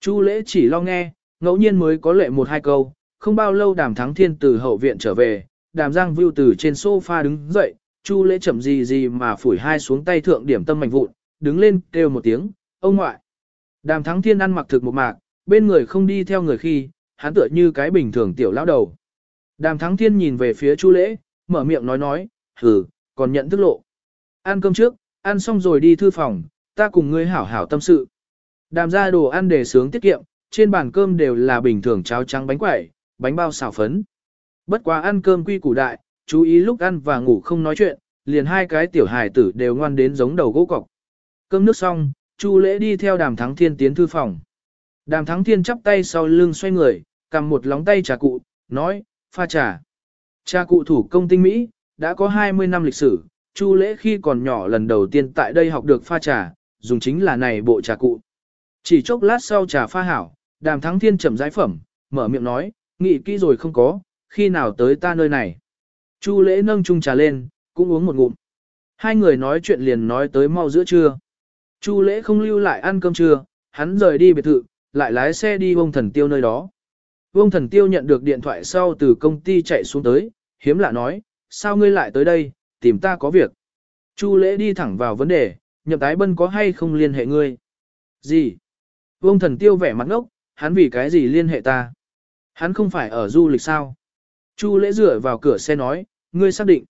A: Chu lễ chỉ lo nghe, ngẫu nhiên mới có lệ một hai câu, không bao lâu đàm thắng thiên từ hậu viện trở về, đàm giang view từ trên sofa đứng dậy, chu lễ chậm gì gì mà phủi hai xuống tay thượng điểm tâm mạnh vụn, đứng lên kêu một tiếng, ông ngoại. Đàm thắng thiên ăn mặc thực một mạc, bên người không đi theo người khi, hắn tựa như cái bình thường tiểu lão đầu. Đàm thắng thiên nhìn về phía chu lễ, mở miệng nói nói, hừ, còn nhận thức lộ. Ăn cơm trước, ăn xong rồi đi thư phòng, ta cùng ngươi hảo hảo tâm sự. Đàm ra đồ ăn để sướng tiết kiệm, trên bàn cơm đều là bình thường cháo trắng bánh quẩy, bánh bao xào phấn. Bất quá ăn cơm quy củ đại, chú ý lúc ăn và ngủ không nói chuyện, liền hai cái tiểu hài tử đều ngoan đến giống đầu gỗ cọc. Cơm nước xong, Chu lễ đi theo đàm thắng thiên tiến thư phòng. Đàm thắng thiên chắp tay sau lưng xoay người, cầm một lóng tay trà cụ, nói, pha trà. Trà cụ thủ công tinh Mỹ, đã có 20 năm lịch sử, Chu lễ khi còn nhỏ lần đầu tiên tại đây học được pha trà, dùng chính là này bộ trà cụ. Chỉ chốc lát sau trà pha hảo, đàm thắng thiên chậm giải phẩm, mở miệng nói, nghĩ kỹ rồi không có, khi nào tới ta nơi này. Chu lễ nâng chung trà lên, cũng uống một ngụm. Hai người nói chuyện liền nói tới mau giữa trưa. Chu lễ không lưu lại ăn cơm trưa, hắn rời đi biệt thự, lại lái xe đi vông thần tiêu nơi đó. Vông thần tiêu nhận được điện thoại sau từ công ty chạy xuống tới, hiếm lạ nói, sao ngươi lại tới đây, tìm ta có việc. Chu lễ đi thẳng vào vấn đề, nhậm tái bân có hay không liên hệ ngươi? Gì? Vông thần tiêu vẻ mặt ngốc, hắn vì cái gì liên hệ ta? Hắn không phải ở du lịch sao? Chu lễ rửa vào cửa xe nói, ngươi xác định.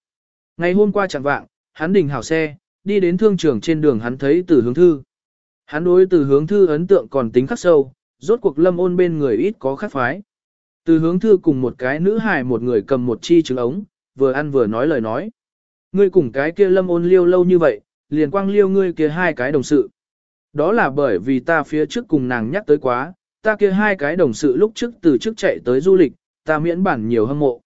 A: Ngày hôm qua chẳng vạng, hắn đình hảo xe, đi đến thương trường trên đường hắn thấy từ hướng thư. Hắn đối từ hướng thư ấn tượng còn tính khắc sâu, rốt cuộc lâm ôn bên người ít có khắc phái. Từ hướng thư cùng một cái nữ hài một người cầm một chi trứng ống, vừa ăn vừa nói lời nói. Ngươi cùng cái kia lâm ôn liêu lâu như vậy, liền quang liêu ngươi kia hai cái đồng sự. Đó là bởi vì ta phía trước cùng nàng nhắc tới quá, ta kia hai cái đồng sự lúc trước từ trước chạy tới du lịch, ta miễn bản nhiều hâm mộ.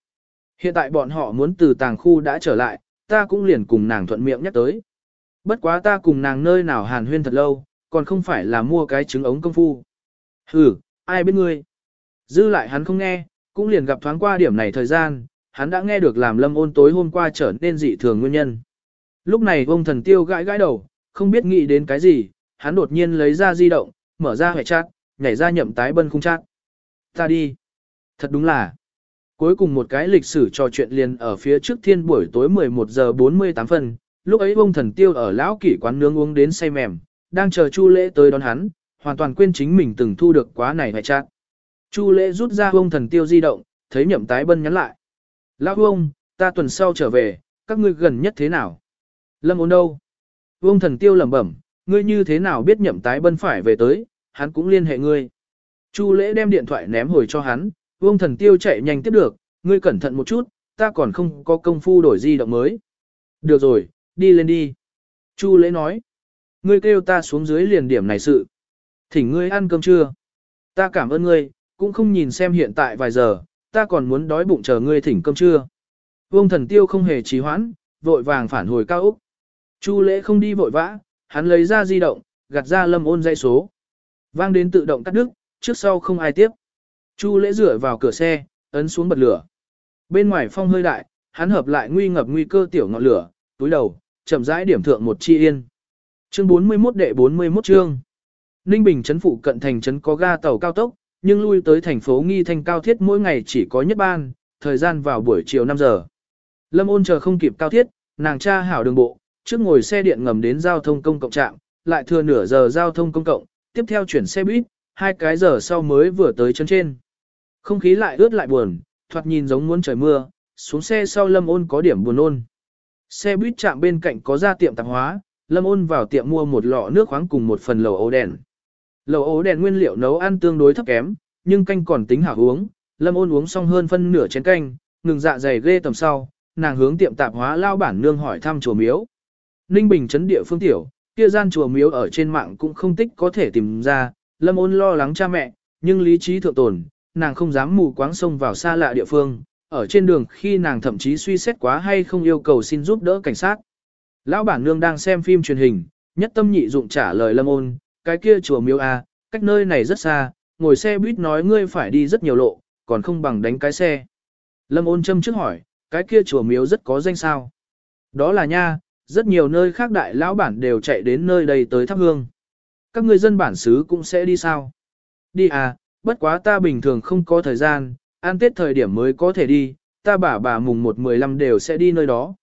A: Hiện tại bọn họ muốn từ tàng khu đã trở lại, ta cũng liền cùng nàng thuận miệng nhắc tới. Bất quá ta cùng nàng nơi nào hàn huyên thật lâu, còn không phải là mua cái trứng ống công phu. Hừ, ai biết ngươi. Dư lại hắn không nghe, cũng liền gặp thoáng qua điểm này thời gian, hắn đã nghe được làm lâm ôn tối hôm qua trở nên dị thường nguyên nhân. Lúc này ông thần tiêu gãi gãi đầu, không biết nghĩ đến cái gì, hắn đột nhiên lấy ra di động, mở ra hệ chat, nhảy ra nhậm tái bân khung chat. Ta đi. Thật đúng là. Cuối cùng một cái lịch sử trò chuyện liền ở phía trước thiên buổi tối 11 giờ 48 phân, lúc ấy ông thần tiêu ở lão kỷ quán nướng uống đến say mềm, đang chờ Chu Lễ tới đón hắn, hoàn toàn quên chính mình từng thu được quá này hệ chat. Chu Lễ rút ra ông thần tiêu di động, thấy nhậm tái bân nhắn lại. Lão ông, ta tuần sau trở về, các ngươi gần nhất thế nào? Lâm ôn đâu? Ông thần tiêu lẩm bẩm, ngươi như thế nào biết nhậm tái bân phải về tới, hắn cũng liên hệ ngươi. Chu lễ đem điện thoại ném hồi cho hắn, vương thần tiêu chạy nhanh tiếp được, ngươi cẩn thận một chút, ta còn không có công phu đổi di động mới. Được rồi, đi lên đi. Chu lễ nói, ngươi kêu ta xuống dưới liền điểm này sự. Thỉnh ngươi ăn cơm trưa. Ta cảm ơn ngươi, cũng không nhìn xem hiện tại vài giờ, ta còn muốn đói bụng chờ ngươi thỉnh cơm trưa. Vương thần tiêu không hề trì hoãn, vội vàng phản hồi cao Úc. Chu lễ không đi vội vã, hắn lấy ra di động, gạt ra lâm ôn dây số. Vang đến tự động cắt đứt, trước sau không ai tiếp. Chu lễ rửa vào cửa xe, ấn xuống bật lửa. Bên ngoài phong hơi đại, hắn hợp lại nguy ngập nguy cơ tiểu ngọn lửa, túi đầu, chậm rãi điểm thượng một chi yên. Chương 41 đệ 41 chương. Ninh Bình trấn phụ cận thành trấn có ga tàu cao tốc, nhưng lui tới thành phố nghi thành cao thiết mỗi ngày chỉ có nhất ban, thời gian vào buổi chiều 5 giờ. Lâm ôn chờ không kịp cao thiết, nàng cha hảo đường bộ, trước ngồi xe điện ngầm đến giao thông công cộng trạm, lại thừa nửa giờ giao thông công cộng, tiếp theo chuyển xe buýt, hai cái giờ sau mới vừa tới chân trên. Không khí lại ướt lại buồn, thoạt nhìn giống muốn trời mưa, xuống xe sau Lâm Ôn có điểm buồn ôn. Xe buýt chạm bên cạnh có ra tiệm tạp hóa, Lâm Ôn vào tiệm mua một lọ nước khoáng cùng một phần lẩu ấu đèn. Lẩu ấu đèn nguyên liệu nấu ăn tương đối thấp kém, nhưng canh còn tính hảo uống, Lâm Ôn uống xong hơn phân nửa chén canh, ngừng dạ dày ghê tầm sau, nàng hướng tiệm tạp hóa lao bản nương hỏi thăm chùa miếu. Ninh Bình trấn địa phương tiểu, kia gian chùa miếu ở trên mạng cũng không tích có thể tìm ra, Lâm ôn lo lắng cha mẹ, nhưng lý trí thượng tồn, nàng không dám mù quáng sông vào xa lạ địa phương, ở trên đường khi nàng thậm chí suy xét quá hay không yêu cầu xin giúp đỡ cảnh sát. Lão bản nương đang xem phim truyền hình, nhất tâm nhị dụng trả lời Lâm ôn, cái kia chùa miếu a, à, cách nơi này rất xa, ngồi xe buýt nói ngươi phải đi rất nhiều lộ, còn không bằng đánh cái xe. Lâm ôn châm trước hỏi, cái kia chùa miếu rất có danh sao. Đó là nha, rất nhiều nơi khác đại lão bản đều chạy đến nơi đây tới thắp hương. Các người dân bản xứ cũng sẽ đi sao? Đi à, bất quá ta bình thường không có thời gian, ăn tết thời điểm mới có thể đi, ta bà bà mùng 1-15 đều sẽ đi nơi đó.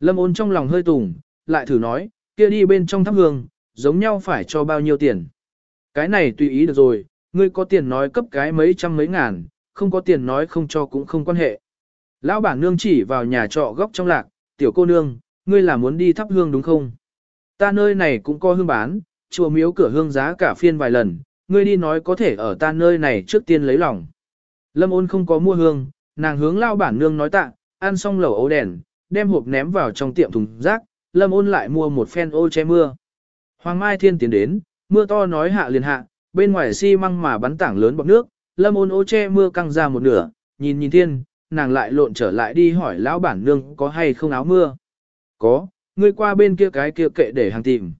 A: Lâm ôn trong lòng hơi tùng, lại thử nói, kia đi bên trong thắp hương, giống nhau phải cho bao nhiêu tiền. Cái này tùy ý được rồi, ngươi có tiền nói cấp cái mấy trăm mấy ngàn, không có tiền nói không cho cũng không quan hệ. Lão bản nương chỉ vào nhà trọ góc trong lạc, tiểu cô nương, ngươi là muốn đi thắp hương đúng không? Ta nơi này cũng có hương bán, chùa miếu cửa hương giá cả phiên vài lần, ngươi đi nói có thể ở ta nơi này trước tiên lấy lòng. Lâm ôn không có mua hương, nàng hướng lao bản nương nói tạ, ăn xong lẩu ấu đèn, đem hộp ném vào trong tiệm thùng rác, lâm ôn lại mua một phen ô che mưa. Hoàng Mai Thiên tiến đến, mưa to nói hạ liền hạ, bên ngoài xi măng mà bắn tảng lớn bọt nước, lâm ôn ô che mưa căng ra một nửa, nhìn nhìn thiên, nàng lại lộn trở lại đi hỏi lão bản nương có hay không áo mưa. Có, ngươi qua bên kia cái kia kệ để hàng tìm.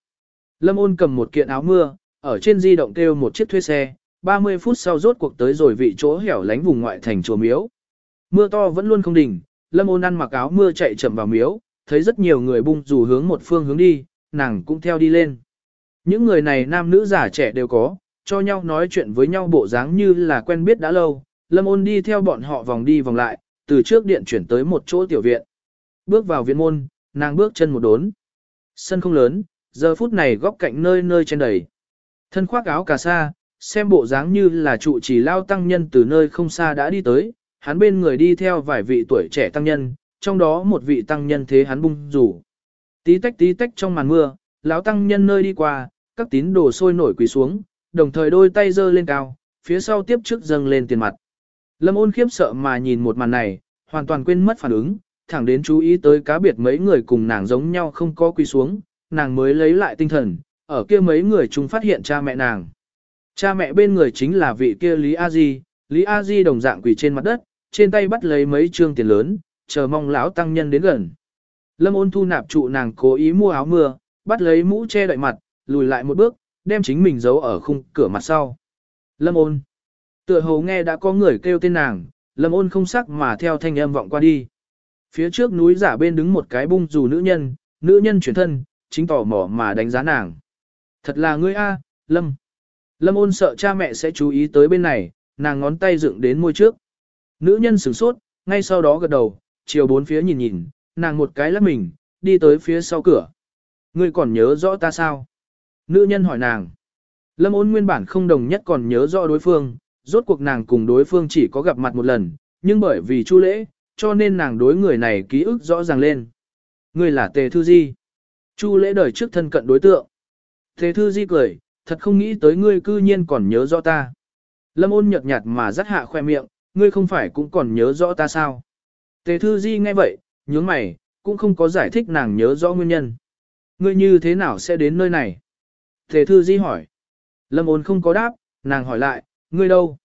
A: Lâm ôn cầm một kiện áo mưa, ở trên di động kêu một chiếc thuê xe, 30 phút sau rốt cuộc tới rồi vị chỗ hẻo lánh vùng ngoại thành chùa miếu. Mưa to vẫn luôn không đỉnh, Lâm ôn ăn mặc áo mưa chạy chậm vào miếu, thấy rất nhiều người bung dù hướng một phương hướng đi, nàng cũng theo đi lên. Những người này nam nữ già trẻ đều có, cho nhau nói chuyện với nhau bộ dáng như là quen biết đã lâu, Lâm ôn đi theo bọn họ vòng đi vòng lại, từ trước điện chuyển tới một chỗ tiểu viện. Bước vào viện môn, nàng bước chân một đốn. Sân không lớn, giờ phút này góc cạnh nơi nơi trên đầy. Thân khoác áo cà sa, xem bộ dáng như là trụ trì lao tăng nhân từ nơi không xa đã đi tới, hắn bên người đi theo vài vị tuổi trẻ tăng nhân, trong đó một vị tăng nhân thế hắn bung rủ. Tí tách tí tách trong màn mưa, lão tăng nhân nơi đi qua, các tín đồ sôi nổi quỳ xuống, đồng thời đôi tay giơ lên cao, phía sau tiếp trước dâng lên tiền mặt. Lâm ôn khiếp sợ mà nhìn một màn này, hoàn toàn quên mất phản ứng, thẳng đến chú ý tới cá biệt mấy người cùng nàng giống nhau không có quỳ xuống, nàng mới lấy lại tinh thần, ở kia mấy người chúng phát hiện cha mẹ nàng. Cha mẹ bên người chính là vị kia Lý A Di, Lý A Di đồng dạng quỳ trên mặt đất, trên tay bắt lấy mấy trương tiền lớn, chờ mong lão tăng nhân đến gần. Lâm ôn thu nạp trụ nàng cố ý mua áo mưa, bắt lấy mũ che đậy mặt, lùi lại một bước, đem chính mình giấu ở khung cửa mặt sau. Lâm ôn. Tựa hồ nghe đã có người kêu tên nàng, lâm ôn không sắc mà theo thanh âm vọng qua đi. Phía trước núi giả bên đứng một cái bung dù nữ nhân, nữ nhân chuyển thân, chính tỏ mỏ mà đánh giá nàng. Thật là ngươi a, Lâm. Lâm ôn sợ cha mẹ sẽ chú ý tới bên này, nàng ngón tay dựng đến môi trước. Nữ nhân sửng sốt, ngay sau đó gật đầu, chiều bốn phía nhìn nhìn, nàng một cái lắc mình, đi tới phía sau cửa. Ngươi còn nhớ rõ ta sao? Nữ nhân hỏi nàng. Lâm ôn nguyên bản không đồng nhất còn nhớ rõ đối phương, rốt cuộc nàng cùng đối phương chỉ có gặp mặt một lần, nhưng bởi vì chu lễ, cho nên nàng đối người này ký ức rõ ràng lên. Ngươi là Tề Thư Di. Chu lễ đời trước thân cận đối tượng. Tề Thư Di cười, thật không nghĩ tới ngươi cư nhiên còn nhớ rõ ta. Lâm ôn nhợt nhạt mà rắt hạ khoe miệng, ngươi không phải cũng còn nhớ rõ ta sao. Tề Thư Di nghe vậy, nhướng mày, cũng không có giải thích nàng nhớ rõ nguyên nhân. Ngươi như thế nào sẽ đến nơi này? Tề Thư Di hỏi. Lâm ôn không có đáp, nàng hỏi lại, ngươi đâu?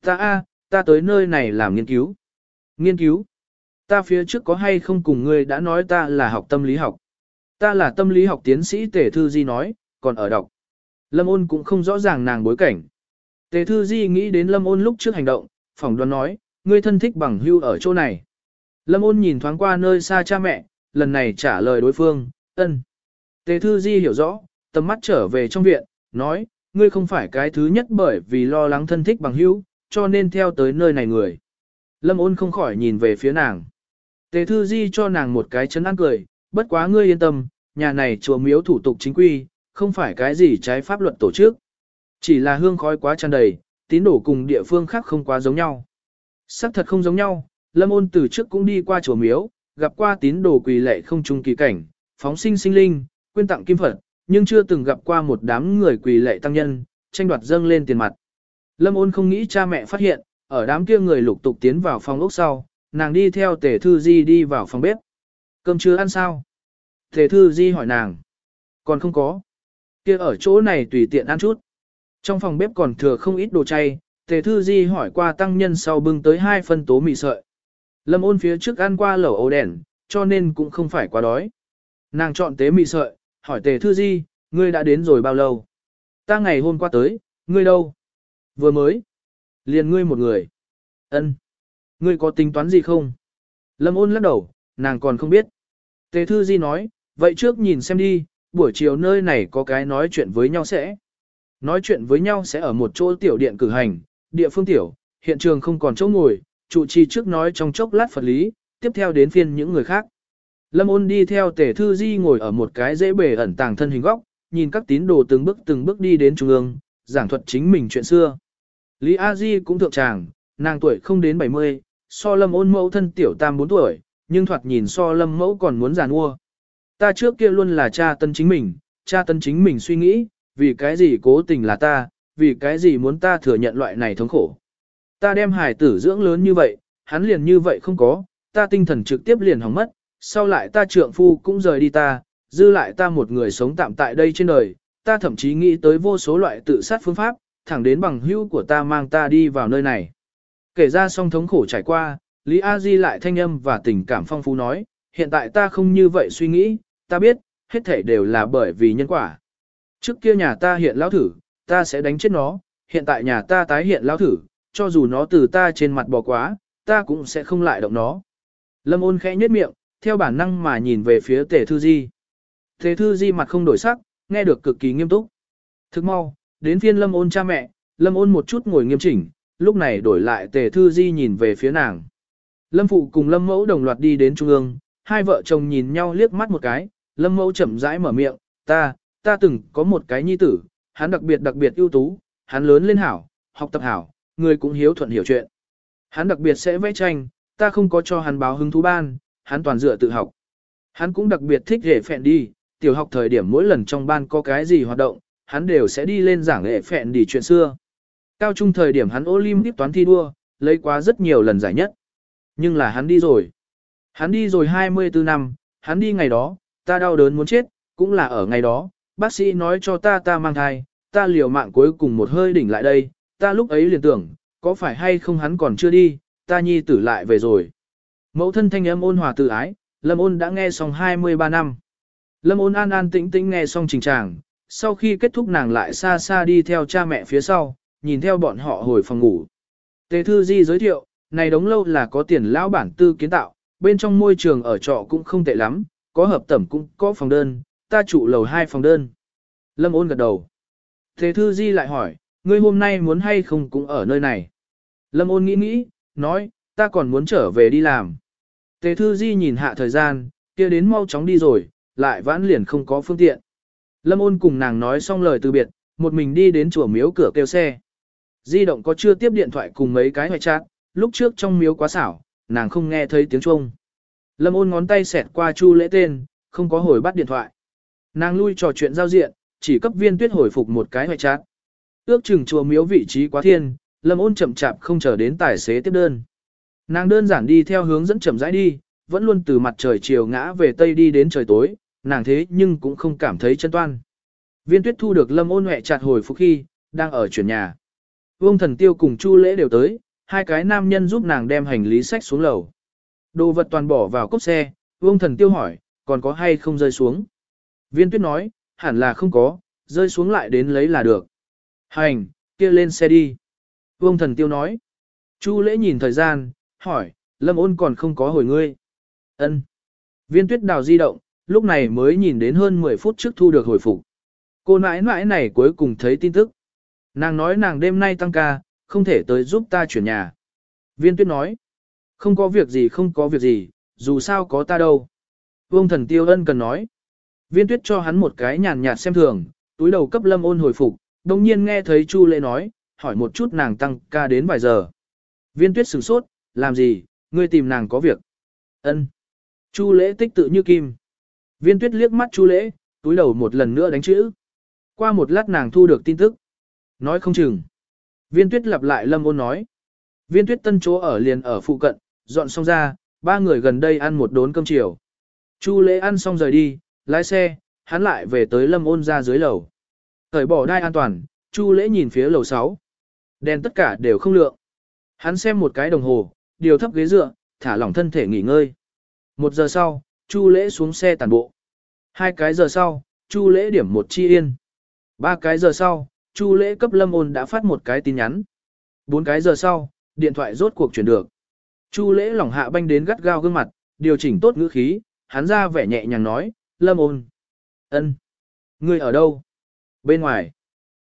A: Ta a, ta tới nơi này làm nghiên cứu. Nghiên cứu? Ta phía trước có hay không cùng ngươi đã nói ta là học tâm lý học? Ta là tâm lý học tiến sĩ Tề Thư Di nói, còn ở đọc. Lâm ôn cũng không rõ ràng nàng bối cảnh. Tề Thư Di nghĩ đến Lâm ôn lúc trước hành động, phỏng đoán nói, ngươi thân thích bằng hưu ở chỗ này. Lâm ôn nhìn thoáng qua nơi xa cha mẹ, lần này trả lời đối phương, ân. Tề Thư Di hiểu rõ, tầm mắt trở về trong viện, nói, ngươi không phải cái thứ nhất bởi vì lo lắng thân thích bằng hữu, cho nên theo tới nơi này người. Lâm ôn không khỏi nhìn về phía nàng. Tề Thư Di cho nàng một cái chấn an cười, bất quá ngươi yên tâm, nhà này chùa miếu thủ tục chính quy, không phải cái gì trái pháp luật tổ chức. Chỉ là hương khói quá tràn đầy, tín đồ cùng địa phương khác không quá giống nhau. Sắc thật không giống nhau, Lâm ôn từ trước cũng đi qua chùa miếu, gặp qua tín đồ quỳ lệ không trung kỳ cảnh, phóng sinh sinh linh, quyên tặng kim Phật, nhưng chưa từng gặp qua một đám người quỳ lệ tăng nhân, tranh đoạt dâng lên tiền mặt. Lâm ôn không nghĩ cha mẹ phát hiện, ở đám kia người lục tục tiến vào phòng ốc sau, nàng đi theo tề thư di đi vào phòng bếp. Cơm chưa ăn sao? Tề thư di hỏi nàng. Còn không có. Kia ở chỗ này tùy tiện ăn chút. Trong phòng bếp còn thừa không ít đồ chay, tề thư di hỏi qua tăng nhân sau bưng tới hai phân tố mì sợi. Lâm ôn phía trước ăn qua lẩu ấu đèn, cho nên cũng không phải quá đói. Nàng chọn tế mì sợi, hỏi tề thư di, ngươi đã đến rồi bao lâu? Ta ngày hôm qua tới, ngươi đâu? Vừa mới. Liền ngươi một người. Ân. Ngươi có tính toán gì không? Lâm ôn lắc đầu, nàng còn không biết. Tề thư di nói, vậy trước nhìn xem đi, buổi chiều nơi này có cái nói chuyện với nhau sẽ. Nói chuyện với nhau sẽ ở một chỗ tiểu điện cử hành, địa phương tiểu, hiện trường không còn chỗ ngồi, trụ trì trước nói trong chốc lát Phật lý, tiếp theo đến phiên những người khác. Lâm ôn đi theo tể thư di ngồi ở một cái dễ bề ẩn tàng thân hình góc, nhìn các tín đồ từng bước từng bước đi đến trung ương, giảng thuật chính mình chuyện xưa. Lý A Di cũng thượng tràng, nàng tuổi không đến 70, so lâm ôn mẫu thân tiểu tam 4 tuổi, nhưng thoạt nhìn so lâm mẫu còn muốn giàn nua. Ta trước kia luôn là cha tân chính mình, cha tân chính mình suy nghĩ, vì cái gì cố tình là ta, vì cái gì muốn ta thừa nhận loại này thống khổ. Ta đem hải tử dưỡng lớn như vậy, hắn liền như vậy không có, ta tinh thần trực tiếp liền hỏng mất, sau lại ta trượng phu cũng rời đi ta, dư lại ta một người sống tạm tại đây trên đời, ta thậm chí nghĩ tới vô số loại tự sát phương pháp, thẳng đến bằng hữu của ta mang ta đi vào nơi này. Kể ra song thống khổ trải qua, Lý A Di lại thanh âm và tình cảm phong phú nói, hiện tại ta không như vậy suy nghĩ, ta biết, hết thể đều là bởi vì nhân quả. Trước kia nhà ta hiện lão thử, ta sẽ đánh chết nó, hiện tại nhà ta tái hiện lão thử, cho dù nó từ ta trên mặt bò quá, ta cũng sẽ không lại động nó. Lâm ôn khẽ nhếch miệng, theo bản năng mà nhìn về phía tề thư di. Tề thư di mặt không đổi sắc, nghe được cực kỳ nghiêm túc. Thức mau, đến phiên lâm ôn cha mẹ, lâm ôn một chút ngồi nghiêm chỉnh, lúc này đổi lại tề thư di nhìn về phía nàng. Lâm phụ cùng lâm mẫu đồng loạt đi đến trung ương, hai vợ chồng nhìn nhau liếc mắt một cái, lâm mẫu chậm rãi mở miệng, ta, ta từng có một cái nhi tử, hắn đặc biệt đặc biệt ưu tú, hắn lớn lên hảo, học tập hảo, người cũng hiếu thuận hiểu chuyện. Hắn đặc biệt sẽ vẽ tranh, ta không có cho hắn báo hứng thú ban, hắn toàn dựa tự học. Hắn cũng đặc biệt thích hệ phẹn đi, tiểu học thời điểm mỗi lần trong ban có cái gì hoạt động, hắn đều sẽ đi lên giảng hệ phẹn đi chuyện xưa. Cao trung thời điểm hắn Olympic toán thi đua, lấy quá rất nhiều lần giải nhất. Nhưng là hắn đi rồi. Hắn đi rồi 24 năm, hắn đi ngày đó, ta đau đớn muốn chết, cũng là ở ngày đó, bác sĩ nói cho ta ta mang thai, ta liều mạng cuối cùng một hơi đỉnh lại đây, ta lúc ấy liền tưởng, có phải hay không hắn còn chưa đi, ta nhi tử lại về rồi. Mẫu thân thanh âm ôn hòa tự ái, Lâm ôn đã nghe xong 23 năm. Lâm ôn an an tĩnh tĩnh nghe xong trình tràng, sau khi kết thúc nàng lại xa xa đi theo cha mẹ phía sau, nhìn theo bọn họ hồi phòng ngủ. Tề Thư Di giới thiệu, này đống lâu là có tiền lão bản tư kiến tạo, bên trong môi trường ở trọ cũng không tệ lắm, có hợp tẩm cũng có phòng đơn, ta trụ lầu hai phòng đơn. Lâm ôn gật đầu. Thế Thư Di lại hỏi, ngươi hôm nay muốn hay không cũng ở nơi này. Lâm ôn nghĩ nghĩ, nói, ta còn muốn trở về đi làm. Tề Thư Di nhìn hạ thời gian, kia đến mau chóng đi rồi, lại vãn liền không có phương tiện. Lâm ôn cùng nàng nói xong lời từ biệt, một mình đi đến chùa miếu cửa kêu xe. Di động có chưa tiếp điện thoại cùng mấy cái hoài trạng, lúc trước trong miếu quá xảo, nàng không nghe thấy tiếng chuông. Lâm ôn ngón tay xẹt qua chu lễ tên, không có hồi bắt điện thoại. Nàng lui trò chuyện giao diện, chỉ cấp viên tuyết hồi phục một cái hoài chát. Ước chừng chùa miếu vị trí quá thiên, lâm ôn chậm chạp không chờ đến tài xế tiếp đơn. Nàng đơn giản đi theo hướng dẫn chậm rãi đi, vẫn luôn từ mặt trời chiều ngã về tây đi đến trời tối, nàng thế nhưng cũng không cảm thấy chân toan. Viên tuyết thu được lâm ôn hẹ chặt hồi phục khi, đang ở chuyển nhà. Vương thần tiêu cùng chu lễ đều tới, hai cái nam nhân giúp nàng đem hành lý sách xuống lầu. Đồ vật toàn bỏ vào cốc xe, vương thần tiêu hỏi, còn có hay không rơi xuống. Viên tuyết nói, hẳn là không có, rơi xuống lại đến lấy là được. Hành, kia lên xe đi. Vương thần tiêu nói. Chu lễ nhìn thời gian, hỏi, lâm ôn còn không có hồi ngươi. ân Viên tuyết đào di động, lúc này mới nhìn đến hơn 10 phút trước thu được hồi phục. Cô nãi nãi này cuối cùng thấy tin tức. Nàng nói nàng đêm nay tăng ca, không thể tới giúp ta chuyển nhà. Viên tuyết nói, không có việc gì không có việc gì, dù sao có ta đâu. Vương thần tiêu ân cần nói. Viên tuyết cho hắn một cái nhàn nhạt xem thường, túi đầu cấp lâm ôn hồi phục, đồng nhiên nghe thấy Chu lệ nói, hỏi một chút nàng tăng ca đến vài giờ. Viên tuyết sửng sốt, làm gì, ngươi tìm nàng có việc. ân Chu lễ tích tự như kim. Viên tuyết liếc mắt chu lễ, túi đầu một lần nữa đánh chữ. Qua một lát nàng thu được tin tức. Nói không chừng. Viên tuyết lặp lại lâm ôn nói. Viên tuyết tân chỗ ở liền ở phụ cận, dọn xong ra, ba người gần đây ăn một đốn cơm chiều. Chu lễ ăn xong rời đi, lái xe, hắn lại về tới lâm ôn ra dưới lầu. Thời bỏ đai an toàn, chu lễ nhìn phía lầu 6. Đèn tất cả đều không lượng. Hắn xem một cái đồng hồ, điều thấp ghế dựa, thả lỏng thân thể nghỉ ngơi. Một giờ sau, Chu Lễ xuống xe tàn bộ. Hai cái giờ sau, Chu Lễ điểm một chi yên. Ba cái giờ sau, Chu Lễ cấp Lâm Ôn đã phát một cái tin nhắn. Bốn cái giờ sau, điện thoại rốt cuộc chuyển được. Chu Lễ lỏng hạ banh đến gắt gao gương mặt, điều chỉnh tốt ngữ khí, hắn ra vẻ nhẹ nhàng nói, Lâm Ôn. ân, Ngươi ở đâu? Bên ngoài.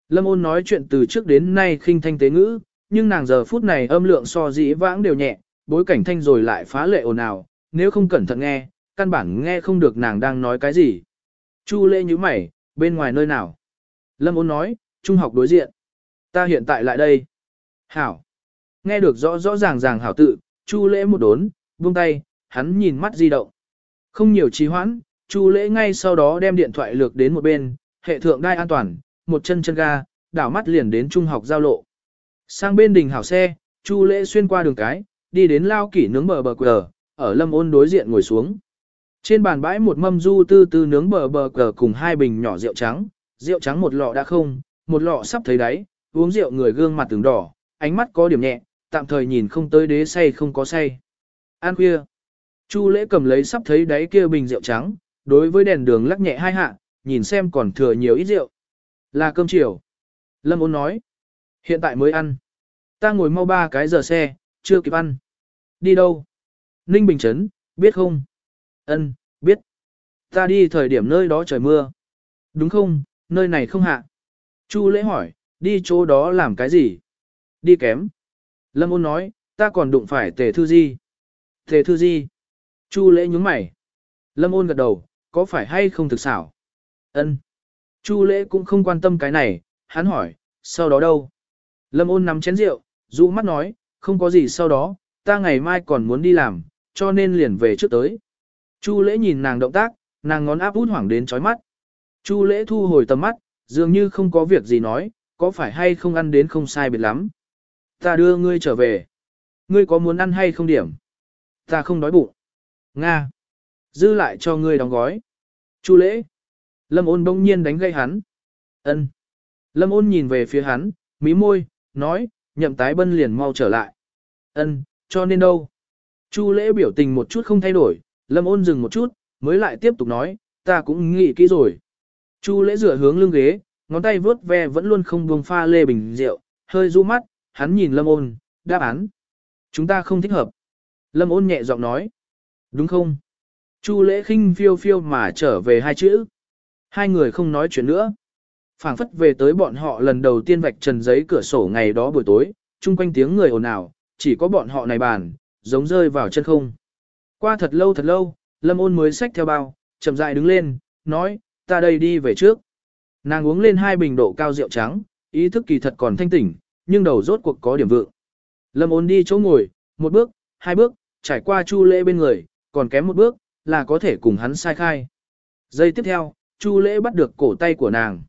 A: Lâm Ôn nói chuyện từ trước đến nay khinh thanh tế ngữ, nhưng nàng giờ phút này âm lượng so dĩ vãng đều nhẹ, bối cảnh thanh rồi lại phá lệ ồn ào, nếu không cẩn thận nghe, căn bản nghe không được nàng đang nói cái gì. Chu lễ như mày, bên ngoài nơi nào? Lâm ôn nói, trung học đối diện. Ta hiện tại lại đây. Hảo. Nghe được rõ rõ ràng ràng hảo tự, chu lễ một đốn, buông tay, hắn nhìn mắt di động. Không nhiều trì hoãn, chu lễ ngay sau đó đem điện thoại lược đến một bên, hệ thượng đai an toàn, một chân chân ga, đảo mắt liền đến trung học giao lộ. Sang bên đình hảo xe, Chu Lễ xuyên qua đường cái, đi đến lao kỷ nướng bờ bờ quờ, ở lâm ôn đối diện ngồi xuống. Trên bàn bãi một mâm du tư tư nướng bờ bờ cờ cùng hai bình nhỏ rượu trắng, rượu trắng một lọ đã không, một lọ sắp thấy đáy, uống rượu người gương mặt từng đỏ, ánh mắt có điểm nhẹ, tạm thời nhìn không tới đế say không có say. An khuya. Chu lễ cầm lấy sắp thấy đáy kia bình rượu trắng, đối với đèn đường lắc nhẹ hai hạ, nhìn xem còn thừa nhiều ít rượu. Là cơm chiều. Lâm ôn nói. Hiện tại mới ăn. Ta ngồi mau ba cái giờ xe, chưa kịp ăn. Đi đâu? Ninh Bình Trấn, biết không? Ân, biết. Ta đi thời điểm nơi đó trời mưa. Đúng không, nơi này không hạ. Chu lễ hỏi, đi chỗ đó làm cái gì? Đi kém. Lâm ôn nói, ta còn đụng phải tề thư di. Tề thư di. Chu lễ nhúng mày. Lâm ôn gật đầu, có phải hay không thực xảo? Ân. Chu lễ cũng không quan tâm cái này, hắn hỏi, sau đó đâu? Lâm ôn nắm chén rượu, dụ mắt nói, không có gì sau đó, ta ngày mai còn muốn đi làm, cho nên liền về trước tới. Chu lễ nhìn nàng động tác, nàng ngón áp út hoảng đến chói mắt. Chu lễ thu hồi tầm mắt, dường như không có việc gì nói, có phải hay không ăn đến không sai biệt lắm. Ta đưa ngươi trở về. Ngươi có muốn ăn hay không điểm? Ta không đói bụng. Nga. Dư lại cho ngươi đóng gói. Chu lễ. Lâm ôn bỗng nhiên đánh gây hắn. ân Lâm ôn nhìn về phía hắn, mí môi, nói, nhậm tái bân liền mau trở lại. ân cho nên đâu? Chu lễ biểu tình một chút không thay đổi, lâm ôn dừng một chút, mới lại tiếp tục nói, ta cũng nghĩ kỹ rồi. Chu lễ rửa hướng lưng ghế, ngón tay vướt ve vẫn luôn không buông pha lê bình rượu, hơi du mắt, hắn nhìn lâm ôn, đáp án. Chúng ta không thích hợp. Lâm ôn nhẹ giọng nói. Đúng không? Chu lễ khinh phiêu phiêu mà trở về hai chữ. Hai người không nói chuyện nữa. phảng phất về tới bọn họ lần đầu tiên vạch trần giấy cửa sổ ngày đó buổi tối, chung quanh tiếng người ồn ào, chỉ có bọn họ này bàn, giống rơi vào chân không. Qua thật lâu thật lâu, Lâm ôn mới xách theo bao, chậm rãi đứng lên, nói, ta đây đi về trước. Nàng uống lên hai bình độ cao rượu trắng, ý thức kỳ thật còn thanh tỉnh, nhưng đầu rốt cuộc có điểm vượng. Lâm ôn đi chỗ ngồi, một bước, hai bước, trải qua chu lễ bên người, còn kém một bước, là có thể cùng hắn sai khai. Giây tiếp theo, chu lễ bắt được cổ tay của nàng.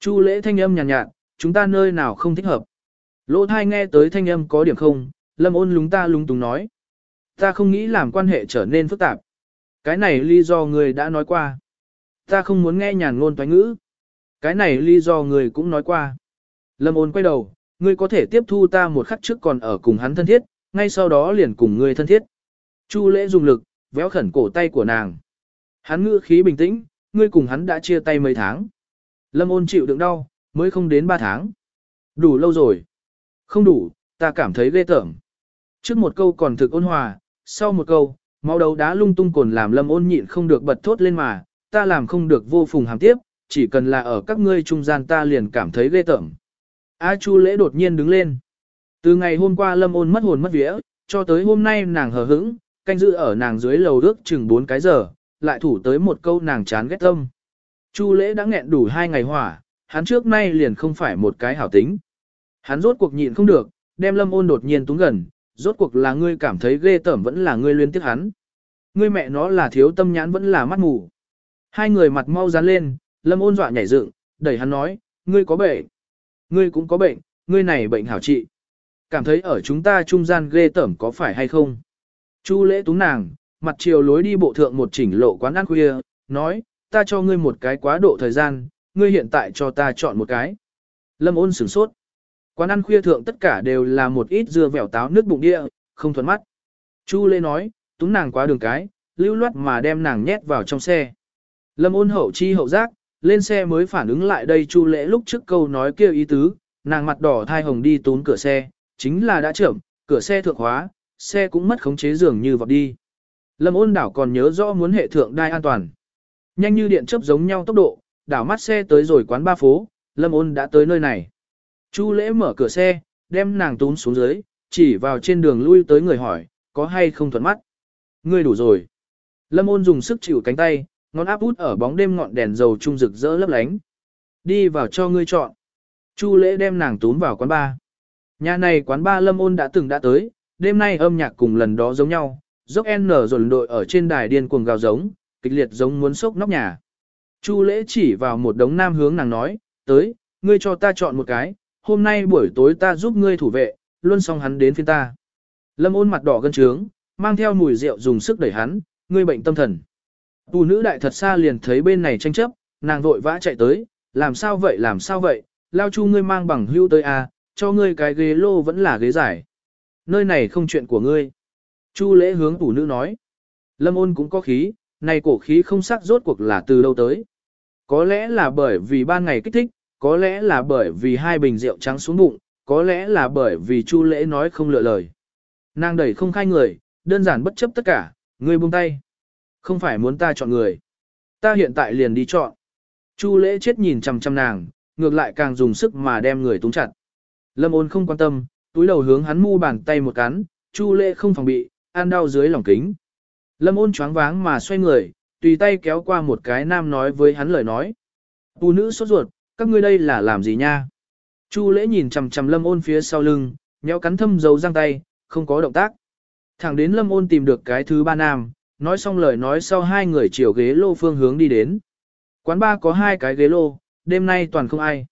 A: Chu lễ thanh âm nhàn nhạt, nhạt, chúng ta nơi nào không thích hợp. Lỗ thai nghe tới thanh âm có điểm không, lâm ôn lúng ta lúng túng nói. Ta không nghĩ làm quan hệ trở nên phức tạp. Cái này lý do người đã nói qua. Ta không muốn nghe nhàn ngôn toái ngữ. Cái này lý do người cũng nói qua. Lâm ôn quay đầu, ngươi có thể tiếp thu ta một khắc trước còn ở cùng hắn thân thiết, ngay sau đó liền cùng ngươi thân thiết. Chu lễ dùng lực, véo khẩn cổ tay của nàng. Hắn ngữ khí bình tĩnh, ngươi cùng hắn đã chia tay mấy tháng. Lâm ôn chịu đựng đau, mới không đến ba tháng. Đủ lâu rồi. Không đủ, ta cảm thấy ghê tởm. Trước một câu còn thực ôn hòa, sau một câu, máu đấu đá lung tung cồn làm lâm ôn nhịn không được bật thốt lên mà, ta làm không được vô phùng hàm tiếp, chỉ cần là ở các ngươi trung gian ta liền cảm thấy ghê tởm. A Chu lễ đột nhiên đứng lên. Từ ngày hôm qua lâm ôn mất hồn mất vía, cho tới hôm nay nàng hờ hững, canh giữ ở nàng dưới lầu ước chừng 4 cái giờ, lại thủ tới một câu nàng chán ghét tâm. Chu lễ đã nghẹn đủ hai ngày hỏa, hắn trước nay liền không phải một cái hảo tính. Hắn rốt cuộc nhịn không được, đem lâm ôn đột nhiên túng gần, rốt cuộc là ngươi cảm thấy ghê tởm vẫn là ngươi liên tiếp hắn. Ngươi mẹ nó là thiếu tâm nhãn vẫn là mắt mù. Hai người mặt mau dán lên, lâm ôn dọa nhảy dựng, đẩy hắn nói, ngươi có bệnh. Ngươi cũng có bệnh, ngươi này bệnh hảo trị. Cảm thấy ở chúng ta trung gian ghê tởm có phải hay không? Chu lễ túng nàng, mặt chiều lối đi bộ thượng một chỉnh lộ quán ăn khuya, nói, ta cho ngươi một cái quá độ thời gian, ngươi hiện tại cho ta chọn một cái. Lâm ôn sửng sốt. Quán ăn khuya thượng tất cả đều là một ít dưa vẻo táo nước bụng địa, không thuận mắt. Chu lễ nói, túng nàng quá đường cái, lưu loát mà đem nàng nhét vào trong xe. Lâm ôn hậu chi hậu giác, lên xe mới phản ứng lại đây Chu Lễ lúc trước câu nói kêu ý tứ, nàng mặt đỏ thai hồng đi tún cửa xe, chính là đã trưởng, cửa xe thượng hóa, xe cũng mất khống chế dường như vọt đi. Lâm ôn đảo còn nhớ rõ muốn hệ thượng đai an toàn. Nhanh như điện chớp giống nhau tốc độ, đảo mắt xe tới rồi quán ba phố, Lâm ôn đã tới nơi này. Chu Lễ mở cửa xe, đem nàng tún xuống dưới, chỉ vào trên đường lui tới người hỏi, có hay không thuận mắt. Ngươi đủ rồi. Lâm ôn dùng sức chịu cánh tay, ngón áp út ở bóng đêm ngọn đèn dầu trung rực rỡ lấp lánh. Đi vào cho ngươi chọn. Chu lễ đem nàng tún vào quán ba. Nhà này quán ba lâm ôn đã từng đã tới, đêm nay âm nhạc cùng lần đó giống nhau, dốc N dồn đội ở trên đài điên cuồng gào giống, kịch liệt giống muốn sốc nóc nhà. Chu lễ chỉ vào một đống nam hướng nàng nói, tới, ngươi cho ta chọn một cái, hôm nay buổi tối ta giúp ngươi thủ vệ, luôn xong hắn đến phiên ta. Lâm ôn mặt đỏ gân trướng, mang theo mùi rượu dùng sức đẩy hắn, ngươi bệnh tâm thần. Tù nữ đại thật xa liền thấy bên này tranh chấp, nàng vội vã chạy tới, làm sao vậy làm sao vậy, lao chu ngươi mang bằng hưu tới à, cho ngươi cái ghế lô vẫn là ghế giải. Nơi này không chuyện của ngươi. Chu lễ hướng tù nữ nói. Lâm ôn cũng có khí, này cổ khí không sắc rốt cuộc là từ đâu tới. Có lẽ là bởi vì ban ngày kích thích, có lẽ là bởi vì hai bình rượu trắng xuống bụng, có lẽ là bởi vì Chu lễ nói không lựa lời. Nàng đẩy không khai người, đơn giản bất chấp tất cả, ngươi buông tay. Không phải muốn ta chọn người. Ta hiện tại liền đi chọn. Chu lễ chết nhìn chằm chằm nàng, ngược lại càng dùng sức mà đem người túng chặt. Lâm ôn không quan tâm, túi đầu hướng hắn mu bàn tay một cắn, chu lễ không phòng bị, ăn đau dưới lòng kính. Lâm ôn choáng váng mà xoay người, tùy tay kéo qua một cái nam nói với hắn lời nói. Phụ nữ sốt ruột, các ngươi đây là làm gì nha? Chu lễ nhìn chằm chằm lâm ôn phía sau lưng, nhéo cắn thâm dấu răng tay, không có động tác. Thẳng đến lâm ôn tìm được cái thứ ba nam, nói xong lời nói sau hai người chiều ghế lô phương hướng đi đến. Quán ba có hai cái ghế lô, đêm nay toàn không ai.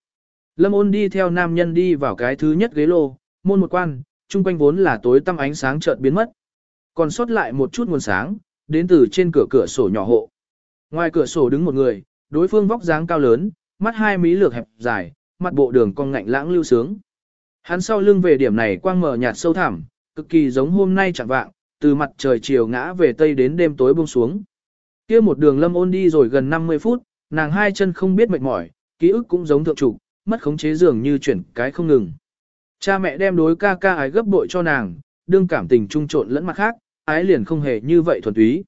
A: Lâm ôn đi theo nam nhân đi vào cái thứ nhất ghế lô, môn một quan, chung quanh vốn là tối tăm ánh sáng chợt biến mất. Còn sót lại một chút nguồn sáng, đến từ trên cửa cửa sổ nhỏ hộ. Ngoài cửa sổ đứng một người, đối phương vóc dáng cao lớn, mắt hai mí lược hẹp dài, mặt bộ đường cong ngạnh lãng lưu sướng. Hắn sau lưng về điểm này quang mở nhạt sâu thẳm, cực kỳ giống hôm nay chẳng vạng, từ mặt trời chiều ngã về tây đến đêm tối buông xuống. Kia một đường lâm ôn đi rồi gần 50 phút, nàng hai chân không biết mệt mỏi, ký ức cũng giống thượng trục, mất khống chế dường như chuyển cái không ngừng. Cha mẹ đem đối ca ca ái gấp bội cho nàng, đương cảm tình trung trộn lẫn mặt khác, ái liền không hề như vậy thuần túy.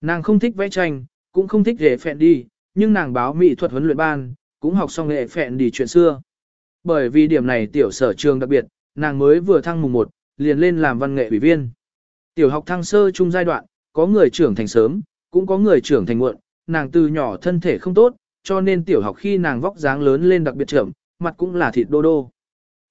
A: Nàng không thích vẽ tranh, cũng không thích để phẹn đi, nhưng nàng báo mỹ thuật huấn luyện ban, cũng học xong nghệ phẹn đi chuyện xưa. Bởi vì điểm này tiểu sở trường đặc biệt, nàng mới vừa thăng mùng 1, liền lên làm văn nghệ ủy viên. Tiểu học thăng sơ trung giai đoạn, có người trưởng thành sớm, cũng có người trưởng thành muộn, nàng từ nhỏ thân thể không tốt, cho nên tiểu học khi nàng vóc dáng lớn lên đặc biệt trưởng, mặt cũng là thịt đô đô.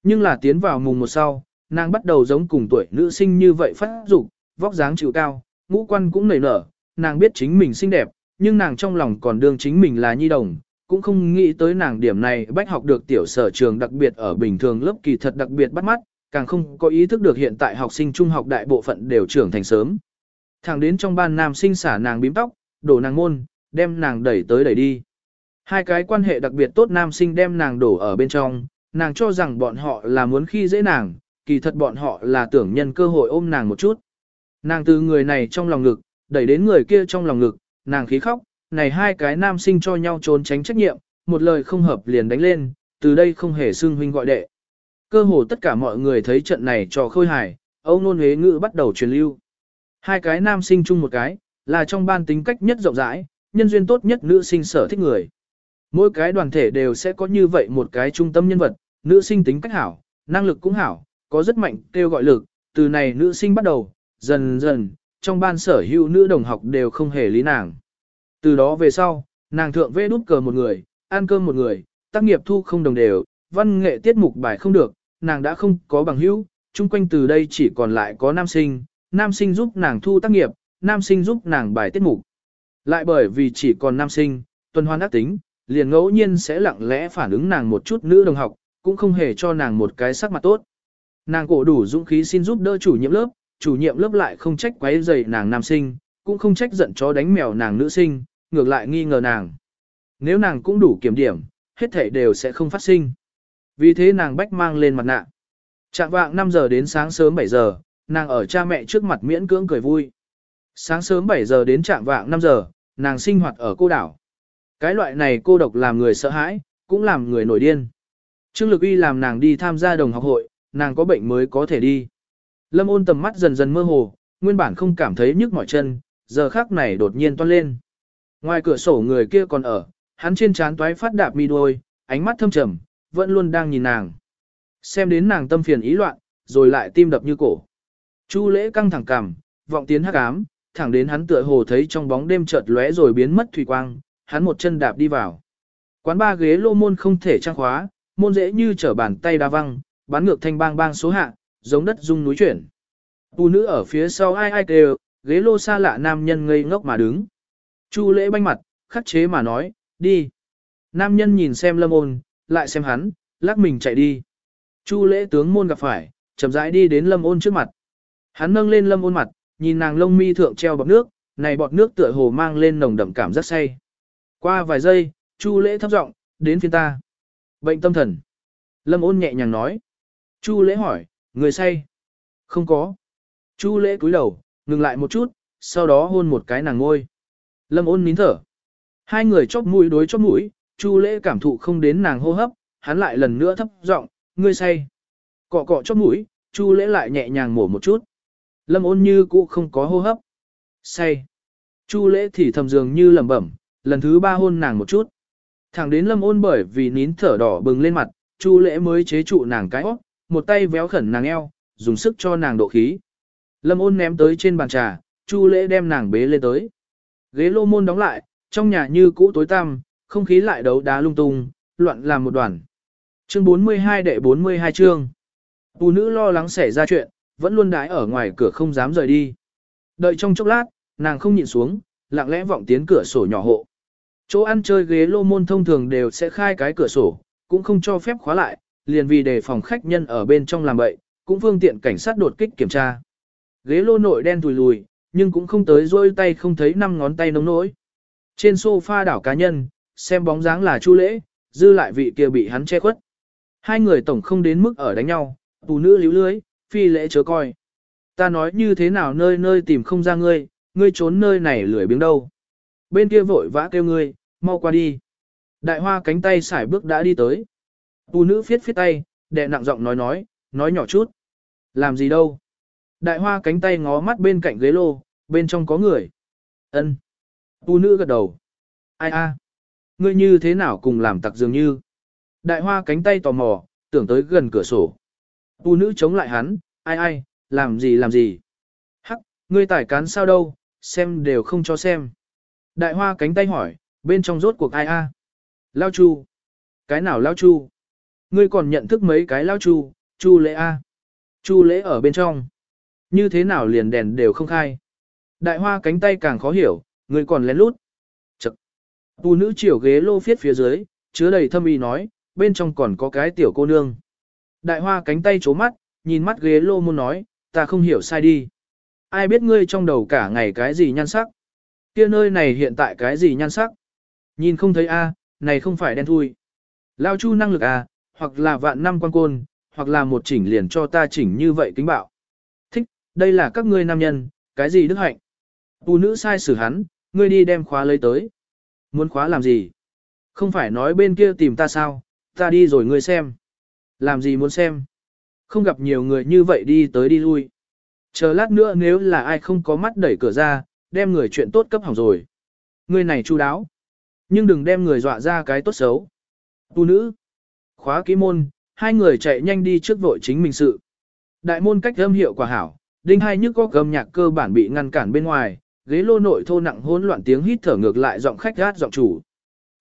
A: Nhưng là tiến vào mùng một sau, nàng bắt đầu giống cùng tuổi nữ sinh như vậy phát dục, vóc dáng chịu cao, ngũ quan cũng nảy nở, nàng biết chính mình xinh đẹp, nhưng nàng trong lòng còn đương chính mình là nhi đồng, cũng không nghĩ tới nàng điểm này bách học được tiểu sở trường đặc biệt ở bình thường lớp kỳ thật đặc biệt bắt mắt, càng không có ý thức được hiện tại học sinh trung học đại bộ phận đều trưởng thành sớm. Thẳng đến trong ban nam sinh xả nàng bím tóc, đổ nàng môn, đem nàng đẩy tới đẩy đi. Hai cái quan hệ đặc biệt tốt nam sinh đem nàng đổ ở bên trong, nàng cho rằng bọn họ là muốn khi dễ nàng, kỳ thật bọn họ là tưởng nhân cơ hội ôm nàng một chút. Nàng từ người này trong lòng ngực, đẩy đến người kia trong lòng ngực, nàng khí khóc, này hai cái nam sinh cho nhau trốn tránh trách nhiệm, một lời không hợp liền đánh lên, từ đây không hề xưng huynh gọi đệ. Cơ hồ tất cả mọi người thấy trận này cho khôi hài, Âu Nôn Huế Ngữ bắt đầu truyền lưu. Hai cái nam sinh chung một cái, là trong ban tính cách nhất rộng rãi, nhân duyên tốt nhất nữ sinh sở thích người. Mỗi cái đoàn thể đều sẽ có như vậy một cái trung tâm nhân vật, nữ sinh tính cách hảo, năng lực cũng hảo, có rất mạnh kêu gọi lực, từ này nữ sinh bắt đầu, dần dần, trong ban sở hữu nữ đồng học đều không hề lý nàng. Từ đó về sau, nàng thượng vê đút cờ một người, ăn cơm một người, tác nghiệp thu không đồng đều, văn nghệ tiết mục bài không được, nàng đã không có bằng hữu, chung quanh từ đây chỉ còn lại có nam sinh, nam sinh giúp nàng thu tác nghiệp, nam sinh giúp nàng bài tiết mục. Lại bởi vì chỉ còn nam sinh, tuần hoan ác tính, liền ngẫu nhiên sẽ lặng lẽ phản ứng nàng một chút nữ đồng học, cũng không hề cho nàng một cái sắc mặt tốt. Nàng cổ đủ dũng khí xin giúp đỡ chủ nhiệm lớp, chủ nhiệm lớp lại không trách quấy rầy nàng nam sinh, cũng không trách giận chó đánh mèo nàng nữ sinh, ngược lại nghi ngờ nàng. Nếu nàng cũng đủ kiểm điểm, hết thảy đều sẽ không phát sinh. Vì thế nàng bách mang lên mặt nạ. Trạng vạng 5 giờ đến sáng sớm 7 giờ, nàng ở cha mẹ trước mặt miễn cưỡng cười vui. Sáng sớm 7 giờ đến trạng vạng 5 giờ, nàng sinh hoạt ở cô đảo. Cái loại này cô độc làm người sợ hãi, cũng làm người nổi điên. Trương Lực Uy làm nàng đi tham gia đồng học hội, nàng có bệnh mới có thể đi. Lâm ôn tầm mắt dần dần mơ hồ, nguyên bản không cảm thấy nhức mỏi chân, giờ khác này đột nhiên toan lên. Ngoài cửa sổ người kia còn ở, hắn trên trán toái phát đạp mi đuôi, ánh mắt thâm trầm, vẫn luôn đang nhìn nàng. Xem đến nàng tâm phiền ý loạn, rồi lại tim đập như cổ. Chu lễ căng thẳng cằm, vọng tiến hắc ám, thẳng đến hắn tựa hồ thấy trong bóng đêm chợt lóe rồi biến mất thủy quang, hắn một chân đạp đi vào. Quán ba ghế lô môn không thể trang khóa, môn dễ như trở bàn tay đa văng, bán ngược thanh bang bang số hạ, giống đất rung núi chuyển. Phụ nữ ở phía sau ai ai kêu, ghế lô xa lạ nam nhân ngây ngốc mà đứng. Chu lễ banh mặt, khắc chế mà nói, đi. Nam nhân nhìn xem lâm ôn, lại xem hắn, lắc mình chạy đi. Chu lễ tướng môn gặp phải, chậm rãi đi đến lâm ôn trước mặt. Hắn nâng lên lâm ôn mặt, nhìn nàng lông mi thượng treo bọt nước, này bọt nước tựa hồ mang lên nồng đậm cảm giác say. Qua vài giây, Chu lễ thấp giọng, đến phiên ta. Bệnh tâm thần. Lâm ôn nhẹ nhàng nói. Chu lễ hỏi, người say? Không có. Chu lễ cúi đầu, ngừng lại một chút, sau đó hôn một cái nàng ngôi. Lâm ôn nín thở. Hai người chóp mũi đối chóp mũi, Chu lễ cảm thụ không đến nàng hô hấp, hắn lại lần nữa thấp giọng, ngươi say. Cọ cọ chóp mũi, Chu lễ lại nhẹ nhàng mổ một chút. Lâm ôn như cũ không có hô hấp. Say. Chu lễ thì thầm dường như lẩm bẩm, lần thứ ba hôn nàng một chút. Thẳng đến lâm ôn bởi vì nín thở đỏ bừng lên mặt, Chu lễ mới chế trụ nàng cái óc, một tay véo khẩn nàng eo, dùng sức cho nàng độ khí. Lâm ôn ném tới trên bàn trà, Chu lễ đem nàng bế lên tới. Ghế lô môn đóng lại, trong nhà như cũ tối tăm, không khí lại đấu đá lung tung, loạn làm một đoàn. Chương 42 đệ 42 chương. Phụ nữ lo lắng xảy ra chuyện, vẫn luôn đái ở ngoài cửa không dám rời đi. Đợi trong chốc lát, nàng không nhịn xuống, lặng lẽ vọng tiến cửa sổ nhỏ hộ. Chỗ ăn chơi ghế lô môn thông thường đều sẽ khai cái cửa sổ, cũng không cho phép khóa lại, liền vì để phòng khách nhân ở bên trong làm bậy, cũng phương tiện cảnh sát đột kích kiểm tra. Ghế lô nội đen thùi lùi, nhưng cũng không tới rôi tay không thấy năm ngón tay nóng nỗi. Trên sofa đảo cá nhân, xem bóng dáng là Chu Lễ, dư lại vị kia bị hắn che khuất. Hai người tổng không đến mức ở đánh nhau, tù nữ líu lưới, phi lễ chớ coi. Ta nói như thế nào nơi nơi tìm không ra ngươi, ngươi trốn nơi này lười biếng đâu. Bên kia vội vã kêu ngươi, mau qua đi. Đại hoa cánh tay xải bước đã đi tới. Tù nữ phiết phiết tay, đệ nặng giọng nói nói, nói nhỏ chút. Làm gì đâu. Đại hoa cánh tay ngó mắt bên cạnh ghế lô, bên trong có người. ân tù nữ gật đầu. Ai a? Ngươi như thế nào cùng làm tặc dường như? Đại hoa cánh tay tò mò, tưởng tới gần cửa sổ. Tu nữ chống lại hắn, ai ai, làm gì làm gì? Hắc, ngươi tải cán sao đâu, xem đều không cho xem. Đại hoa cánh tay hỏi, bên trong rốt cuộc ai a? Lao chu. Cái nào lao chu? Ngươi còn nhận thức mấy cái lao chu, chu lễ a. Chu lễ ở bên trong. Như thế nào liền đèn đều không khai. Đại hoa cánh tay càng khó hiểu, ngươi còn lén lút. Chật. Tù nữ chiều ghế lô phiết phía dưới, chứa đầy thâm ý nói, bên trong còn có cái tiểu cô nương. Đại hoa cánh tay chố mắt, nhìn mắt ghế lô muốn nói, ta không hiểu sai đi. Ai biết ngươi trong đầu cả ngày cái gì nhan sắc? Kia nơi này hiện tại cái gì nhan sắc? Nhìn không thấy a, này không phải đen thui. Lao chu năng lực à, hoặc là vạn năm quan côn, hoặc là một chỉnh liền cho ta chỉnh như vậy kính bạo. Thích, đây là các ngươi nam nhân, cái gì đức hạnh? Tu nữ sai xử hắn, ngươi đi đem khóa lấy tới. Muốn khóa làm gì? Không phải nói bên kia tìm ta sao, ta đi rồi ngươi xem. Làm gì muốn xem? Không gặp nhiều người như vậy đi tới đi lui. Chờ lát nữa nếu là ai không có mắt đẩy cửa ra, đem người chuyện tốt cấp hỏng rồi. Ngươi này chu đáo. Nhưng đừng đem người dọa ra cái tốt xấu. Tu nữ. Khóa ký môn, hai người chạy nhanh đi trước vội chính mình sự. Đại môn cách âm hiệu quả hảo, đinh hai nhức có gầm nhạc cơ bản bị ngăn cản bên ngoài, ghế lô nội thô nặng hỗn loạn tiếng hít thở ngược lại giọng khách gát giọng chủ.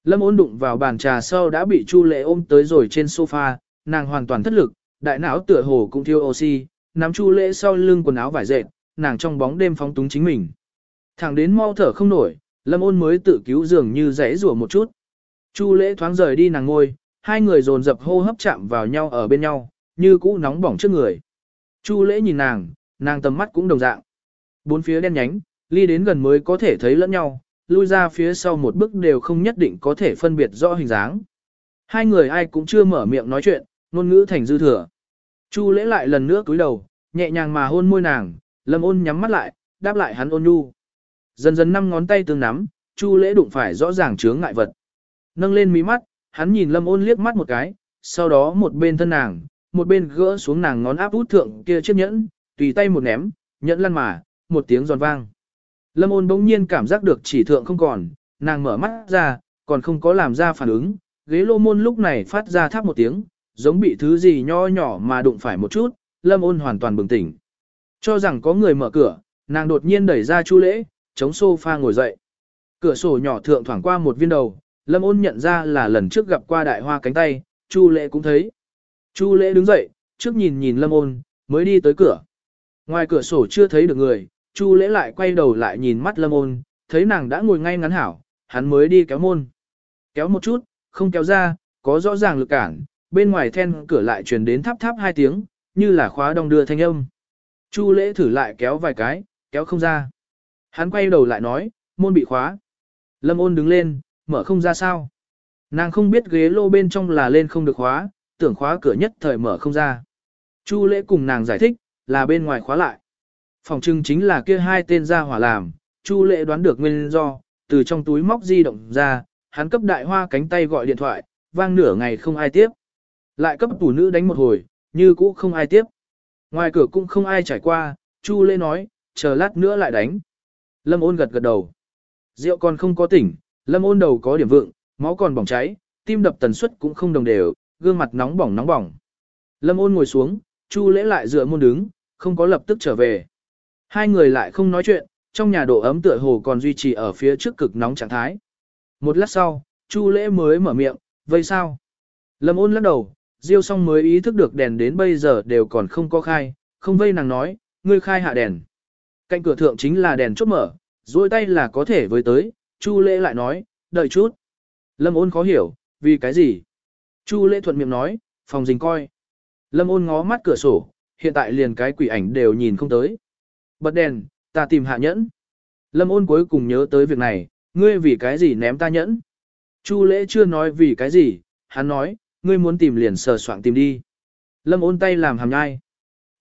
A: Lâm ôn đụng vào bàn trà sau đã bị Chu Lệ ôm tới rồi trên sofa, nàng hoàn toàn thất lực, đại não tựa hồ cũng thiếu oxy, nắm Chu Lệ sau lưng quần áo vải dệt, nàng trong bóng đêm phóng túng chính mình. Thẳng đến mau thở không nổi, Lâm ôn mới tự cứu dường như rẽ rủa một chút. Chu Lễ thoáng rời đi nàng ngôi, hai người dồn dập hô hấp chạm vào nhau ở bên nhau, như cũ nóng bỏng trước người. Chu Lễ nhìn nàng, nàng tầm mắt cũng đồng dạng. Bốn phía đen nhánh, ly đến gần mới có thể thấy lẫn nhau, lui ra phía sau một bước đều không nhất định có thể phân biệt rõ hình dáng. Hai người ai cũng chưa mở miệng nói chuyện, ngôn ngữ thành dư thừa. Chu lễ lại lần nữa cúi đầu, nhẹ nhàng mà hôn môi nàng, lâm ôn nhắm mắt lại, đáp lại hắn ôn nhu. Dần dần năm ngón tay tương nắm, chu lễ đụng phải rõ ràng chướng ngại vật. Nâng lên mí mắt, hắn nhìn lâm ôn liếc mắt một cái, sau đó một bên thân nàng, một bên gỡ xuống nàng ngón áp út thượng kia chiếc nhẫn, tùy tay một ném, nhẫn lăn mà, một tiếng giòn vang. Lâm ôn bỗng nhiên cảm giác được chỉ thượng không còn, nàng mở mắt ra, còn không có làm ra phản ứng, ghế lô môn lúc này phát ra tháp một tiếng, giống bị thứ gì nho nhỏ mà đụng phải một chút, lâm ôn hoàn toàn bừng tỉnh. Cho rằng có người mở cửa, nàng đột nhiên đẩy ra chu lễ, chống sofa ngồi dậy. Cửa sổ nhỏ thượng thoảng qua một viên đầu, lâm ôn nhận ra là lần trước gặp qua đại hoa cánh tay, chu lễ cũng thấy. Chu lễ đứng dậy, trước nhìn nhìn lâm ôn, mới đi tới cửa. Ngoài cửa sổ chưa thấy được người, Chu lễ lại quay đầu lại nhìn mắt lâm ôn, thấy nàng đã ngồi ngay ngắn hảo, hắn mới đi kéo môn. Kéo một chút, không kéo ra, có rõ ràng lực cản, bên ngoài then cửa lại truyền đến tháp tháp hai tiếng, như là khóa đong đưa thanh âm. Chu lễ thử lại kéo vài cái, kéo không ra. Hắn quay đầu lại nói, môn bị khóa. Lâm ôn đứng lên, mở không ra sao. Nàng không biết ghế lô bên trong là lên không được khóa, tưởng khóa cửa nhất thời mở không ra. Chu lễ cùng nàng giải thích, là bên ngoài khóa lại. Phòng trưng chính là kia hai tên ra hỏa làm, Chu lễ đoán được nguyên do, từ trong túi móc di động ra, hắn cấp đại hoa cánh tay gọi điện thoại, vang nửa ngày không ai tiếp. Lại cấp tủ nữ đánh một hồi, như cũ không ai tiếp. Ngoài cửa cũng không ai trải qua, Chu lễ nói, chờ lát nữa lại đánh. Lâm ôn gật gật đầu. Rượu còn không có tỉnh, lâm ôn đầu có điểm vượng, máu còn bỏng cháy, tim đập tần suất cũng không đồng đều, gương mặt nóng bỏng nóng bỏng. Lâm ôn ngồi xuống, Chu lễ lại dựa môn đứng, không có lập tức trở về. Hai người lại không nói chuyện, trong nhà độ ấm tựa hồ còn duy trì ở phía trước cực nóng trạng thái. Một lát sau, Chu lễ mới mở miệng, vây sao? Lâm ôn lắc đầu, Diêu song mới ý thức được đèn đến bây giờ đều còn không có khai, không vây nàng nói, ngươi khai hạ đèn. Cạnh cửa thượng chính là đèn chốt mở, duỗi tay là có thể với tới, Chu lễ lại nói, đợi chút. Lâm ôn khó hiểu, vì cái gì? Chu lễ thuận miệng nói, phòng dình coi. Lâm ôn ngó mắt cửa sổ, hiện tại liền cái quỷ ảnh đều nhìn không tới. Bật đèn, ta tìm hạ nhẫn. Lâm ôn cuối cùng nhớ tới việc này, ngươi vì cái gì ném ta nhẫn. Chu lễ chưa nói vì cái gì, hắn nói, ngươi muốn tìm liền sờ soạn tìm đi. Lâm ôn tay làm hàm nhai.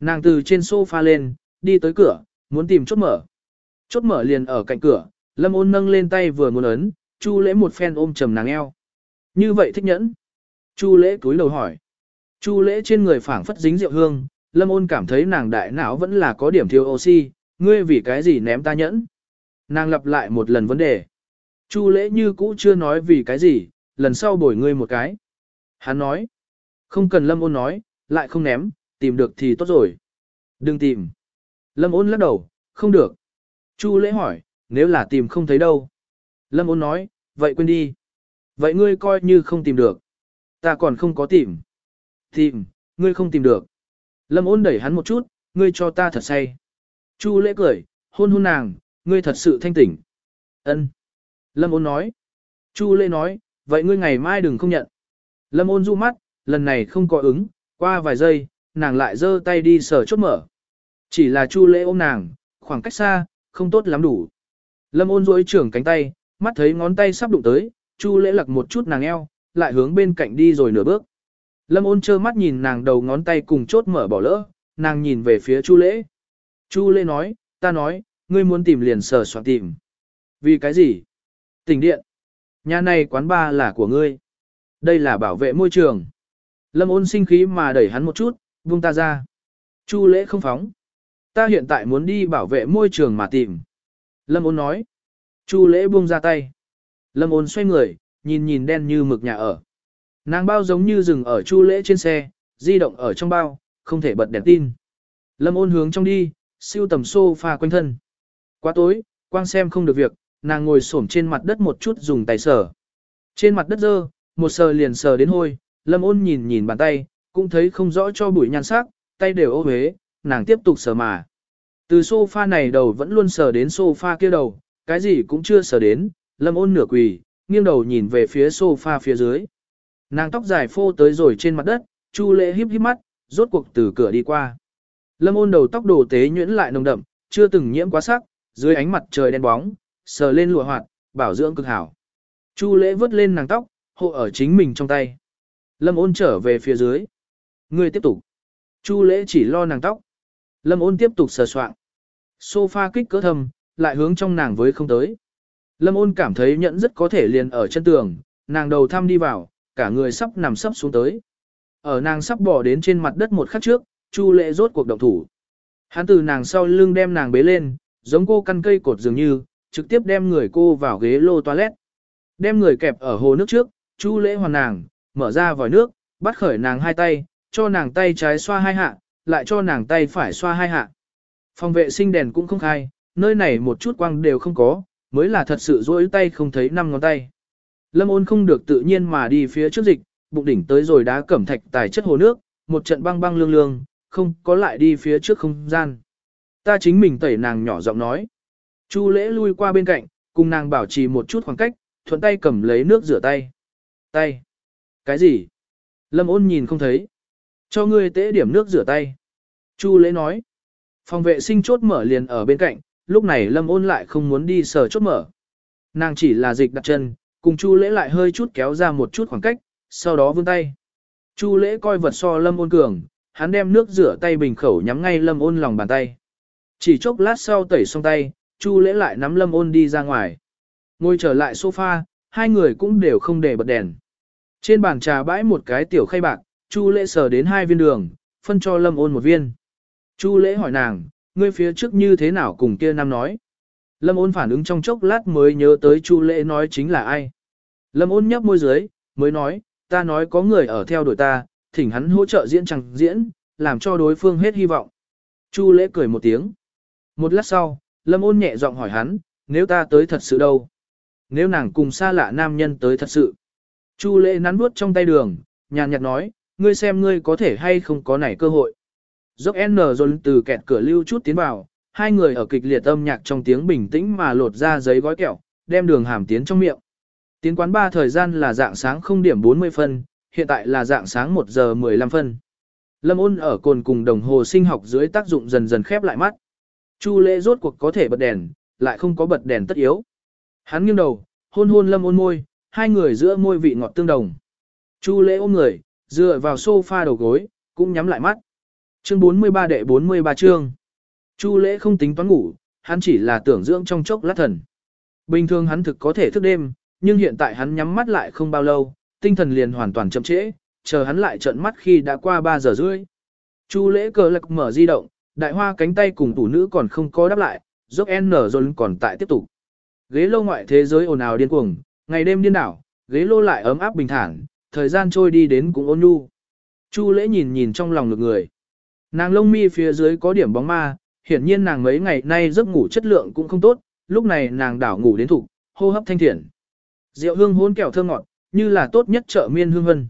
A: Nàng từ trên sofa lên, đi tới cửa, muốn tìm chốt mở. Chốt mở liền ở cạnh cửa, lâm ôn nâng lên tay vừa muốn ấn, chu lễ một phen ôm trầm nàng eo. Như vậy thích nhẫn. Chu lễ cúi đầu hỏi. Chu lễ trên người phảng phất dính rượu hương, lâm ôn cảm thấy nàng đại não vẫn là có điểm thiếu oxy, ngươi vì cái gì ném ta nhẫn. Nàng lặp lại một lần vấn đề. Chu lễ như cũ chưa nói vì cái gì, lần sau bồi ngươi một cái. Hắn nói. Không cần lâm ôn nói, lại không ném, tìm được thì tốt rồi. Đừng tìm. Lâm ôn lắc đầu, không được. Chu lễ hỏi, nếu là tìm không thấy đâu. Lâm ôn nói, vậy quên đi. Vậy ngươi coi như không tìm được. Ta còn không có tìm. Tìm, ngươi không tìm được. Lâm ôn đẩy hắn một chút, ngươi cho ta thật say. Chu lễ cười, hôn hôn nàng, ngươi thật sự thanh tỉnh. Ân. Lâm ôn nói. Chu lễ nói, vậy ngươi ngày mai đừng không nhận. Lâm ôn du mắt, lần này không có ứng, qua vài giây, nàng lại giơ tay đi sờ chốt mở. Chỉ là chu lễ ôm nàng, khoảng cách xa, không tốt lắm đủ. Lâm ôn duỗi trưởng cánh tay, mắt thấy ngón tay sắp đụng tới, chu lễ lặc một chút nàng eo, lại hướng bên cạnh đi rồi nửa bước. Lâm ôn trơ mắt nhìn nàng đầu ngón tay cùng chốt mở bỏ lỡ, nàng nhìn về phía chu lễ. Chu lễ nói, ta nói, ngươi muốn tìm liền sờ soạn tìm. Vì cái gì? Tỉnh điện. Nhà này quán ba là của ngươi. Đây là bảo vệ môi trường. Lâm ôn sinh khí mà đẩy hắn một chút, buông ta ra. Chu lễ không phóng. Ta hiện tại muốn đi bảo vệ môi trường mà tìm. Lâm ôn nói. Chu lễ buông ra tay. Lâm ôn xoay người, nhìn nhìn đen như mực nhà ở. Nàng bao giống như rừng ở chu lễ trên xe, di động ở trong bao, không thể bật đèn tin. Lâm ôn hướng trong đi, siêu tầm sofa quanh thân. Quá tối, quang xem không được việc, nàng ngồi xổm trên mặt đất một chút dùng tay sờ. Trên mặt đất dơ, một sờ liền sờ đến hôi, lâm ôn nhìn nhìn bàn tay, cũng thấy không rõ cho bụi nhan sắc, tay đều ô huế, nàng tiếp tục sờ mà. Từ sofa này đầu vẫn luôn sờ đến sofa kia đầu, cái gì cũng chưa sờ đến, lâm ôn nửa quỳ, nghiêng đầu nhìn về phía sofa phía dưới. Nàng tóc dài phô tới rồi trên mặt đất, chu lệ híp híp mắt, rốt cuộc từ cửa đi qua. Lâm ôn đầu tóc đồ tế nhuyễn lại nồng đậm, chưa từng nhiễm quá sắc, dưới ánh mặt trời đen bóng, sờ lên lụa hoạt, bảo dưỡng cực hảo. Chu lễ vớt lên nàng tóc, hộ ở chính mình trong tay. Lâm ôn trở về phía dưới. người tiếp tục. Chu lễ chỉ lo nàng tóc. Lâm ôn tiếp tục sờ soạn. Sofa kích cỡ thầm, lại hướng trong nàng với không tới. Lâm ôn cảm thấy nhẫn rất có thể liền ở chân tường, nàng đầu thăm đi vào, cả người sắp nằm sắp xuống tới. Ở nàng sắp bỏ đến trên mặt đất một khắc trước, Chu lễ rốt cuộc động thủ. Hắn từ nàng sau lưng đem nàng bế lên, giống cô căn cây cột dường như, trực tiếp đem người cô vào ghế lô toilet. Đem người kẹp ở hồ nước trước, Chu lễ hoàn nàng, mở ra vòi nước, bắt khởi nàng hai tay, cho nàng tay trái xoa hai hạ, lại cho nàng tay phải xoa hai hạ. Phòng vệ sinh đèn cũng không khai, nơi này một chút quang đều không có, mới là thật sự rỗi tay không thấy năm ngón tay. Lâm ôn không được tự nhiên mà đi phía trước dịch, bụng đỉnh tới rồi đá cẩm thạch tài chất hồ nước, một trận băng băng lương lương, không có lại đi phía trước không gian. Ta chính mình tẩy nàng nhỏ giọng nói. Chu lễ lui qua bên cạnh, cùng nàng bảo trì một chút khoảng cách, thuận tay cầm lấy nước rửa tay. Tay. Cái gì? Lâm ôn nhìn không thấy. Cho ngươi tế điểm nước rửa tay. Chu lễ nói. Phòng vệ sinh chốt mở liền ở bên cạnh, lúc này lâm ôn lại không muốn đi sờ chốt mở. Nàng chỉ là dịch đặt chân, cùng chu lễ lại hơi chút kéo ra một chút khoảng cách, sau đó vươn tay. Chu lễ coi vật so lâm ôn cường, hắn đem nước rửa tay bình khẩu nhắm ngay lâm ôn lòng bàn tay. Chỉ chốc lát sau tẩy xong tay, chu lễ lại nắm lâm ôn đi ra ngoài. Ngồi trở lại sofa, hai người cũng đều không để bật đèn. Trên bàn trà bãi một cái tiểu khay bạc, chu lễ sờ đến hai viên đường, phân cho lâm ôn một viên. Chu lễ hỏi nàng, ngươi phía trước như thế nào cùng kia nam nói. Lâm ôn phản ứng trong chốc lát mới nhớ tới chu lễ nói chính là ai. Lâm ôn nhấp môi dưới, mới nói, ta nói có người ở theo đuổi ta, thỉnh hắn hỗ trợ diễn chẳng diễn, làm cho đối phương hết hy vọng. Chu lễ cười một tiếng. Một lát sau, Lâm ôn nhẹ giọng hỏi hắn, nếu ta tới thật sự đâu? Nếu nàng cùng xa lạ nam nhân tới thật sự. Chu lễ nắn bước trong tay đường, nhàn nhạt nói, ngươi xem ngươi có thể hay không có nảy cơ hội. Dốc N rồi từ kẹt cửa lưu chút tiến vào, hai người ở kịch liệt âm nhạc trong tiếng bình tĩnh mà lột ra giấy gói kẹo, đem đường hàm tiến trong miệng. Tiến quán ba thời gian là dạng sáng 0 điểm 40 phân, hiện tại là dạng sáng 1 giờ 15 phân. Lâm ôn ở cồn cùng đồng hồ sinh học dưới tác dụng dần dần khép lại mắt. Chu lễ rốt cuộc có thể bật đèn, lại không có bật đèn tất yếu. Hắn nghiêng đầu, hôn hôn lâm ôn môi, hai người giữa môi vị ngọt tương đồng. Chu lễ ôm người, dựa vào sofa đầu gối, cũng nhắm lại mắt. Chương 43 đệ 43 chương. Chu lễ không tính toán ngủ, hắn chỉ là tưởng dưỡng trong chốc lát thần. Bình thường hắn thực có thể thức đêm, nhưng hiện tại hắn nhắm mắt lại không bao lâu, tinh thần liền hoàn toàn chậm trễ, chờ hắn lại trợn mắt khi đã qua 3 giờ rưỡi. Chu lễ cờ lạc mở di động, đại hoa cánh tay cùng tủ nữ còn không có đáp lại, dốc N rồi còn tại tiếp tục. Ghế lô ngoại thế giới ồn ào điên cuồng, ngày đêm điên đảo, ghế lô lại ấm áp bình thản, thời gian trôi đi đến cũng ôn nhu. Chu lễ nhìn nhìn trong lòng lực người. Nàng lông mi phía dưới có điểm bóng ma, hiển nhiên nàng mấy ngày nay giấc ngủ chất lượng cũng không tốt, lúc này nàng đảo ngủ đến thủ, hô hấp thanh thiện. Rượu hương hôn kẹo thơm ngọt, như là tốt nhất chợ miên hương vân.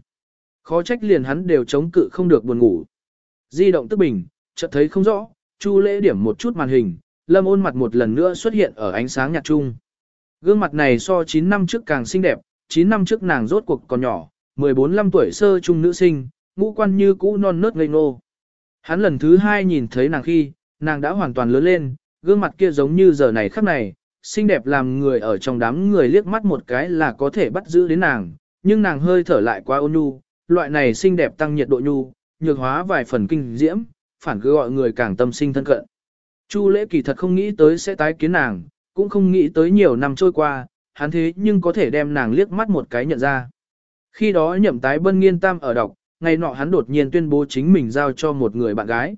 A: Khó trách liền hắn đều chống cự không được buồn ngủ. Di động tức bình, chợt thấy không rõ, Chu lễ điểm một chút màn hình, lâm ôn mặt một lần nữa xuất hiện ở ánh sáng nhạt trung. Gương mặt này so 9 năm trước càng xinh đẹp, 9 năm trước nàng rốt cuộc còn nhỏ, 14-15 tuổi sơ trung nữ sinh, ngũ quan như cũ non nớt ngây ngô. Hắn lần thứ hai nhìn thấy nàng khi, nàng đã hoàn toàn lớn lên, gương mặt kia giống như giờ này khắc này, xinh đẹp làm người ở trong đám người liếc mắt một cái là có thể bắt giữ đến nàng, nhưng nàng hơi thở lại quá ôn nhu, loại này xinh đẹp tăng nhiệt độ nhu, nhược hóa vài phần kinh diễm, phản cứ gọi người càng tâm sinh thân cận. Chu lễ kỳ thật không nghĩ tới sẽ tái kiến nàng, cũng không nghĩ tới nhiều năm trôi qua, hắn thế nhưng có thể đem nàng liếc mắt một cái nhận ra. Khi đó nhậm tái bân nghiên tam ở đọc, ngày nọ hắn đột nhiên tuyên bố chính mình giao cho một người bạn gái.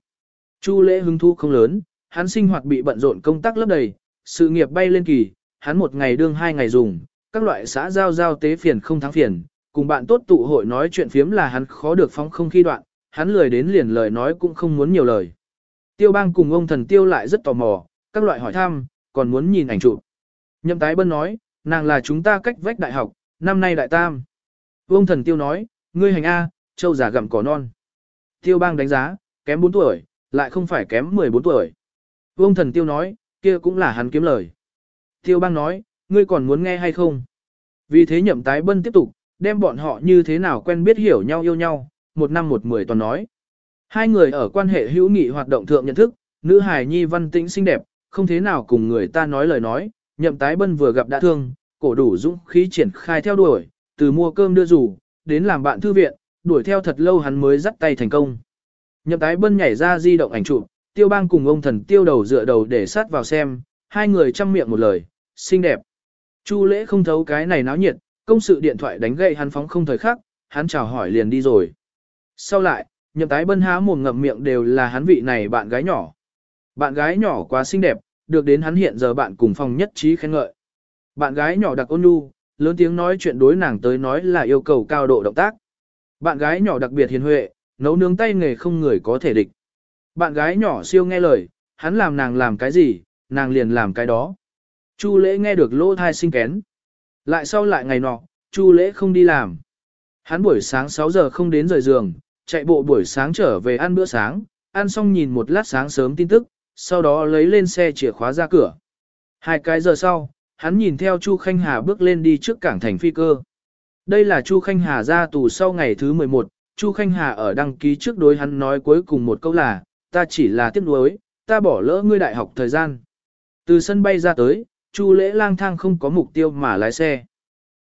A: Chu lễ hứng thu không lớn, hắn sinh hoạt bị bận rộn công tác lấp đầy, sự nghiệp bay lên kỳ, hắn một ngày đương hai ngày dùng, các loại xã giao giao tế phiền không thắng phiền, cùng bạn tốt tụ hội nói chuyện phiếm là hắn khó được phóng không khi đoạn, hắn lười đến liền lời nói cũng không muốn nhiều lời. Tiêu bang cùng ông thần tiêu lại rất tò mò, các loại hỏi thăm, còn muốn nhìn ảnh chụp. Nhậm tái bân nói, nàng là chúng ta cách vách đại học, năm nay đại tam. Ông thần tiêu nói, ngươi hành A, châu giả gặm cỏ non. Tiêu bang đánh giá, kém 4 tuổi, lại không phải kém 14 tuổi. Vương thần tiêu nói, kia cũng là hắn kiếm lời. Tiêu bang nói, ngươi còn muốn nghe hay không? Vì thế nhậm tái bân tiếp tục, đem bọn họ như thế nào quen biết hiểu nhau yêu nhau, một năm một mười toàn nói. Hai người ở quan hệ hữu nghị hoạt động thượng nhận thức, nữ hài nhi văn tĩnh xinh đẹp, không thế nào cùng người ta nói lời nói, nhậm tái bân vừa gặp đã thương, cổ đủ dũng khí triển khai theo đuổi, từ mua cơm đưa rủ, đến làm bạn thư viện, đuổi theo thật lâu hắn mới dắt tay thành công. Nhậm tái bân nhảy ra di động ảnh chụp, tiêu bang cùng ông thần tiêu đầu dựa đầu để sát vào xem, hai người chăm miệng một lời, xinh đẹp. Chu lễ không thấu cái này náo nhiệt, công sự điện thoại đánh gậy hắn phóng không thời khắc, hắn chào hỏi liền đi rồi. Sau lại, nhậm tái bân há mồm ngậm miệng đều là hắn vị này bạn gái nhỏ. Bạn gái nhỏ quá xinh đẹp, được đến hắn hiện giờ bạn cùng phòng nhất trí khen ngợi. Bạn gái nhỏ đặc ôn nhu, lớn tiếng nói chuyện đối nàng tới nói là yêu cầu cao độ động tác. Bạn gái nhỏ đặc biệt hiền huệ, nấu nướng tay nghề không người có thể địch. Bạn gái nhỏ siêu nghe lời, hắn làm nàng làm cái gì, nàng liền làm cái đó. Chu lễ nghe được lỗ thai sinh kén. Lại sau lại ngày nọ, Chu lễ không đi làm. Hắn buổi sáng 6 giờ không đến rời giường, chạy bộ buổi sáng trở về ăn bữa sáng, ăn xong nhìn một lát sáng sớm tin tức, sau đó lấy lên xe chìa khóa ra cửa. Hai cái giờ sau, hắn nhìn theo Chu Khanh Hà bước lên đi trước cảng thành phi cơ. Đây là Chu Khanh Hà ra tù sau ngày thứ 11, Chu Khanh Hà ở đăng ký trước đối hắn nói cuối cùng một câu là, ta chỉ là tiếc nuối, ta bỏ lỡ ngươi đại học thời gian. Từ sân bay ra tới, Chu lễ lang thang không có mục tiêu mà lái xe.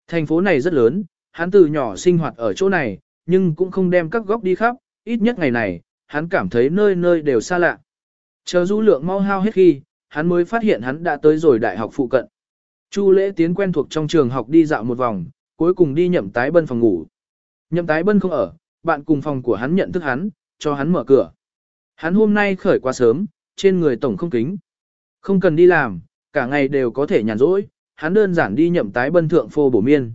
A: Thành phố này rất lớn, hắn từ nhỏ sinh hoạt ở chỗ này, nhưng cũng không đem các góc đi khắp, ít nhất ngày này, hắn cảm thấy nơi nơi đều xa lạ. Chờ du lượng mau hao hết khi, hắn mới phát hiện hắn đã tới rồi đại học phụ cận. Chu lễ tiến quen thuộc trong trường học đi dạo một vòng, cuối cùng đi nhậm tái bân phòng ngủ. Nhậm tái bân không ở, bạn cùng phòng của hắn nhận thức hắn, cho hắn mở cửa. Hắn hôm nay khởi quá sớm, trên người tổng không kính. Không cần đi làm, cả ngày đều có thể nhàn rỗi, hắn đơn giản đi nhậm tái bân thượng phô bổ miên.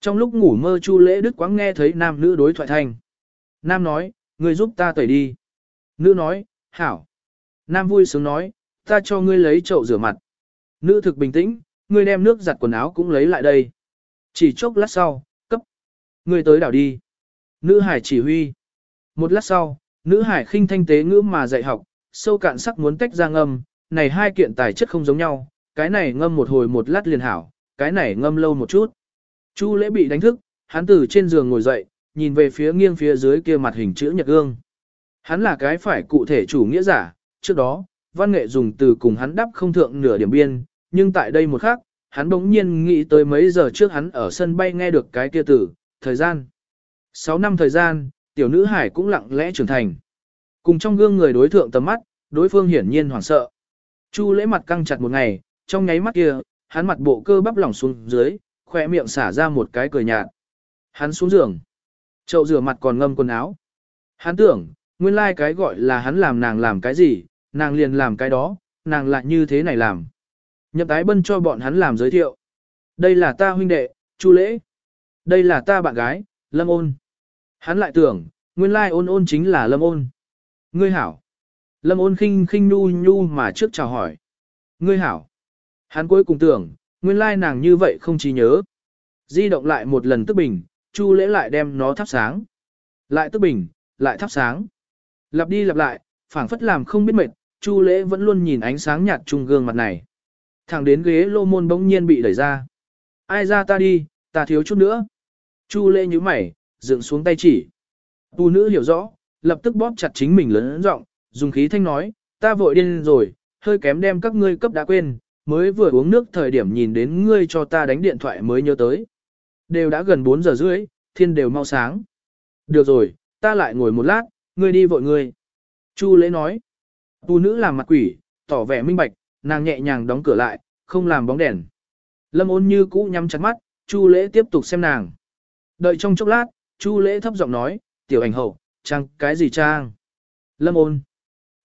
A: Trong lúc ngủ mơ Chu Lễ Đức quáng nghe thấy nam nữ đối thoại thanh. Nam nói, ngươi giúp ta tẩy đi. Nữ nói, hảo. Nam vui sướng nói, ta cho ngươi lấy chậu rửa mặt. Nữ thực bình tĩnh, ngươi đem nước giặt quần áo cũng lấy lại đây. Chỉ chốc lát sau, cấp. Ngươi tới đảo đi. Nữ hải chỉ huy. Một lát sau, nữ hải khinh thanh tế ngữ mà dạy học, sâu cạn sắc muốn tách ra ngâm, này hai kiện tài chất không giống nhau, cái này ngâm một hồi một lát liền hảo, cái này ngâm lâu một chút. Chu lễ bị đánh thức, hắn từ trên giường ngồi dậy, nhìn về phía nghiêng phía dưới kia mặt hình chữ nhật gương. Hắn là cái phải cụ thể chủ nghĩa giả, trước đó, văn nghệ dùng từ cùng hắn đắp không thượng nửa điểm biên, nhưng tại đây một khắc, hắn bỗng nhiên nghĩ tới mấy giờ trước hắn ở sân bay nghe được cái kia từ, thời gian. 6 năm thời gian, tiểu nữ hải cũng lặng lẽ trưởng thành. Cùng trong gương người đối thượng tầm mắt, đối phương hiển nhiên hoảng sợ. Chu lễ mặt căng chặt một ngày, trong nháy mắt kia, hắn mặt bộ cơ bắp lỏng xuống dưới, khỏe miệng xả ra một cái cười nhạt. Hắn xuống giường. Chậu rửa mặt còn ngâm quần áo. Hắn tưởng, nguyên lai like cái gọi là hắn làm nàng làm cái gì, nàng liền làm cái đó, nàng lại như thế này làm. Nhậm tái bân cho bọn hắn làm giới thiệu. Đây là ta huynh đệ, Chu Lễ. Đây là ta bạn gái, Lâm Ôn. Hắn lại tưởng, nguyên lai ôn ôn chính là Lâm Ôn. Ngươi hảo. Lâm ôn khinh khinh nu nhu mà trước chào hỏi. Ngươi hảo. Hắn cuối cùng tưởng, nguyên lai nàng như vậy không chỉ nhớ. Di động lại một lần tức bình, Chu lễ lại đem nó thắp sáng. Lại tức bình, lại thắp sáng. Lặp đi lặp lại, phảng phất làm không biết mệt, Chu lễ vẫn luôn nhìn ánh sáng nhạt trung gương mặt này. Thẳng đến ghế lô môn bỗng nhiên bị đẩy ra. Ai ra ta đi, ta thiếu chút nữa. Chu lễ như mày, dựng xuống tay chỉ. Tu nữ hiểu rõ, lập tức bóp chặt chính mình lớn giọng, dùng khí thanh nói, ta vội điên rồi, hơi kém đem các ngươi cấp đã quên, mới vừa uống nước thời điểm nhìn đến ngươi cho ta đánh điện thoại mới nhớ tới. Đều đã gần 4 giờ rưỡi, thiên đều mau sáng. Được rồi, ta lại ngồi một lát, ngươi đi vội ngươi. Chu lễ nói. Tu nữ làm mặt quỷ, tỏ vẻ minh bạch, nàng nhẹ nhàng đóng cửa lại, không làm bóng đèn. Lâm ôn như cũ nhắm chặt mắt, Chu lễ tiếp tục xem nàng. Đợi trong chốc lát, Chu lễ thấp giọng nói, tiểu ảnh hậu, trang cái gì trang? Lâm ôn.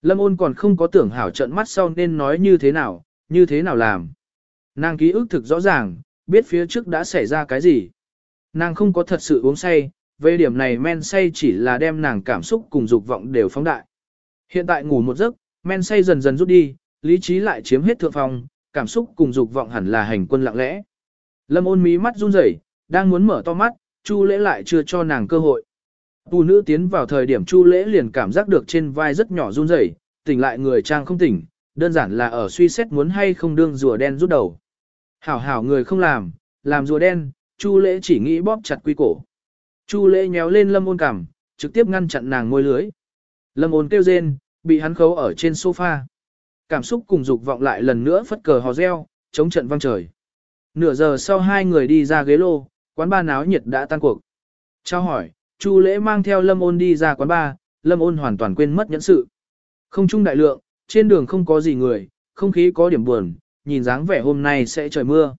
A: Lâm ôn còn không có tưởng hảo trận mắt sau nên nói như thế nào, như thế nào làm. Nàng ký ức thực rõ ràng, biết phía trước đã xảy ra cái gì. Nàng không có thật sự uống say, về điểm này men say chỉ là đem nàng cảm xúc cùng dục vọng đều phóng đại. Hiện tại ngủ một giấc, men say dần dần rút đi, lý trí lại chiếm hết thượng phong, cảm xúc cùng dục vọng hẳn là hành quân lặng lẽ. Lâm ôn mí mắt run rẩy, đang muốn mở to mắt, Chu lễ lại chưa cho nàng cơ hội. Tu nữ tiến vào thời điểm Chu lễ liền cảm giác được trên vai rất nhỏ run rẩy, tỉnh lại người trang không tỉnh, đơn giản là ở suy xét muốn hay không đương rùa đen rút đầu. Hảo hảo người không làm, làm rùa đen, Chu lễ chỉ nghĩ bóp chặt quy cổ. Chu lễ nhéo lên lâm ôn cằm, trực tiếp ngăn chặn nàng môi lưới. Lâm ôn kêu rên, bị hắn khấu ở trên sofa. Cảm xúc cùng dục vọng lại lần nữa phất cờ hò reo, chống trận vang trời. Nửa giờ sau hai người đi ra ghế lô, quán ba náo nhiệt đã tan cuộc. Trao hỏi, Chu lễ mang theo lâm ôn đi ra quán ba, lâm ôn hoàn toàn quên mất nhẫn sự. Không trung đại lượng, trên đường không có gì người, không khí có điểm buồn, nhìn dáng vẻ hôm nay sẽ trời mưa.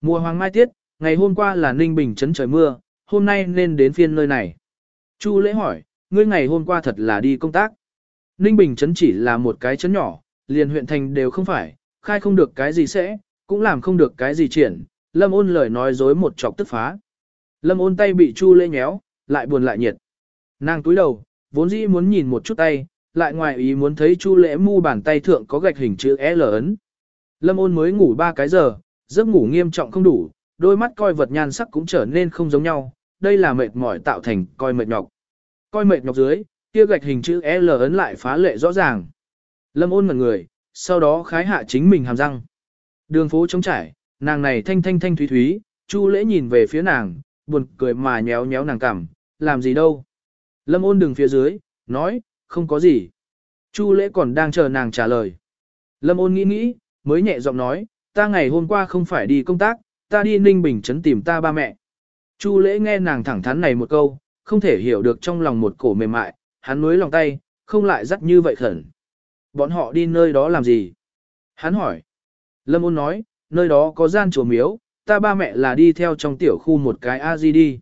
A: Mùa hoàng mai tiết, ngày hôm qua là Ninh Bình trấn trời mưa, hôm nay nên đến phiên nơi này. Chu lễ hỏi, ngươi ngày hôm qua thật là đi công tác. Ninh Bình trấn chỉ là một cái trấn nhỏ, liền huyện thành đều không phải, khai không được cái gì sẽ, cũng làm không được cái gì triển. Lâm ôn lời nói dối một chọc tức phá. Lâm ôn tay bị Chu lễ nhéo, lại buồn lại nhiệt. Nàng túi đầu, vốn dĩ muốn nhìn một chút tay, lại ngoài ý muốn thấy Chu Lễ mu bàn tay thượng có gạch hình chữ L ấn. Lâm ôn mới ngủ ba cái giờ, giấc ngủ nghiêm trọng không đủ, đôi mắt coi vật nhan sắc cũng trở nên không giống nhau, đây là mệt mỏi tạo thành coi mệt nhọc. Coi mệt nhọc dưới, kia gạch hình chữ L ấn lại phá lệ rõ ràng. Lâm ôn ngẩn người, sau đó khái hạ chính mình hàm răng. Đường phố trống trải, nàng này thanh thanh thanh thúy thúy, Chu Lễ nhìn về phía nàng, buồn cười mà nhéo nhéo nàng cằm, làm gì đâu. Lâm ôn đừng phía dưới, nói, không có gì. Chu lễ còn đang chờ nàng trả lời. Lâm ôn nghĩ nghĩ, mới nhẹ giọng nói, ta ngày hôm qua không phải đi công tác, ta đi Ninh Bình Trấn tìm ta ba mẹ. Chu lễ nghe nàng thẳng thắn này một câu, không thể hiểu được trong lòng một cổ mềm mại, hắn nuối lòng tay, không lại dắt như vậy khẩn. Bọn họ đi nơi đó làm gì? Hắn hỏi. Lâm ôn nói, nơi đó có gian chùa miếu, ta ba mẹ là đi theo trong tiểu khu một cái a di đi.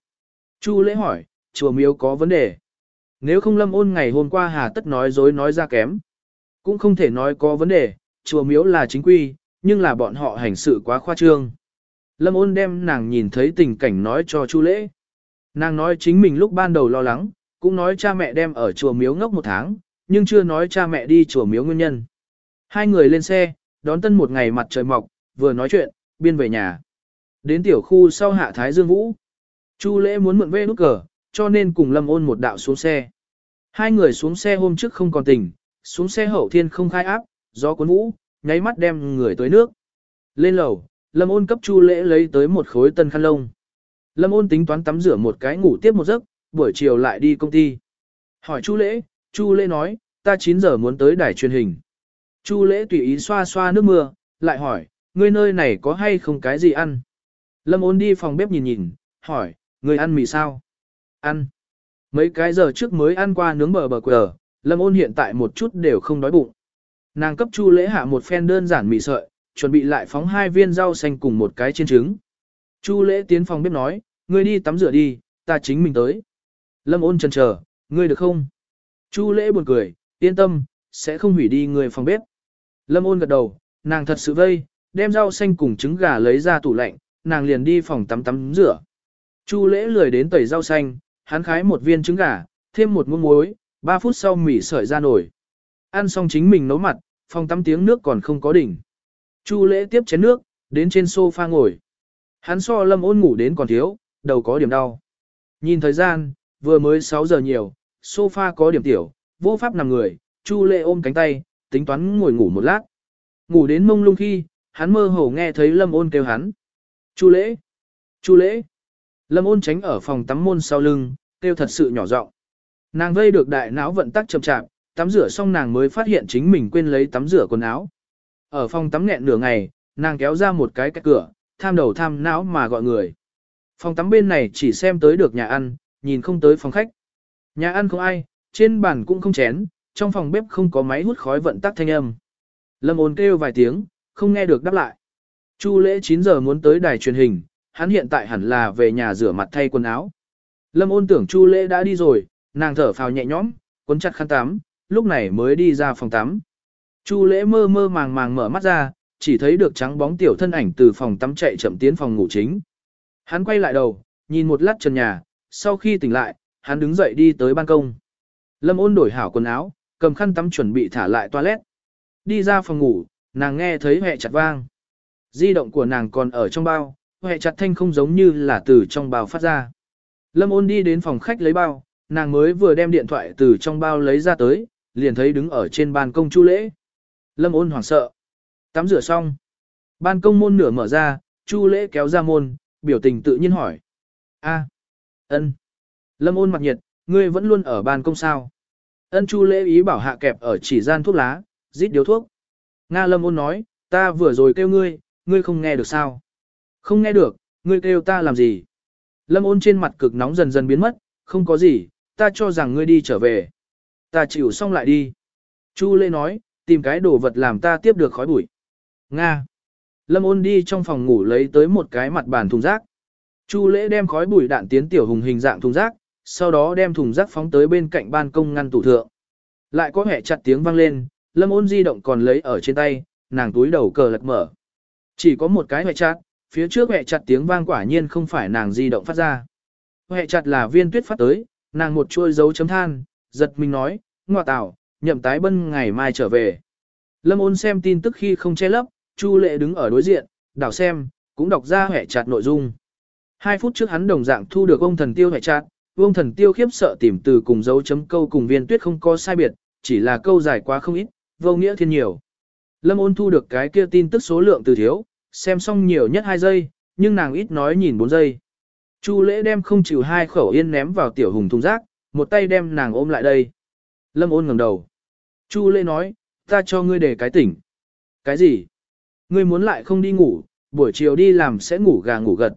A: Chu lễ hỏi, chùa miếu có vấn đề. Nếu không lâm ôn ngày hôm qua hà tất nói dối nói ra kém. Cũng không thể nói có vấn đề, chùa miếu là chính quy, nhưng là bọn họ hành sự quá khoa trương. Lâm ôn đem nàng nhìn thấy tình cảnh nói cho Chu lễ. Nàng nói chính mình lúc ban đầu lo lắng, cũng nói cha mẹ đem ở chùa miếu ngốc một tháng, nhưng chưa nói cha mẹ đi chùa miếu nguyên nhân. Hai người lên xe, đón tân một ngày mặt trời mọc, vừa nói chuyện, biên về nhà. Đến tiểu khu sau hạ Thái Dương Vũ. Chu lễ muốn mượn vê nút cờ, cho nên cùng Lâm ôn một đạo xuống xe. Hai người xuống xe hôm trước không còn tình, xuống xe hậu thiên không khai áp, gió cuốn vũ, nháy mắt đem người tới nước. Lên lầu, Lâm ôn cấp Chu lễ lấy tới một khối tân khăn lông. Lâm ôn tính toán tắm rửa một cái ngủ tiếp một giấc, buổi chiều lại đi công ty. Hỏi Chu lễ, Chu lễ nói, ta 9 giờ muốn tới đài truyền hình. Chu lễ tùy ý xoa xoa nước mưa, lại hỏi, ngươi nơi này có hay không cái gì ăn? Lâm ôn đi phòng bếp nhìn nhìn, hỏi, ngươi ăn mì sao? Ăn. Mấy cái giờ trước mới ăn qua nướng bờ bờ quờ, Lâm ôn hiện tại một chút đều không đói bụng. Nàng cấp Chu lễ hạ một phen đơn giản mì sợi, chuẩn bị lại phóng hai viên rau xanh cùng một cái chiên trứng. Chu lễ tiến phòng bếp nói, ngươi đi tắm rửa đi, ta chính mình tới. Lâm ôn chần chờ, ngươi được không? Chu lễ buồn cười, yên tâm, sẽ không hủy đi người phòng bếp. Lâm ôn gật đầu, nàng thật sự vây, đem rau xanh cùng trứng gà lấy ra tủ lạnh, nàng liền đi phòng tắm tắm rửa. Chu lễ lười đến tẩy rau xanh, hắn khái một viên trứng gà, thêm một muỗng muối, 3 phút sau mỉ sợi ra nổi. Ăn xong chính mình nấu mặt, phòng tắm tiếng nước còn không có đỉnh. Chu lễ tiếp chén nước, đến trên sofa ngồi. Hắn so lâm ôn ngủ đến còn thiếu, đầu có điểm đau. Nhìn thời gian, vừa mới 6 giờ nhiều, sofa có điểm tiểu, vô pháp nằm người, Chu lễ ôm cánh tay, tính toán ngồi ngủ một lát. Ngủ đến mông lung khi, hắn mơ hồ nghe thấy lâm ôn kêu hắn. Chu lễ! Chu lễ! Lâm ôn tránh ở phòng tắm môn sau lưng, kêu thật sự nhỏ giọng. Nàng vây được đại não vận tắc chậm chạp, tắm rửa xong nàng mới phát hiện chính mình quên lấy tắm rửa quần áo. Ở phòng tắm nghẹn nửa ngày, nàng kéo ra một cái cách cửa, tham đầu tham não mà gọi người. Phòng tắm bên này chỉ xem tới được nhà ăn, nhìn không tới phòng khách. Nhà ăn không ai, trên bàn cũng không chén, trong phòng bếp không có máy hút khói vận tắc thanh âm. Lâm ôn kêu vài tiếng, không nghe được đáp lại. Chu lễ 9 giờ muốn tới đài truyền hình, hắn hiện tại hẳn là về nhà rửa mặt thay quần áo. Lâm ôn tưởng Chu lễ đã đi rồi, nàng thở phào nhẹ nhõm, cuốn chặt khăn tắm, lúc này mới đi ra phòng tắm. Chu lễ mơ mơ màng màng mở mắt ra, chỉ thấy được trắng bóng tiểu thân ảnh từ phòng tắm chạy chậm tiến phòng ngủ chính. Hắn quay lại đầu, nhìn một lát trần nhà, sau khi tỉnh lại, hắn đứng dậy đi tới ban công. Lâm ôn đổi hảo quần áo, cầm khăn tắm chuẩn bị thả lại toilet. Đi ra phòng ngủ, nàng nghe thấy hệ chặt vang. Di động của nàng còn ở trong bao, hệ chặt thanh không giống như là từ trong bao phát ra. Lâm ôn đi đến phòng khách lấy bao, nàng mới vừa đem điện thoại từ trong bao lấy ra tới, liền thấy đứng ở trên ban công chu lễ. Lâm ôn hoảng sợ. Tắm rửa xong. Ban công môn nửa mở ra, chu lễ kéo ra môn, biểu tình tự nhiên hỏi. a ân. Lâm ôn mặt nhiệt, ngươi vẫn luôn ở ban công sao. Ân chu lễ ý bảo hạ kẹp ở chỉ gian thuốc lá, rít điếu thuốc. Nga lâm ôn nói, ta vừa rồi kêu ngươi, ngươi không nghe được sao? Không nghe được, ngươi kêu ta làm gì? Lâm ôn trên mặt cực nóng dần dần biến mất, không có gì, ta cho rằng ngươi đi trở về. Ta chịu xong lại đi. Chu lễ nói, tìm cái đồ vật làm ta tiếp được khói bụi. Nga. Lâm ôn đi trong phòng ngủ lấy tới một cái mặt bàn thùng rác. Chu lễ đem khói bụi đạn tiến tiểu hùng hình dạng thùng rác, sau đó đem thùng rác phóng tới bên cạnh ban công ngăn tủ thượng. Lại có hẻ chặt tiếng vang lên, lâm ôn di động còn lấy ở trên tay, nàng túi đầu cờ lật mở. Chỉ có một cái hệ chặt, phía trước hệ chặt tiếng vang quả nhiên không phải nàng di động phát ra. Hệ chặt là viên tuyết phát tới, nàng một chuôi dấu chấm than, giật mình nói, ngọa tảo, nhậm tái bân ngày mai trở về. Lâm ôn xem tin tức khi không che lấp, Chu lệ đứng ở đối diện, đảo xem, cũng đọc ra hệ chặt nội dung. Hai phút trước hắn đồng dạng thu được ông thần tiêu hệ chặt, ông thần tiêu khiếp sợ tìm từ cùng dấu chấm câu cùng viên tuyết không có sai biệt, chỉ là câu dài quá không ít, vô nghĩa thiên nhiều. Lâm ôn thu được cái kia tin tức số lượng từ thiếu, xem xong nhiều nhất 2 giây, nhưng nàng ít nói nhìn 4 giây. Chu lễ đem không chịu hai khẩu yên ném vào tiểu hùng thùng rác, một tay đem nàng ôm lại đây. Lâm ôn ngẩng đầu. Chu lễ nói, ta cho ngươi để cái tỉnh. Cái gì? Ngươi muốn lại không đi ngủ, buổi chiều đi làm sẽ ngủ gà ngủ gật.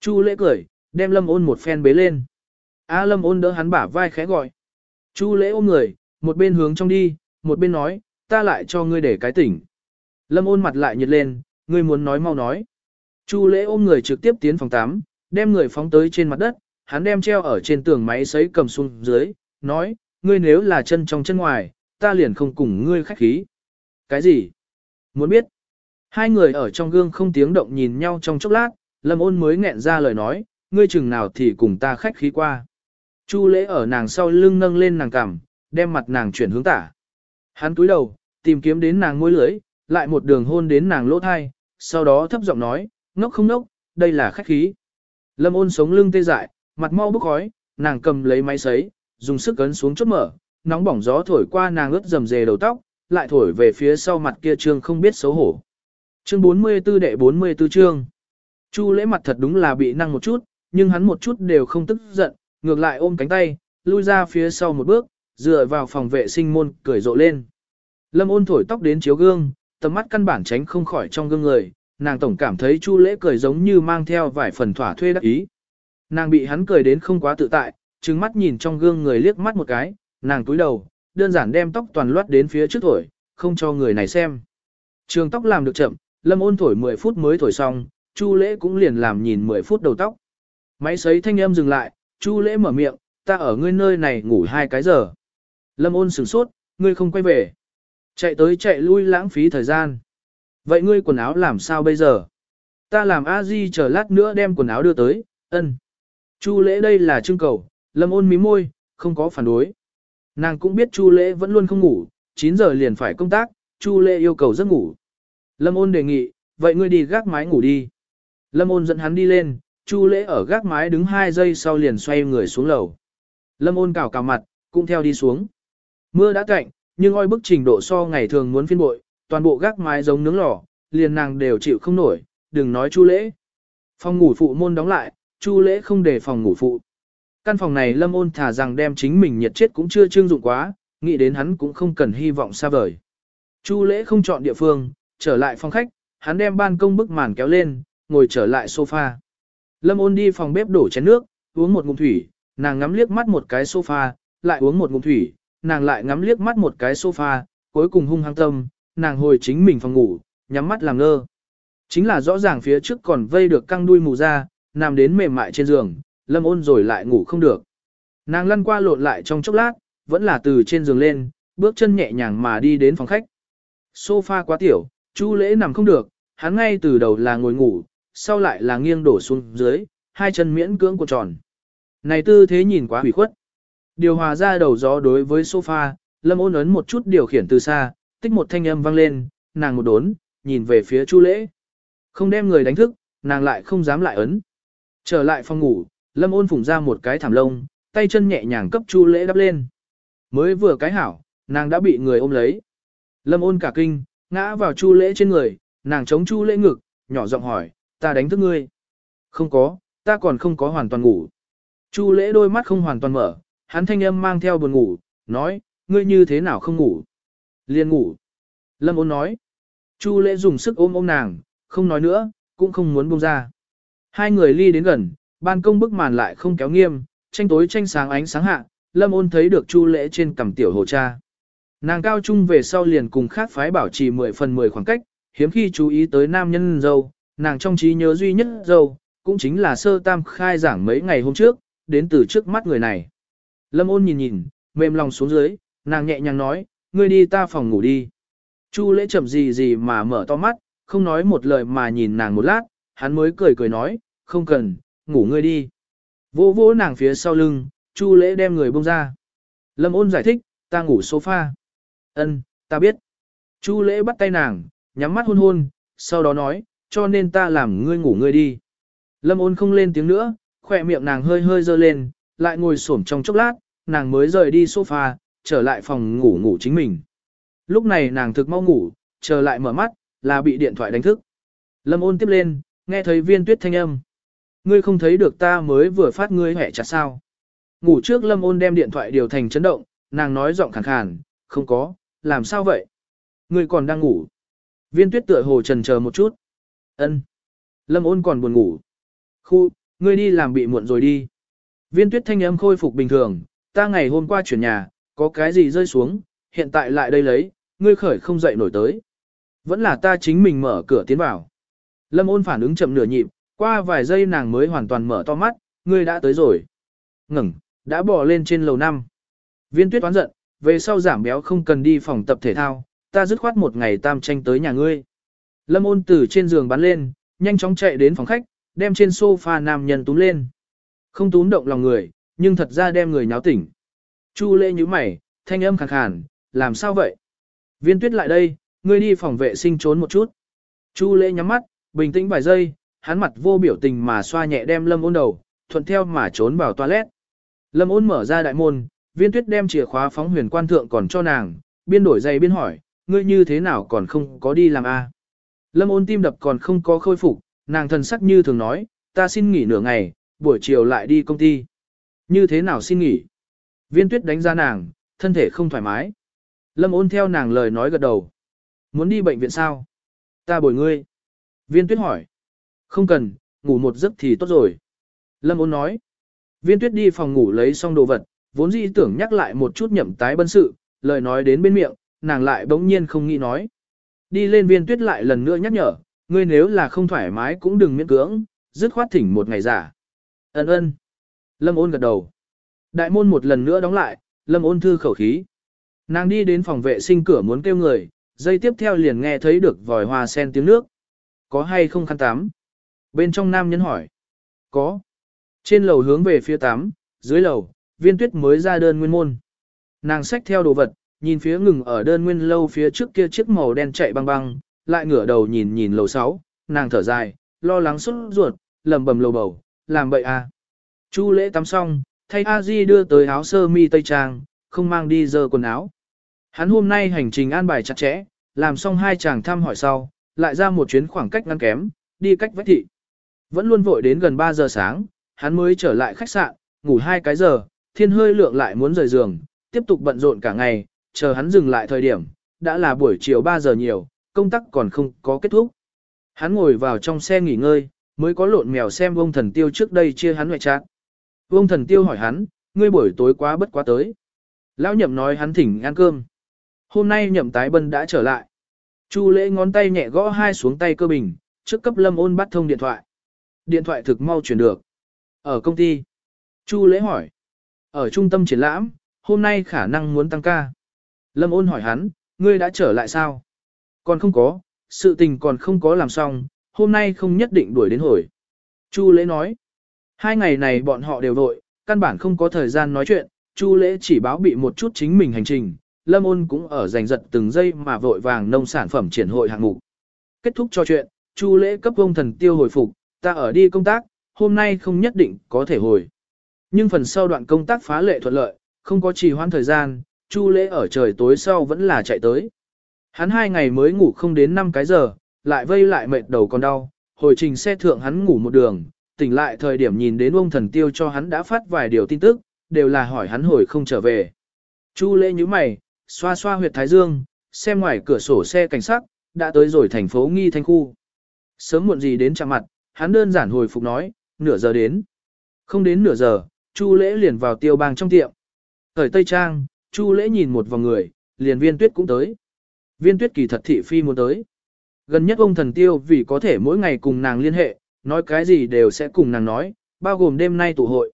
A: Chu lễ cười, đem lâm ôn một phen bế lên. A lâm ôn đỡ hắn bả vai khẽ gọi. Chu lễ ôm người, một bên hướng trong đi, một bên nói, ta lại cho ngươi để cái tỉnh. Lâm ôn mặt lại nhiệt lên, ngươi muốn nói mau nói. Chu lễ ôm người trực tiếp tiến phòng 8, đem người phóng tới trên mặt đất, hắn đem treo ở trên tường máy sấy cầm xuống dưới, nói, ngươi nếu là chân trong chân ngoài, ta liền không cùng ngươi khách khí. Cái gì? Muốn biết? Hai người ở trong gương không tiếng động nhìn nhau trong chốc lát, Lâm ôn mới nghẹn ra lời nói, ngươi chừng nào thì cùng ta khách khí qua. Chu lễ ở nàng sau lưng nâng lên nàng cằm, đem mặt nàng chuyển hướng tả. Hắn túi đầu, tìm kiếm đến nàng môi lưới, lại một đường hôn đến nàng lỗ thai, sau đó thấp giọng nói, ngốc không ngốc, đây là khách khí. Lâm ôn sống lưng tê dại, mặt mau bốc khói, nàng cầm lấy máy sấy, dùng sức ấn xuống chốt mở, nóng bỏng gió thổi qua nàng ướt dầm dề đầu tóc, lại thổi về phía sau mặt kia trương không biết xấu hổ. Chương 44 đệ 44 chương. Chu lễ mặt thật đúng là bị năng một chút, nhưng hắn một chút đều không tức giận, ngược lại ôm cánh tay, lui ra phía sau một bước, dựa vào phòng vệ sinh môn, cười rộ lên. Lâm ôn thổi tóc đến chiếu gương, tầm mắt căn bản tránh không khỏi trong gương người, nàng tổng cảm thấy Chu lễ cười giống như mang theo vài phần thỏa thuê đắc ý. Nàng bị hắn cười đến không quá tự tại, trừng mắt nhìn trong gương người liếc mắt một cái, nàng túi đầu, đơn giản đem tóc toàn loát đến phía trước thổi, không cho người này xem. Trường tóc làm được chậm, lâm ôn thổi 10 phút mới thổi xong, Chu lễ cũng liền làm nhìn 10 phút đầu tóc. Máy sấy thanh âm dừng lại, Chu lễ mở miệng, ta ở ngươi nơi này ngủ hai cái giờ. Lâm ôn sửng sốt, ngươi không quay về. Chạy tới chạy lui lãng phí thời gian. Vậy ngươi quần áo làm sao bây giờ? Ta làm a di chờ lát nữa đem quần áo đưa tới, ân. Chu lễ đây là trưng cầu, lâm ôn mí môi, không có phản đối. Nàng cũng biết Chu lễ vẫn luôn không ngủ, 9 giờ liền phải công tác, Chu lễ yêu cầu giấc ngủ. Lâm ôn đề nghị, vậy ngươi đi gác mái ngủ đi. Lâm ôn dẫn hắn đi lên, Chu lễ ở gác mái đứng 2 giây sau liền xoay người xuống lầu. Lâm ôn cào cào mặt, cũng theo đi xuống. Mưa đã cạnh, nhưng oi bức trình độ so ngày thường muốn phiên bội, toàn bộ gác mái giống nướng lò, liền nàng đều chịu không nổi, đừng nói chu lễ. Phòng ngủ phụ môn đóng lại, chu lễ không để phòng ngủ phụ. Căn phòng này lâm ôn thả rằng đem chính mình nhiệt chết cũng chưa trương dụng quá, nghĩ đến hắn cũng không cần hy vọng xa vời. Chu lễ không chọn địa phương, trở lại phòng khách, hắn đem ban công bức màn kéo lên, ngồi trở lại sofa. Lâm ôn đi phòng bếp đổ chén nước, uống một ngụm thủy, nàng ngắm liếc mắt một cái sofa, lại uống một ngụm thủy, nàng lại ngắm liếc mắt một cái sofa, cuối cùng hung hăng tâm, nàng hồi chính mình phòng ngủ, nhắm mắt làm ngơ. Chính là rõ ràng phía trước còn vây được căng đuôi mù ra, nằm đến mềm mại trên giường, lâm ôn rồi lại ngủ không được. Nàng lăn qua lộn lại trong chốc lát, vẫn là từ trên giường lên, bước chân nhẹ nhàng mà đi đến phòng khách. Sofa quá tiểu, chu lễ nằm không được, hắn ngay từ đầu là ngồi ngủ, sau lại là nghiêng đổ xuống dưới, hai chân miễn cưỡng cuộn tròn. Này tư thế nhìn quá hủy khuất. Điều hòa ra đầu gió đối với sofa, lâm ôn ấn một chút điều khiển từ xa, tích một thanh âm vang lên, nàng một đốn, nhìn về phía Chu Lễ. Không đem người đánh thức, nàng lại không dám lại ấn. Trở lại phòng ngủ, Lâm Ôn phủng ra một cái thảm lông, tay chân nhẹ nhàng cấp Chu Lễ đắp lên. Mới vừa cái hảo, nàng đã bị người ôm lấy. Lâm Ôn cả kinh, ngã vào Chu Lễ trên người, nàng chống Chu Lễ ngực, nhỏ giọng hỏi, ta đánh thức ngươi. Không có, ta còn không có hoàn toàn ngủ. Chu Lễ đôi mắt không hoàn toàn mở, hắn thanh âm mang theo buồn ngủ, nói, ngươi như thế nào không ngủ. Liên ngủ. Lâm ôn nói. Chu lễ dùng sức ôm ôm nàng, không nói nữa, cũng không muốn buông ra. Hai người ly đến gần, ban công bức màn lại không kéo nghiêm, tranh tối tranh sáng ánh sáng hạ, lâm ôn thấy được chu lễ trên cằm tiểu hồ cha. Nàng cao trung về sau liền cùng khác phái bảo trì 10 phần 10 khoảng cách, hiếm khi chú ý tới nam nhân dâu, nàng trong trí nhớ duy nhất dâu, cũng chính là sơ tam khai giảng mấy ngày hôm trước, đến từ trước mắt người này. Lâm ôn nhìn nhìn, mềm lòng xuống dưới, nàng nhẹ nhàng nói, ngươi đi ta phòng ngủ đi. Chu lễ chậm gì gì mà mở to mắt, không nói một lời mà nhìn nàng một lát, hắn mới cười cười nói, không cần, ngủ ngươi đi. Vô vỗ nàng phía sau lưng, Chu lễ đem người bông ra. Lâm ôn giải thích, ta ngủ sofa. Ân, ta biết. Chu lễ bắt tay nàng, nhắm mắt hôn hôn, sau đó nói, cho nên ta làm ngươi ngủ ngươi đi. Lâm ôn không lên tiếng nữa, khỏe miệng nàng hơi hơi dơ lên, lại ngồi xổm trong chốc lát, nàng mới rời đi sofa, trở lại phòng ngủ ngủ chính mình. Lúc này nàng thực mau ngủ, trở lại mở mắt, là bị điện thoại đánh thức. Lâm ôn tiếp lên, nghe thấy viên tuyết thanh âm. Ngươi không thấy được ta mới vừa phát ngươi hẻ chặt sao. Ngủ trước lâm ôn đem điện thoại điều thành chấn động, nàng nói giọng khàn khàn, không có, làm sao vậy? Ngươi còn đang ngủ. Viên tuyết tựa hồ trần chờ một chút. ân Lâm ôn còn buồn ngủ. Khu, ngươi đi làm bị muộn rồi đi. Viên tuyết thanh âm khôi phục bình thường, ta ngày hôm qua chuyển nhà, có cái gì rơi xuống, hiện tại lại đây lấy, ngươi khởi không dậy nổi tới. Vẫn là ta chính mình mở cửa tiến vào. Lâm ôn phản ứng chậm nửa nhịp, qua vài giây nàng mới hoàn toàn mở to mắt, ngươi đã tới rồi. Ngừng, đã bỏ lên trên lầu năm. Viên tuyết toán giận, về sau giảm béo không cần đi phòng tập thể thao, ta dứt khoát một ngày tam tranh tới nhà ngươi. Lâm ôn từ trên giường bắn lên, nhanh chóng chạy đến phòng khách, đem trên sofa nam nhân túm lên. Không túm động lòng người, nhưng thật ra đem người nháo tỉnh. Chu lễ như mày, thanh âm khàn khàn, làm sao vậy? Viên tuyết lại đây, ngươi đi phòng vệ sinh trốn một chút. Chu lễ nhắm mắt, bình tĩnh vài giây, hắn mặt vô biểu tình mà xoa nhẹ đem lâm ôn đầu, thuận theo mà trốn vào toilet. Lâm ôn mở ra đại môn, viên tuyết đem chìa khóa phóng huyền quan thượng còn cho nàng, biên đổi giày biên hỏi, ngươi như thế nào còn không có đi làm a? Lâm ôn tim đập còn không có khôi phục, nàng thần sắc như thường nói, ta xin nghỉ nửa ngày, buổi chiều lại đi công ty. Như thế nào xin nghỉ? Viên tuyết đánh ra nàng, thân thể không thoải mái. Lâm ôn theo nàng lời nói gật đầu. Muốn đi bệnh viện sao? Ta bồi ngươi. Viên tuyết hỏi. Không cần, ngủ một giấc thì tốt rồi. Lâm ôn nói. Viên tuyết đi phòng ngủ lấy xong đồ vật, vốn dĩ tưởng nhắc lại một chút nhậm tái bân sự, lời nói đến bên miệng, nàng lại bỗng nhiên không nghĩ nói. Đi lên viên tuyết lại lần nữa nhắc nhở, ngươi nếu là không thoải mái cũng đừng miễn cưỡng, dứt khoát thỉnh một ngày giả. Ân ơn. Lâm ôn gật đầu. Đại môn một lần nữa đóng lại, lâm ôn thư khẩu khí. Nàng đi đến phòng vệ sinh cửa muốn kêu người, dây tiếp theo liền nghe thấy được vòi hoa sen tiếng nước. Có hay không khăn tắm? Bên trong nam nhân hỏi. Có. Trên lầu hướng về phía tắm, dưới lầu, viên tuyết mới ra đơn nguyên môn. Nàng xách theo đồ vật, nhìn phía ngừng ở đơn nguyên lâu phía trước kia chiếc màu đen chạy băng băng, lại ngửa đầu nhìn nhìn lầu 6, nàng thở dài, lo lắng xuất ruột, lầm bầm lầu bầu, làm bậy à. Chu lễ tắm xong, thay a di đưa tới áo sơ mi tây trang, không mang đi giờ quần áo. Hắn hôm nay hành trình an bài chặt chẽ, làm xong hai chàng thăm hỏi sau, lại ra một chuyến khoảng cách ngăn kém, đi cách vách thị. Vẫn luôn vội đến gần 3 giờ sáng, hắn mới trở lại khách sạn, ngủ hai cái giờ, thiên hơi lượng lại muốn rời giường, tiếp tục bận rộn cả ngày, chờ hắn dừng lại thời điểm, đã là buổi chiều 3 giờ nhiều, công tác còn không có kết thúc. Hắn ngồi vào trong xe nghỉ ngơi, mới có lộn mèo xem vông thần tiêu trước đây chia hắn ngoại trạng. Vông thần tiêu hỏi hắn, ngươi buổi tối quá bất quá tới. Lão nhậm nói hắn thỉnh ăn cơm. Hôm nay nhậm tái bân đã trở lại. Chu lễ ngón tay nhẹ gõ hai xuống tay cơ bình, trước cấp lâm ôn bắt thông điện thoại. Điện thoại thực mau chuyển được. Ở công ty. Chu lễ hỏi. Ở trung tâm triển lãm, hôm nay khả năng muốn tăng ca. Lâm ôn hỏi hắn, ngươi đã trở lại sao? Còn không có, sự tình còn không có làm xong, hôm nay không nhất định đuổi đến hồi. Chu lễ nói. Hai ngày này bọn họ đều vội, căn bản không có thời gian nói chuyện, Chu lễ chỉ báo bị một chút chính mình hành trình, Lâm ôn cũng ở giành giật từng giây mà vội vàng nông sản phẩm triển hội hạng mục. Kết thúc cho chuyện, Chu lễ cấp ông thần tiêu hồi phục, ta ở đi công tác, hôm nay không nhất định có thể hồi. Nhưng phần sau đoạn công tác phá lệ thuận lợi, không có trì hoãn thời gian, Chu lễ ở trời tối sau vẫn là chạy tới. Hắn hai ngày mới ngủ không đến 5 cái giờ, lại vây lại mệt đầu còn đau, hồi trình xe thượng hắn ngủ một đường, tỉnh lại thời điểm nhìn đến ông thần tiêu cho hắn đã phát vài điều tin tức, đều là hỏi hắn hồi không trở về. Chu lễ như mày, xoa xoa huyệt thái dương, xem ngoài cửa sổ xe cảnh sát, đã tới rồi thành phố nghi thanh khu. Sớm muộn gì đến chạm mặt, hắn đơn giản hồi phục nói, nửa giờ đến. Không đến nửa giờ, Chu lễ liền vào tiêu bang trong tiệm. Thời Tây Trang, Chu lễ nhìn một vòng người, liền viên tuyết cũng tới. Viên tuyết kỳ thật thị phi muốn tới. Gần nhất ông thần tiêu vì có thể mỗi ngày cùng nàng liên hệ, nói cái gì đều sẽ cùng nàng nói, bao gồm đêm nay tụ hội.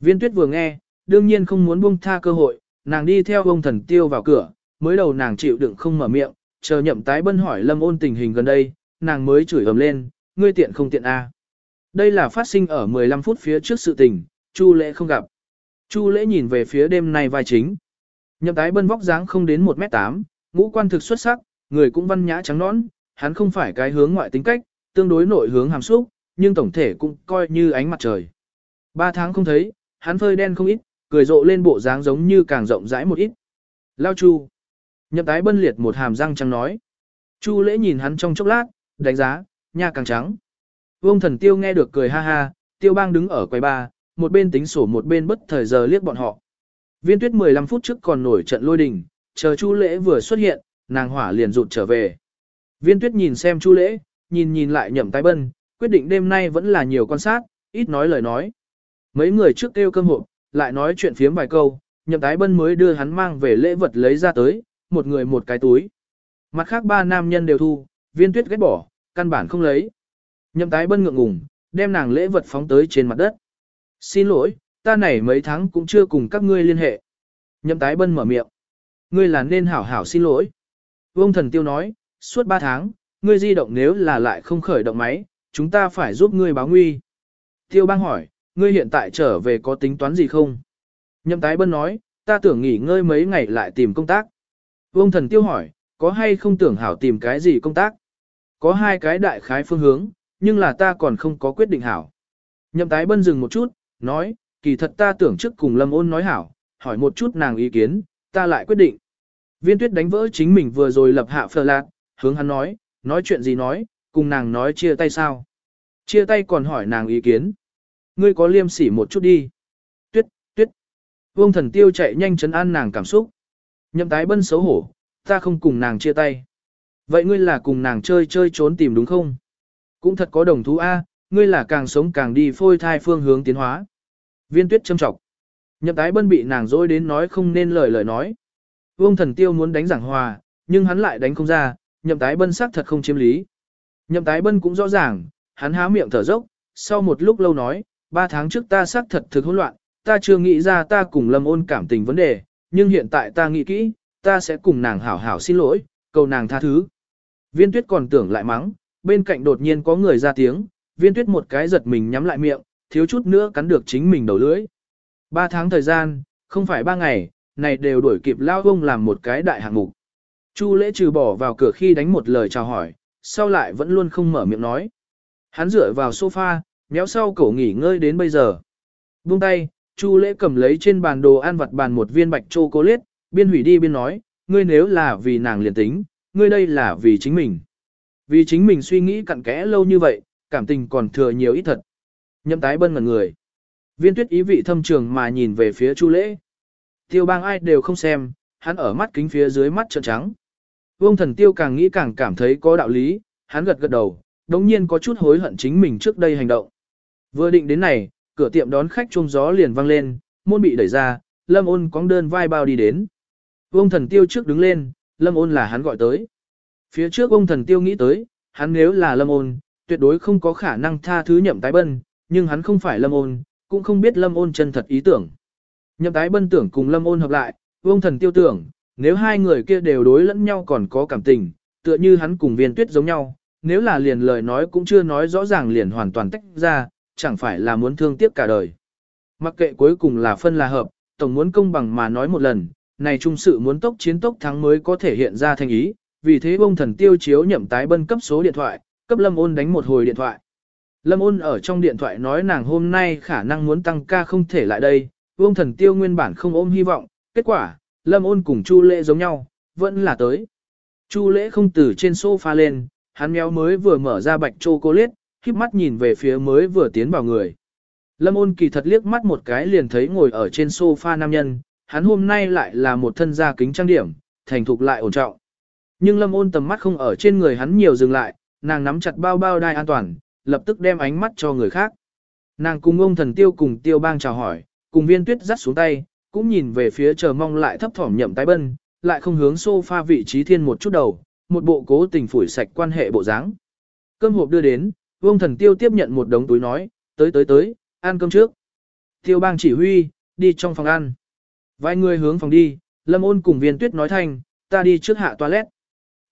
A: Viên tuyết vừa nghe, đương nhiên không muốn buông tha cơ hội, nàng đi theo ông thần tiêu vào cửa, mới đầu nàng chịu đựng không mở miệng, chờ nhậm tái bân hỏi lâm ôn tình hình gần đây, nàng mới chửi ầm lên, ngươi tiện không tiện a. Đây là phát sinh ở 15 phút phía trước sự tình, Chu lễ không gặp. Chu lễ nhìn về phía đêm nay vai chính. Nhậm tái bân vóc dáng không đến 1m8, ngũ quan thực xuất sắc, người cũng văn nhã trắng nõn, hắn không phải cái hướng ngoại tính cách, tương đối nội hướng hàm xúc, nhưng tổng thể cũng coi như ánh mặt trời. Ba tháng không thấy, hắn phơi đen không ít, cười rộ lên bộ dáng giống như càng rộng rãi một ít. Lao Chu. Nhậm tái bân liệt một hàm răng trắng nói. Chu lễ nhìn hắn trong chốc lát, đánh giá, nha càng trắng. Vương thần tiêu nghe được cười ha ha, tiêu bang đứng ở quầy ba, một bên tính sổ một bên bất thời giờ liếc bọn họ. Viên tuyết 15 phút trước còn nổi trận lôi đình, chờ Chu lễ vừa xuất hiện, nàng hỏa liền rụt trở về. Viên tuyết nhìn xem Chu lễ, nhìn nhìn lại nhậm tái bân, quyết định đêm nay vẫn là nhiều quan sát, ít nói lời nói. Mấy người trước kêu cơm hộp, lại nói chuyện phiếm vài câu, nhậm tái bân mới đưa hắn mang về lễ vật lấy ra tới, một người một cái túi. Mặt khác ba nam nhân đều thu, viên tuyết ghét bỏ, căn bản không lấy. Nhậm tái bân ngượng ngùng, đem nàng lễ vật phóng tới trên mặt đất. Xin lỗi, ta này mấy tháng cũng chưa cùng các ngươi liên hệ. Nhậm tái bân mở miệng. Ngươi là nên hảo hảo xin lỗi. Vương thần tiêu nói, suốt ba tháng, ngươi di động nếu là lại không khởi động máy, chúng ta phải giúp ngươi báo nguy. Tiêu bang hỏi, ngươi hiện tại trở về có tính toán gì không? Nhậm tái bân nói, ta tưởng nghỉ ngơi mấy ngày lại tìm công tác. Vương thần tiêu hỏi, có hay không tưởng hảo tìm cái gì công tác? Có hai cái đại khái phương hướng, nhưng là ta còn không có quyết định hảo. Nhậm tái bân dừng một chút, nói, kỳ thật ta tưởng trước cùng lâm ôn nói hảo, hỏi một chút nàng ý kiến, ta lại quyết định. Viên tuyết đánh vỡ chính mình vừa rồi lập hạ phờ lạc, hướng hắn nói, nói chuyện gì nói, cùng nàng nói chia tay sao. Chia tay còn hỏi nàng ý kiến. Ngươi có liêm sỉ một chút đi. Tuyết, tuyết. Vương thần tiêu chạy nhanh chấn an nàng cảm xúc. Nhậm tái bân xấu hổ, ta không cùng nàng chia tay. Vậy ngươi là cùng nàng chơi chơi trốn tìm đúng không? Cũng thật có đồng thú A, ngươi là càng sống càng đi phôi thai phương hướng tiến hóa. Viên tuyết châm trọng. Nhậm tái bân bị nàng dối đến nói không nên lời lời nói. Vương thần tiêu muốn đánh giảng hòa, nhưng hắn lại đánh không ra, nhậm tái bân xác thật không chiếm lý. Nhậm tái bân cũng rõ ràng, hắn há miệng thở dốc, sau một lúc lâu nói, ba tháng trước ta xác thật thực hỗn loạn, ta chưa nghĩ ra ta cùng lâm ôn cảm tình vấn đề, nhưng hiện tại ta nghĩ kỹ, ta sẽ cùng nàng hảo hảo xin lỗi, cầu nàng tha thứ. Viên tuyết còn tưởng lại mắng, bên cạnh đột nhiên có người ra tiếng, viên tuyết một cái giật mình nhắm lại miệng, thiếu chút nữa cắn được chính mình đầu lưỡi. Ba tháng thời gian, không phải ba ngày, này đều đuổi kịp lao ông làm một cái đại hạng mục. Chu lễ trừ bỏ vào cửa khi đánh một lời chào hỏi, sau lại vẫn luôn không mở miệng nói. Hắn dựa vào sofa, méo sau cổ nghỉ ngơi đến bây giờ. Buông tay, Chu lễ cầm lấy trên bàn đồ ăn vặt bàn một viên bạch chocolate, biên hủy đi biên nói, ngươi nếu là vì nàng liền tính, ngươi đây là vì chính mình. Vì chính mình suy nghĩ cặn kẽ lâu như vậy, cảm tình còn thừa nhiều ít thật. Nhậm tái bân ngẩn người. Viên tuyết ý vị thâm trường mà nhìn về phía Chu lễ. Tiêu bang ai đều không xem, hắn ở mắt kính phía dưới mắt trợn trắng. Vương thần tiêu càng nghĩ càng cảm thấy có đạo lý, hắn gật gật đầu, đống nhiên có chút hối hận chính mình trước đây hành động. Vừa định đến này, cửa tiệm đón khách chuông gió liền vang lên, môn bị đẩy ra, lâm ôn cóng đơn vai bao đi đến. Vương thần tiêu trước đứng lên, lâm ôn là hắn gọi tới. Phía trước ông thần tiêu nghĩ tới, hắn nếu là lâm ôn, tuyệt đối không có khả năng tha thứ nhậm tái bân, nhưng hắn không phải lâm ôn, cũng không biết lâm ôn chân thật ý tưởng. Nhậm tái bân tưởng cùng lâm ôn hợp lại, Vương thần tiêu tưởng, nếu hai người kia đều đối lẫn nhau còn có cảm tình, tựa như hắn cùng viên tuyết giống nhau, nếu là liền lời nói cũng chưa nói rõ ràng liền hoàn toàn tách ra, chẳng phải là muốn thương tiếc cả đời. Mặc kệ cuối cùng là phân là hợp, tổng muốn công bằng mà nói một lần, này trung sự muốn tốc chiến tốc thắng mới có thể hiện ra thành ý, vì thế bông thần tiêu chiếu nhậm tái bân cấp số điện thoại, cấp lâm ôn đánh một hồi điện thoại. Lâm ôn ở trong điện thoại nói nàng hôm nay khả năng muốn tăng ca không thể lại đây, bông thần tiêu nguyên bản không ôm hy vọng, kết quả, lâm ôn cùng chu lễ giống nhau, vẫn là tới. Chu lễ không từ trên sofa lên, hắn méo mới vừa mở ra bạch chocolate, khiếp mắt nhìn về phía mới vừa tiến vào người. Lâm ôn kỳ thật liếc mắt một cái liền thấy ngồi ở trên sofa nam nhân, hắn hôm nay lại là một thân gia kính trang điểm, thành thục lại ổn trọng. Nhưng lâm ôn tầm mắt không ở trên người hắn nhiều dừng lại, nàng nắm chặt bao bao đai an toàn, lập tức đem ánh mắt cho người khác. Nàng cùng ông thần tiêu cùng tiêu bang chào hỏi, cùng viên tuyết dắt xuống tay, cũng nhìn về phía chờ mong lại thấp thỏm nhậm tái bân, lại không hướng sofa vị trí thiên một chút đầu, một bộ cố tình phủi sạch quan hệ bộ dáng. Cơm hộp đưa đến, vương thần tiêu tiếp nhận một đống túi nói, tới tới tới, ăn cơm trước. Tiêu bang chỉ huy, đi trong phòng ăn. Vài người hướng phòng đi, lâm ôn cùng viên tuyết nói thành ta đi trước hạ toilet.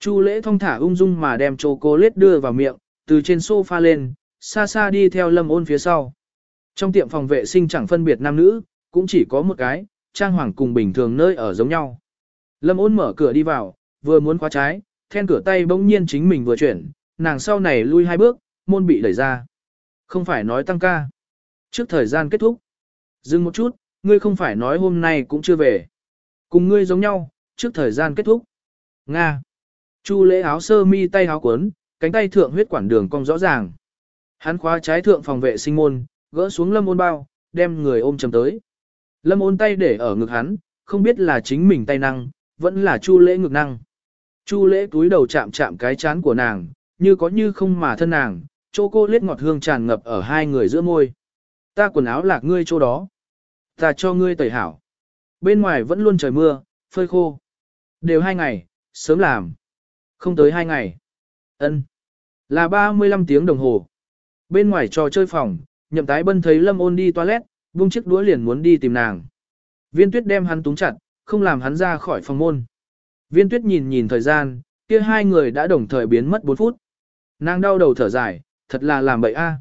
A: Chu lễ thong thả ung dung mà đem chocolate đưa vào miệng, từ trên sofa lên, xa xa đi theo lâm ôn phía sau. Trong tiệm phòng vệ sinh chẳng phân biệt nam nữ, cũng chỉ có một cái, trang hoàng cùng bình thường nơi ở giống nhau. Lâm ôn mở cửa đi vào, vừa muốn khóa trái, then cửa tay bỗng nhiên chính mình vừa chuyển, nàng sau này lui hai bước, môn bị đẩy ra. Không phải nói tăng ca. Trước thời gian kết thúc. Dừng một chút, ngươi không phải nói hôm nay cũng chưa về. Cùng ngươi giống nhau, trước thời gian kết thúc. Nga. Chu lễ áo sơ mi tay áo cuốn, cánh tay thượng huyết quản đường cong rõ ràng. Hắn khóa trái thượng phòng vệ sinh môn, gỡ xuống lâm ôn bao, đem người ôm chầm tới. Lâm ôn tay để ở ngực hắn, không biết là chính mình tay năng, vẫn là chu lễ ngực năng. Chu lễ túi đầu chạm chạm cái chán của nàng, như có như không mà thân nàng, chỗ cô lết ngọt hương tràn ngập ở hai người giữa môi. Ta quần áo lạc ngươi chỗ đó. Ta cho ngươi tẩy hảo. Bên ngoài vẫn luôn trời mưa, phơi khô. Đều hai ngày, sớm làm. Không tới hai ngày. ân Là 35 tiếng đồng hồ. Bên ngoài trò chơi phòng, nhậm tái bân thấy lâm ôn đi toilet, buông chiếc đũa liền muốn đi tìm nàng. Viên tuyết đem hắn túng chặt, không làm hắn ra khỏi phòng môn. Viên tuyết nhìn nhìn thời gian, kia hai người đã đồng thời biến mất 4 phút. Nàng đau đầu thở dài, thật là làm bậy a.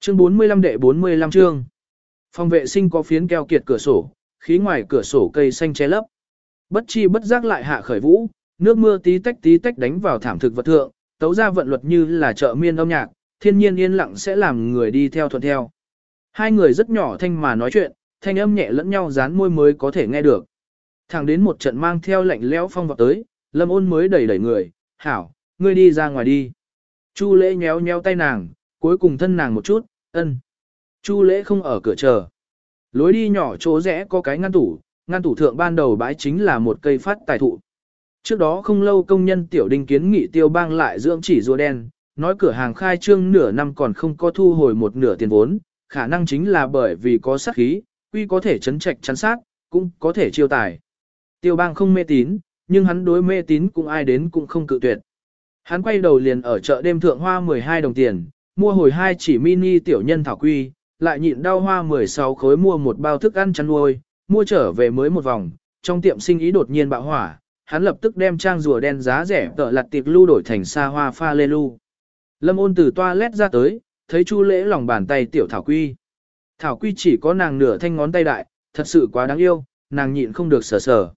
A: Chương 45 đệ 45 chương. Phòng vệ sinh có phiến keo kiệt cửa sổ, khí ngoài cửa sổ cây xanh che lấp. Bất chi bất giác lại hạ khởi vũ, nước mưa tí tách tí tách đánh vào thảm thực vật thượng, tấu ra vận luật như là chợ miên âm nhạc, thiên nhiên yên lặng sẽ làm người đi theo thuận theo. Hai người rất nhỏ thanh mà nói chuyện, thanh âm nhẹ lẫn nhau dán môi mới có thể nghe được. Thẳng đến một trận mang theo lạnh lẽo phong vào tới, lâm ôn mới đẩy đẩy người, hảo, ngươi đi ra ngoài đi. Chu lễ nhéo nhéo tay nàng, cuối cùng thân nàng một chút, ân. Chu lễ không ở cửa chờ. Lối đi nhỏ chỗ rẽ có cái ngăn tủ, ngăn tủ thượng ban đầu bãi chính là một cây phát tài thụ. Trước đó không lâu công nhân tiểu đinh kiến nghị tiêu bang lại dưỡng chỉ rùa đen, nói cửa hàng khai trương nửa năm còn không có thu hồi một nửa tiền vốn, khả năng chính là bởi vì có sát khí, quy có thể chấn trạch chắn sát, cũng có thể chiêu tài. Tiêu bang không mê tín, nhưng hắn đối mê tín cũng ai đến cũng không cự tuyệt. Hắn quay đầu liền ở chợ đêm thượng hoa 12 đồng tiền, mua hồi hai chỉ mini tiểu nhân thảo quy, lại nhịn đau hoa 16 khối mua một bao thức ăn chăn nuôi, mua trở về mới một vòng, trong tiệm sinh ý đột nhiên bạo hỏa, hắn lập tức đem trang rùa đen giá rẻ tợ lặt tiệc lưu đổi thành xa hoa pha lê lưu. Lâm ôn từ toilet ra tới, thấy chu lễ lòng bàn tay tiểu thảo quy. Thảo quy chỉ có nàng nửa thanh ngón tay đại, thật sự quá đáng yêu, nàng nhịn không được sờ sờ.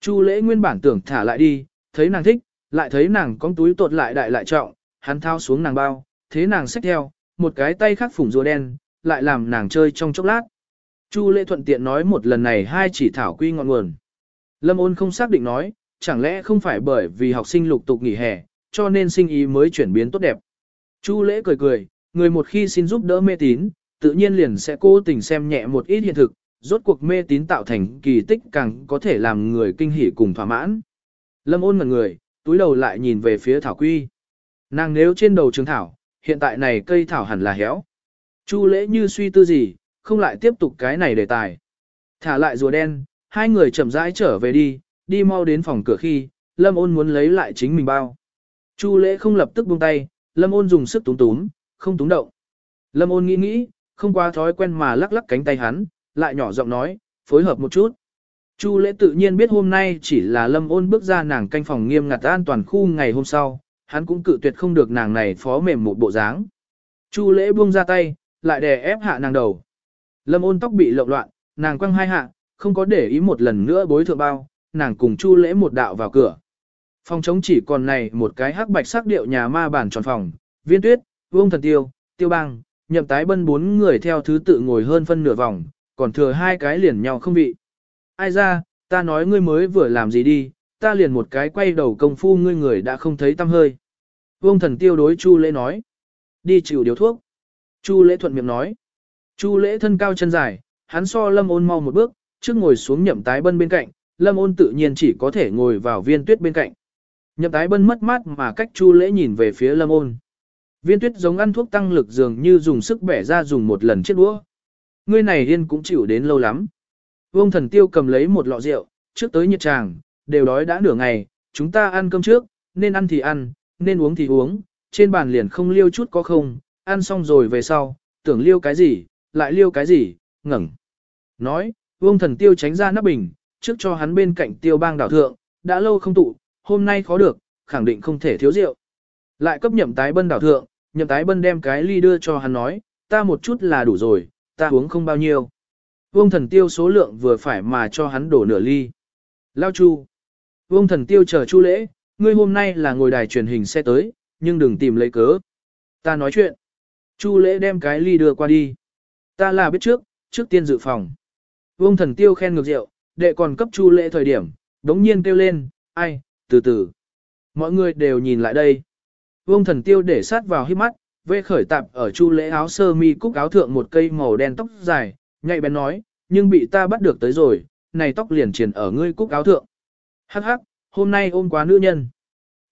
A: Chu lễ nguyên bản tưởng thả lại đi, thấy nàng thích, lại thấy nàng con túi tột lại đại lại trọng, hắn thao xuống nàng bao, thế nàng xách theo, một cái tay khác phủng rùa đen, lại làm nàng chơi trong chốc lát. Chu lễ thuận tiện nói một lần này hai chỉ thảo quy ngọn nguồn. Lâm ôn không xác định nói, chẳng lẽ không phải bởi vì học sinh lục tục nghỉ hè, cho nên sinh ý mới chuyển biến tốt đẹp. Chu lễ cười cười, người một khi xin giúp đỡ mê tín, tự nhiên liền sẽ cố tình xem nhẹ một ít hiện thực, rốt cuộc mê tín tạo thành kỳ tích càng có thể làm người kinh hỉ cùng thỏa mãn. Lâm ôn ngần người, túi đầu lại nhìn về phía thảo quy. Nàng nếu trên đầu trường thảo, hiện tại này cây thảo hẳn là héo. Chu lễ như suy tư gì, không lại tiếp tục cái này đề tài. Thả lại rùa đen, hai người chậm rãi trở về đi, đi mau đến phòng cửa khi, Lâm ôn muốn lấy lại chính mình bao. Chu lễ không lập tức buông tay, Lâm ôn dùng sức túm túm, không túng động. Lâm ôn nghĩ nghĩ, không qua thói quen mà lắc lắc cánh tay hắn, lại nhỏ giọng nói, phối hợp một chút. Chu lễ tự nhiên biết hôm nay chỉ là lâm ôn bước ra nàng canh phòng nghiêm ngặt an toàn khu ngày hôm sau, hắn cũng cự tuyệt không được nàng này phó mềm một bộ dáng. Chu lễ buông ra tay, lại đè ép hạ nàng đầu. Lâm ôn tóc bị lộn loạn, nàng quăng hai hạ, không có để ý một lần nữa bối thượng bao, nàng cùng chu lễ một đạo vào cửa. Phòng trống chỉ còn này một cái hắc bạch sắc điệu nhà ma bản tròn phòng, viên tuyết, vương thần tiêu, tiêu bang, nhậm tái bân bốn người theo thứ tự ngồi hơn phân nửa vòng, còn thừa hai cái liền nhau không bị. Ai ra, ta nói ngươi mới vừa làm gì đi, ta liền một cái quay đầu công phu ngươi người đã không thấy tâm hơi. Vương thần tiêu đối Chu lễ nói. Đi chịu điều thuốc. Chu lễ thuận miệng nói. Chu lễ thân cao chân dài, hắn so lâm ôn mau một bước, trước ngồi xuống nhậm tái bân bên cạnh, lâm ôn tự nhiên chỉ có thể ngồi vào viên tuyết bên cạnh. Nhậm tái bân mất mát mà cách chu lễ nhìn về phía lâm ôn. Viên tuyết giống ăn thuốc tăng lực dường như dùng sức bẻ ra dùng một lần chiếc đũa. Ngươi này điên cũng chịu đến lâu lắm. Vương thần tiêu cầm lấy một lọ rượu, trước tới nhiệt tràng, đều đói đã nửa ngày, chúng ta ăn cơm trước, nên ăn thì ăn, nên uống thì uống, trên bàn liền không liêu chút có không, ăn xong rồi về sau, tưởng liêu cái gì, lại liêu cái gì, ngẩng. Nói, vương thần tiêu tránh ra nắp bình, trước cho hắn bên cạnh tiêu bang đảo thượng, đã lâu không tụ, hôm nay khó được, khẳng định không thể thiếu rượu. Lại cấp nhậm tái bân đảo thượng, nhậm tái bân đem cái ly đưa cho hắn nói, ta một chút là đủ rồi, ta uống không bao nhiêu. Vương thần tiêu số lượng vừa phải mà cho hắn đổ nửa ly. Lao chu. Vương thần tiêu chờ chu lễ, ngươi hôm nay là ngồi đài truyền hình xe tới, nhưng đừng tìm lấy cớ. Ta nói chuyện. Chu lễ đem cái ly đưa qua đi. Ta là biết trước, trước tiên dự phòng. Vương thần tiêu khen ngược rượu, đệ còn cấp chu lễ thời điểm, đống nhiên kêu lên, ai, từ từ. Mọi người đều nhìn lại đây. Vương thần tiêu để sát vào hít mắt, Vê khởi tạp ở chu lễ áo sơ mi cúc áo thượng một cây màu đen tóc dài, nhạy bén nói, nhưng bị ta bắt được tới rồi, này tóc liền triển ở ngươi cúc áo thượng. Hắc hắc, hôm nay ôm quá nữ nhân.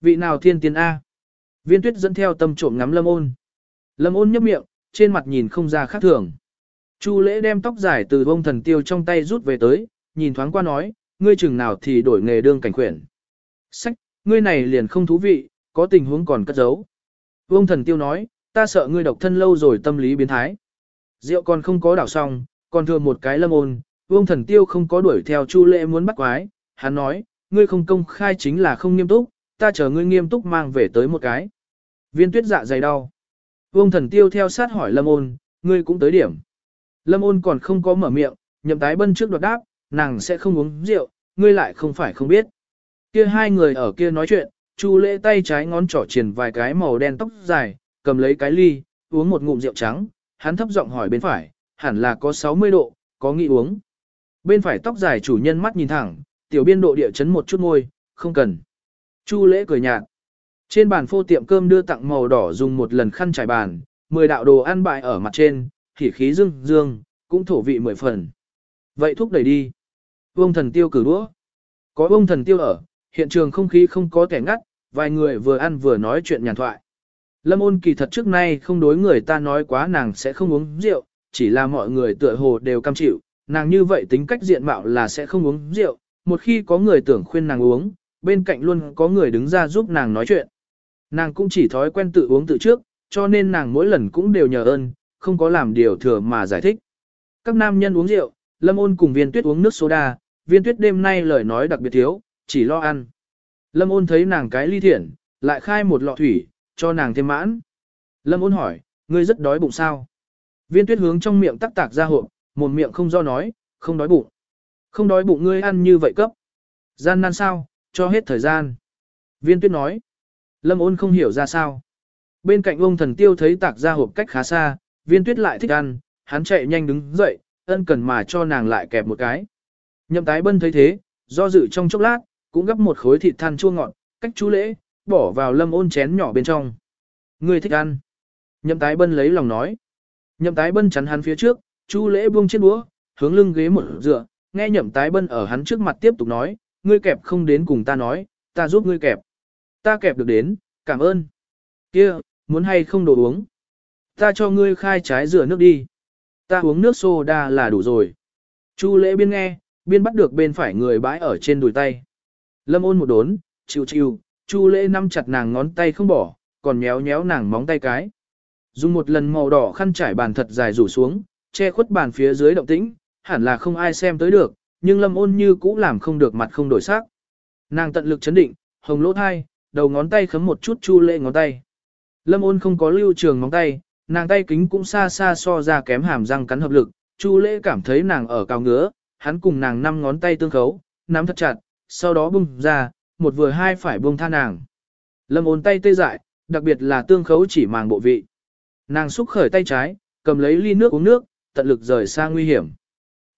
A: Vị nào thiên tiên A? Viên tuyết dẫn theo tâm trộm ngắm lâm ôn. Lâm ôn nhấp miệng, trên mặt nhìn không ra khác thường. Chu lễ đem tóc dài từ vông thần tiêu trong tay rút về tới, nhìn thoáng qua nói, ngươi chừng nào thì đổi nghề đương cảnh quyển. Sách, ngươi này liền không thú vị, có tình huống còn cất giấu. Vương thần tiêu nói, ta sợ ngươi độc thân lâu rồi tâm lý biến thái. Rượu còn không có đảo xong, còn thừa một cái lâm ôn, vương thần tiêu không có đuổi theo chu Lệ muốn bắt quái, hắn nói, ngươi không công khai chính là không nghiêm túc, ta chờ ngươi nghiêm túc mang về tới một cái. Viên tuyết dạ dày đau. Vương thần tiêu theo sát hỏi lâm ôn, ngươi cũng tới điểm. Lâm ôn còn không có mở miệng, nhậm tái bân trước đột đáp, nàng sẽ không uống rượu, ngươi lại không phải không biết. Kia hai người ở kia nói chuyện, Chu lễ tay trái ngón trỏ triển vài cái màu đen tóc dài, cầm lấy cái ly, uống một ngụm rượu trắng, hắn thấp giọng hỏi bên phải, hẳn là có 60 độ, có nghĩ uống. Bên phải tóc dài chủ nhân mắt nhìn thẳng, tiểu biên độ địa chấn một chút ngôi, không cần. Chu lễ cười nhạt. Trên bàn phô tiệm cơm đưa tặng màu đỏ dùng một lần khăn trải bàn, 10 đạo đồ ăn bại ở mặt trên, khỉ khí dương dương, cũng thổ vị mười phần. Vậy thúc đẩy đi. Vương thần tiêu cử đũa. Có vương thần tiêu ở, hiện trường không khí không có kẻ ngắt, vài người vừa ăn vừa nói chuyện nhàn thoại. Lâm ôn kỳ thật trước nay không đối người ta nói quá nàng sẽ không uống rượu, chỉ là mọi người tựa hồ đều cam chịu, nàng như vậy tính cách diện mạo là sẽ không uống rượu, một khi có người tưởng khuyên nàng uống, bên cạnh luôn có người đứng ra giúp nàng nói chuyện. Nàng cũng chỉ thói quen tự uống tự trước, cho nên nàng mỗi lần cũng đều nhờ ơn, không có làm điều thừa mà giải thích. Các nam nhân uống rượu, Lâm ôn cùng viên tuyết uống nước soda, viên tuyết đêm nay lời nói đặc biệt thiếu, chỉ lo ăn. Lâm ôn thấy nàng cái ly thiện, lại khai một lọ thủy, cho nàng thêm mãn. Lâm ôn hỏi, ngươi rất đói bụng sao? Viên tuyết hướng trong miệng tắc tạc ra hộp, một miệng không do nói, không đói bụng. Không đói bụng ngươi ăn như vậy cấp. Gian nan sao, cho hết thời gian. Viên tuyết nói. Lâm ôn không hiểu ra sao. Bên cạnh ông thần tiêu thấy tạc ra hộp cách khá xa, viên tuyết lại thích ăn, hắn chạy nhanh đứng dậy, ân cần mà cho nàng lại kẹp một cái. Nhậm tái bân thấy thế, do dự trong chốc lát, cũng gấp một khối thịt than chua ngọt, cách chú lễ, bỏ vào lâm ôn chén nhỏ bên trong. Người thích ăn. Nhậm tái bân lấy lòng nói. Nhậm tái bân chắn hắn phía trước, chú lễ buông chiếc đũa, hướng lưng ghế một dựa, nghe nhậm tái bân ở hắn trước mặt tiếp tục nói, ngươi kẹp không đến cùng ta nói, ta giúp ngươi kẹp. Ta kẹp được đến, cảm ơn. Kia, muốn hay không đồ uống. Ta cho ngươi khai trái rửa nước đi. Ta uống nước soda là đủ rồi. Chu lễ biên nghe, biên bắt được bên phải người bãi ở trên đùi tay. Lâm ôn một đốn, chịu chịu, chu lễ nắm chặt nàng ngón tay không bỏ, còn nhéo nhéo nàng móng tay cái. Dùng một lần màu đỏ khăn trải bàn thật dài rủ xuống, che khuất bàn phía dưới động tĩnh, hẳn là không ai xem tới được, nhưng lâm ôn như cũ làm không được mặt không đổi sắc. Nàng tận lực chấn định, hồng lỗ thai, đầu ngón tay khấm một chút chu lễ ngón tay. Lâm ôn không có lưu trường ngón tay, nàng tay kính cũng xa xa so ra kém hàm răng cắn hợp lực, chu lễ cảm thấy nàng ở cao ngứa, hắn cùng nàng năm ngón tay tương khấu, nắm thật chặt, sau đó bung ra, một vừa hai phải bung tha nàng. Lâm ôn tay tê dại, đặc biệt là tương khấu chỉ màng bộ vị. Nàng xúc khởi tay trái, cầm lấy ly nước uống nước, tận lực rời xa nguy hiểm.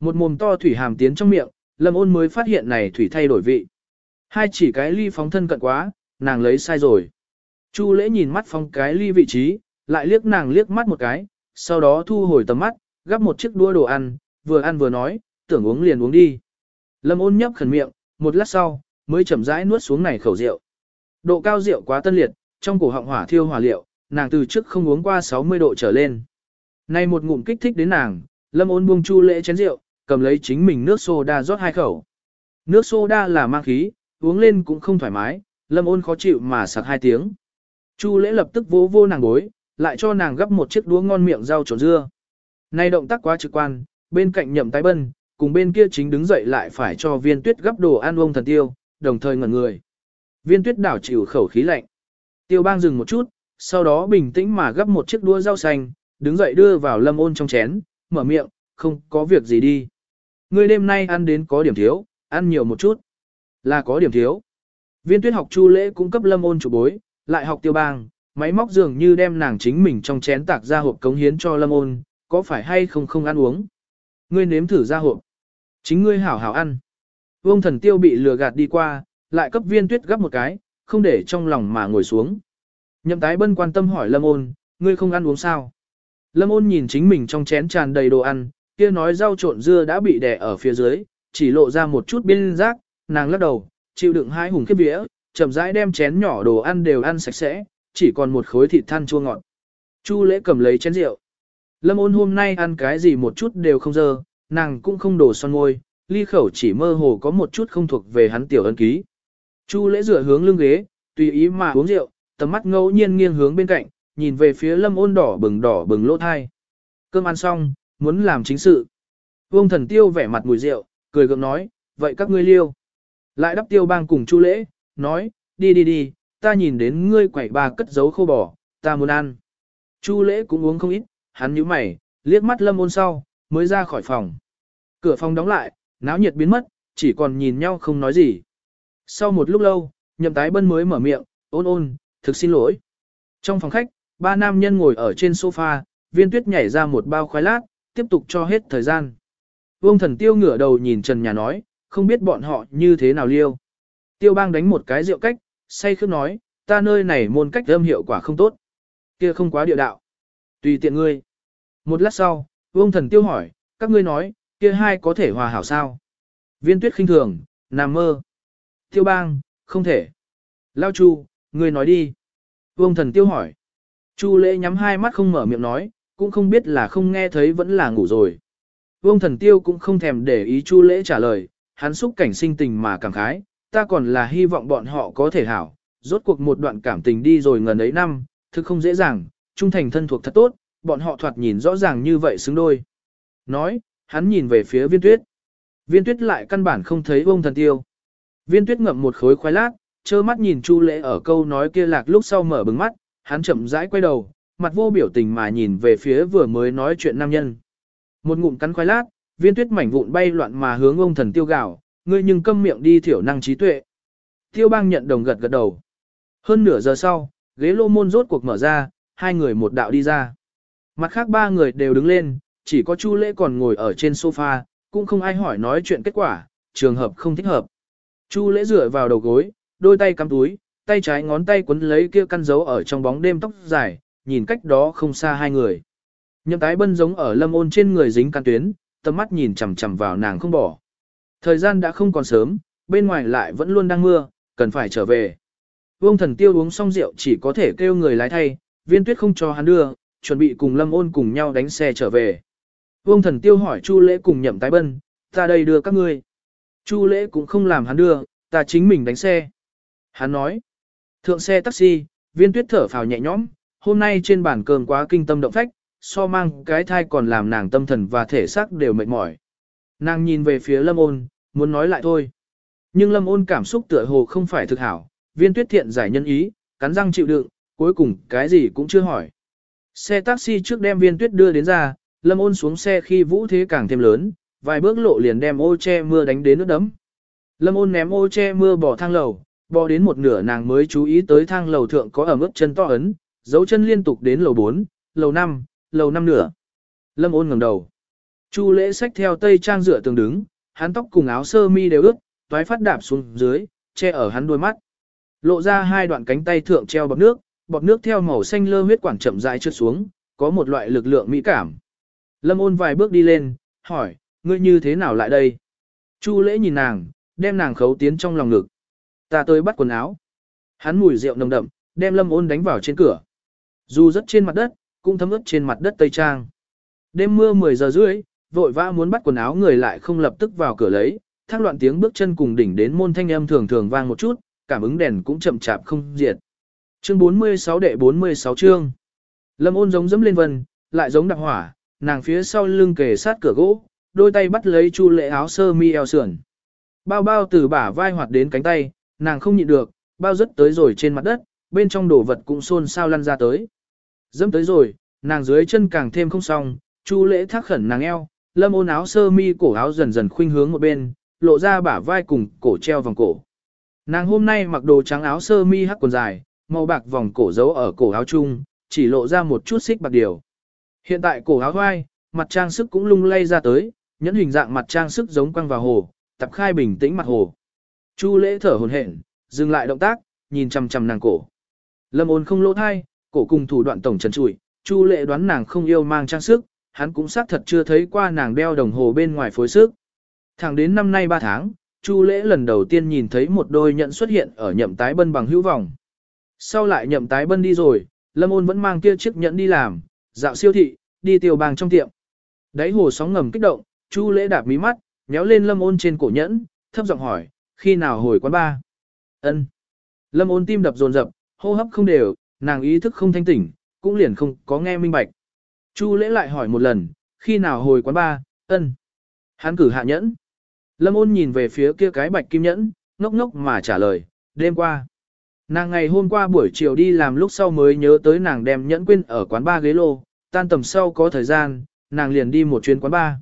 A: Một mồm to thủy hàm tiến trong miệng, Lâm ôn mới phát hiện này thủy thay đổi vị. Hai chỉ cái ly phóng thân cận quá, nàng lấy sai rồi. Chu lễ nhìn mắt phóng cái ly vị trí, lại liếc nàng liếc mắt một cái, sau đó thu hồi tầm mắt, gắp một chiếc đũa đồ ăn, vừa ăn vừa nói, tưởng uống liền uống đi. Lâm ôn nhấp khẩn miệng, một lát sau, mới chậm rãi nuốt xuống này khẩu rượu. Độ cao rượu quá tân liệt, trong cổ họng hỏa thiêu hỏa liệu, nàng từ trước không uống qua 60 độ trở lên. Nay một ngụm kích thích đến nàng, lâm ôn buông chu lễ chén rượu, cầm lấy chính mình nước soda rót hai khẩu. Nước soda là mang khí, uống lên cũng không thoải mái, lâm ôn khó chịu mà sặc hai tiếng. Chu lễ lập tức vỗ vô nàng gối, lại cho nàng gấp một chiếc đũa ngon miệng rau trộn dưa. Nay động tác quá trực quan, bên cạnh nhậm tái bân, cùng bên kia chính đứng dậy lại phải cho viên tuyết gấp đồ ăn ông thần tiêu, đồng thời ngẩn người. Viên tuyết đảo chịu khẩu khí lạnh. Tiêu bang dừng một chút, sau đó bình tĩnh mà gấp một chiếc đũa rau xanh, đứng dậy đưa vào lâm ôn trong chén, mở miệng, không có việc gì đi. Ngươi đêm nay ăn đến có điểm thiếu, ăn nhiều một chút. Là có điểm thiếu. Viên tuyết học chu lễ cung cấp lâm ôn chủ bối, lại học tiêu bang, máy móc dường như đem nàng chính mình trong chén tạc ra hộp cống hiến cho lâm ôn, có phải hay không không ăn uống. Ngươi nếm thử ra hộp. Chính ngươi hảo hảo ăn. Vương thần tiêu bị lừa gạt đi qua, lại cấp viên tuyết gấp một cái, không để trong lòng mà ngồi xuống. Nhậm tái bân quan tâm hỏi lâm ôn, ngươi không ăn uống sao? Lâm ôn nhìn chính mình trong chén tràn đầy đồ ăn, kia nói rau trộn dưa đã bị đè ở phía dưới, chỉ lộ ra một chút biên rác, nàng lắc đầu, chịu đựng hai hùng khiếp vía, chậm rãi đem chén nhỏ đồ ăn đều ăn sạch sẽ, chỉ còn một khối thịt than chua ngọt. Chu lễ cầm lấy chén rượu. Lâm ôn hôm nay ăn cái gì một chút đều không dơ, nàng cũng không đổ son môi, ly khẩu chỉ mơ hồ có một chút không thuộc về hắn tiểu ân ký. Chu lễ rửa hướng lưng ghế, tùy ý mà uống rượu, tầm mắt ngẫu nhiên nghiêng hướng bên cạnh, nhìn về phía lâm ôn đỏ bừng đỏ bừng lỗ thai. Cơm ăn xong, muốn làm chính sự. Vương thần tiêu vẻ mặt mùi rượu, cười gượng nói, vậy các ngươi liêu. Lại đắp tiêu bang cùng chu lễ, nói, đi đi đi, ta nhìn đến ngươi quẩy bà cất giấu khô bò, ta muốn ăn. Chu lễ cũng uống không ít, hắn nhíu mày, liếc mắt lâm ôn sau, mới ra khỏi phòng. Cửa phòng đóng lại, náo nhiệt biến mất, chỉ còn nhìn nhau không nói gì. Sau một lúc lâu, nhậm tái bân mới mở miệng, ôn ôn, thực xin lỗi. Trong phòng khách, ba nam nhân ngồi ở trên sofa, viên tuyết nhảy ra một bao khoai lát, tiếp tục cho hết thời gian. Vương thần tiêu ngửa đầu nhìn Trần Nhà nói, không biết bọn họ như thế nào liêu. Tiêu bang đánh một cái rượu cách, say khước nói, ta nơi này môn cách âm hiệu quả không tốt. Kia không quá địa đạo. Tùy tiện ngươi. Một lát sau, vương thần tiêu hỏi, các ngươi nói, kia hai có thể hòa hảo sao? Viên tuyết khinh thường, nằm mơ. Tiêu bang, không thể. Lao chu, ngươi nói đi. Vương thần tiêu hỏi. Chu lễ nhắm hai mắt không mở miệng nói, cũng không biết là không nghe thấy vẫn là ngủ rồi. Vương thần tiêu cũng không thèm để ý chu lễ trả lời, hắn xúc cảnh sinh tình mà cảm khái, ta còn là hy vọng bọn họ có thể hảo, rốt cuộc một đoạn cảm tình đi rồi ngần ấy năm, thực không dễ dàng, trung thành thân thuộc thật tốt, bọn họ thoạt nhìn rõ ràng như vậy xứng đôi. Nói, hắn nhìn về phía viên tuyết. Viên tuyết lại căn bản không thấy ông thần tiêu. Viên tuyết ngậm một khối khoai lát, trơ mắt nhìn Chu lễ ở câu nói kia lạc lúc sau mở bừng mắt, hắn chậm rãi quay đầu, mặt vô biểu tình mà nhìn về phía vừa mới nói chuyện nam nhân. Một ngụm cắn khoai lát, viên tuyết mảnh vụn bay loạn mà hướng ông thần tiêu gạo, ngươi nhưng câm miệng đi thiểu năng trí tuệ. Tiêu bang nhận đồng gật gật đầu. Hơn nửa giờ sau, ghế lô môn rốt cuộc mở ra, hai người một đạo đi ra. Mặt khác ba người đều đứng lên, chỉ có Chu Lễ còn ngồi ở trên sofa, cũng không ai hỏi nói chuyện kết quả, trường hợp không thích hợp. Chu Lễ dựa vào đầu gối, đôi tay cắm túi, tay trái ngón tay quấn lấy kia căn dấu ở trong bóng đêm tóc dài, nhìn cách đó không xa hai người. Nhậm tái bân giống ở lâm ôn trên người dính căn tuyến, tầm mắt nhìn chằm chằm vào nàng không bỏ. Thời gian đã không còn sớm, bên ngoài lại vẫn luôn đang mưa, cần phải trở về. Vương thần tiêu uống xong rượu chỉ có thể kêu người lái thay, viên tuyết không cho hắn đưa, chuẩn bị cùng lâm ôn cùng nhau đánh xe trở về. Vương thần tiêu hỏi Chu lễ cùng nhậm tái bân, ta đây đưa các ngươi. Chu lễ cũng không làm hắn đưa, ta chính mình đánh xe. Hắn nói, thượng xe taxi, viên tuyết thở phào nhẹ nhõm, hôm nay trên bàn cơm quá kinh tâm động phách, so mang cái thai còn làm nàng tâm thần và thể xác đều mệt mỏi. Nàng nhìn về phía lâm ôn, muốn nói lại thôi. Nhưng lâm ôn cảm xúc tựa hồ không phải thực hảo, viên tuyết thiện giải nhân ý, cắn răng chịu đựng, cuối cùng cái gì cũng chưa hỏi. Xe taxi trước đem viên tuyết đưa đến ra, lâm ôn xuống xe khi vũ thế càng thêm lớn, vài bước lộ liền đem ô che mưa đánh đến nước đấm. Lâm ôn ném ô che mưa bỏ thang lầu, bỏ đến một nửa nàng mới chú ý tới thang lầu thượng có ở mức chân to ấn, dấu chân liên tục đến lầu 4, lầu 5, lầu 5 nửa. Lâm ôn ngẩng đầu. Chu lễ sách theo tây trang dựa tường đứng, hắn tóc cùng áo sơ mi đều ướt, toái phát đạp xuống dưới, che ở hắn đôi mắt. Lộ ra hai đoạn cánh tay thượng treo bọt nước, bọt nước theo màu xanh lơ huyết quản chậm rãi trượt xuống, có một loại lực lượng mỹ cảm. Lâm ôn vài bước đi lên, hỏi, ngươi như thế nào lại đây? Chu lễ nhìn nàng, đem nàng khấu tiến trong lòng ngực. Ta tới bắt quần áo. Hắn mùi rượu nồng đậm, đem lâm ôn đánh vào trên cửa. Dù rất trên mặt đất, cũng thấm ướt trên mặt đất tây trang. Đêm mưa 10 giờ rưỡi, vội vã muốn bắt quần áo người lại không lập tức vào cửa lấy, thác loạn tiếng bước chân cùng đỉnh đến môn thanh âm thường thường vang một chút, cảm ứng đèn cũng chậm chạp không diệt. Chương 46 đệ 46 chương. Lâm ôn giống dẫm lên vân, lại giống đặc hỏa, nàng phía sau lưng kề sát cửa gỗ, đôi tay bắt lấy chu lệ áo sơ mi eo sườn. Bao bao từ bả vai hoạt đến cánh tay, nàng không nhịn được, bao rất tới rồi trên mặt đất, bên trong đồ vật cũng xôn xao lăn ra tới. Dẫm tới rồi, nàng dưới chân càng thêm không xong, chu lễ thác khẩn nàng eo, lâm ôn áo sơ mi cổ áo dần dần khuynh hướng một bên, lộ ra bả vai cùng cổ treo vòng cổ. Nàng hôm nay mặc đồ trắng áo sơ mi hắc quần dài, màu bạc vòng cổ giấu ở cổ áo chung, chỉ lộ ra một chút xích bạc điều. Hiện tại cổ áo hoai, mặt trang sức cũng lung lay ra tới, nhẫn hình dạng mặt trang sức giống quăng vào hồ, tập khai bình tĩnh mặt hồ. Chu lễ thở hồn hển, dừng lại động tác, nhìn chằm chằm nàng cổ. Lâm ôn không lỗ thai, cổ cùng thủ đoạn tổng trần trụi, Chu lễ đoán nàng không yêu mang trang sức, hắn cũng xác thật chưa thấy qua nàng đeo đồng hồ bên ngoài phối sức. Thẳng đến năm nay 3 tháng, Chu lễ lần đầu tiên nhìn thấy một đôi nhẫn xuất hiện ở nhậm tái bân bằng hữu vòng. Sau lại nhậm tái bân đi rồi, Lâm ôn vẫn mang kia chiếc nhẫn đi làm, dạo siêu thị, đi tiêu bàng trong tiệm. Đáy hồ sóng ngầm kích động, Chu lễ đạp mí mắt, méo lên lâm ôn trên cổ nhẫn, thấp giọng hỏi, khi nào hồi quán ba? Ân. Lâm ôn tim đập dồn dập, hô hấp không đều, nàng ý thức không thanh tỉnh, cũng liền không có nghe minh bạch. Chu lễ lại hỏi một lần, khi nào hồi quán ba, ân. Hắn cử hạ nhẫn. Lâm ôn nhìn về phía kia cái bạch kim nhẫn, ngốc ngốc mà trả lời, đêm qua. Nàng ngày hôm qua buổi chiều đi làm lúc sau mới nhớ tới nàng đem nhẫn quên ở quán ba ghế lô, tan tầm sau có thời gian, nàng liền đi một chuyến quán ba.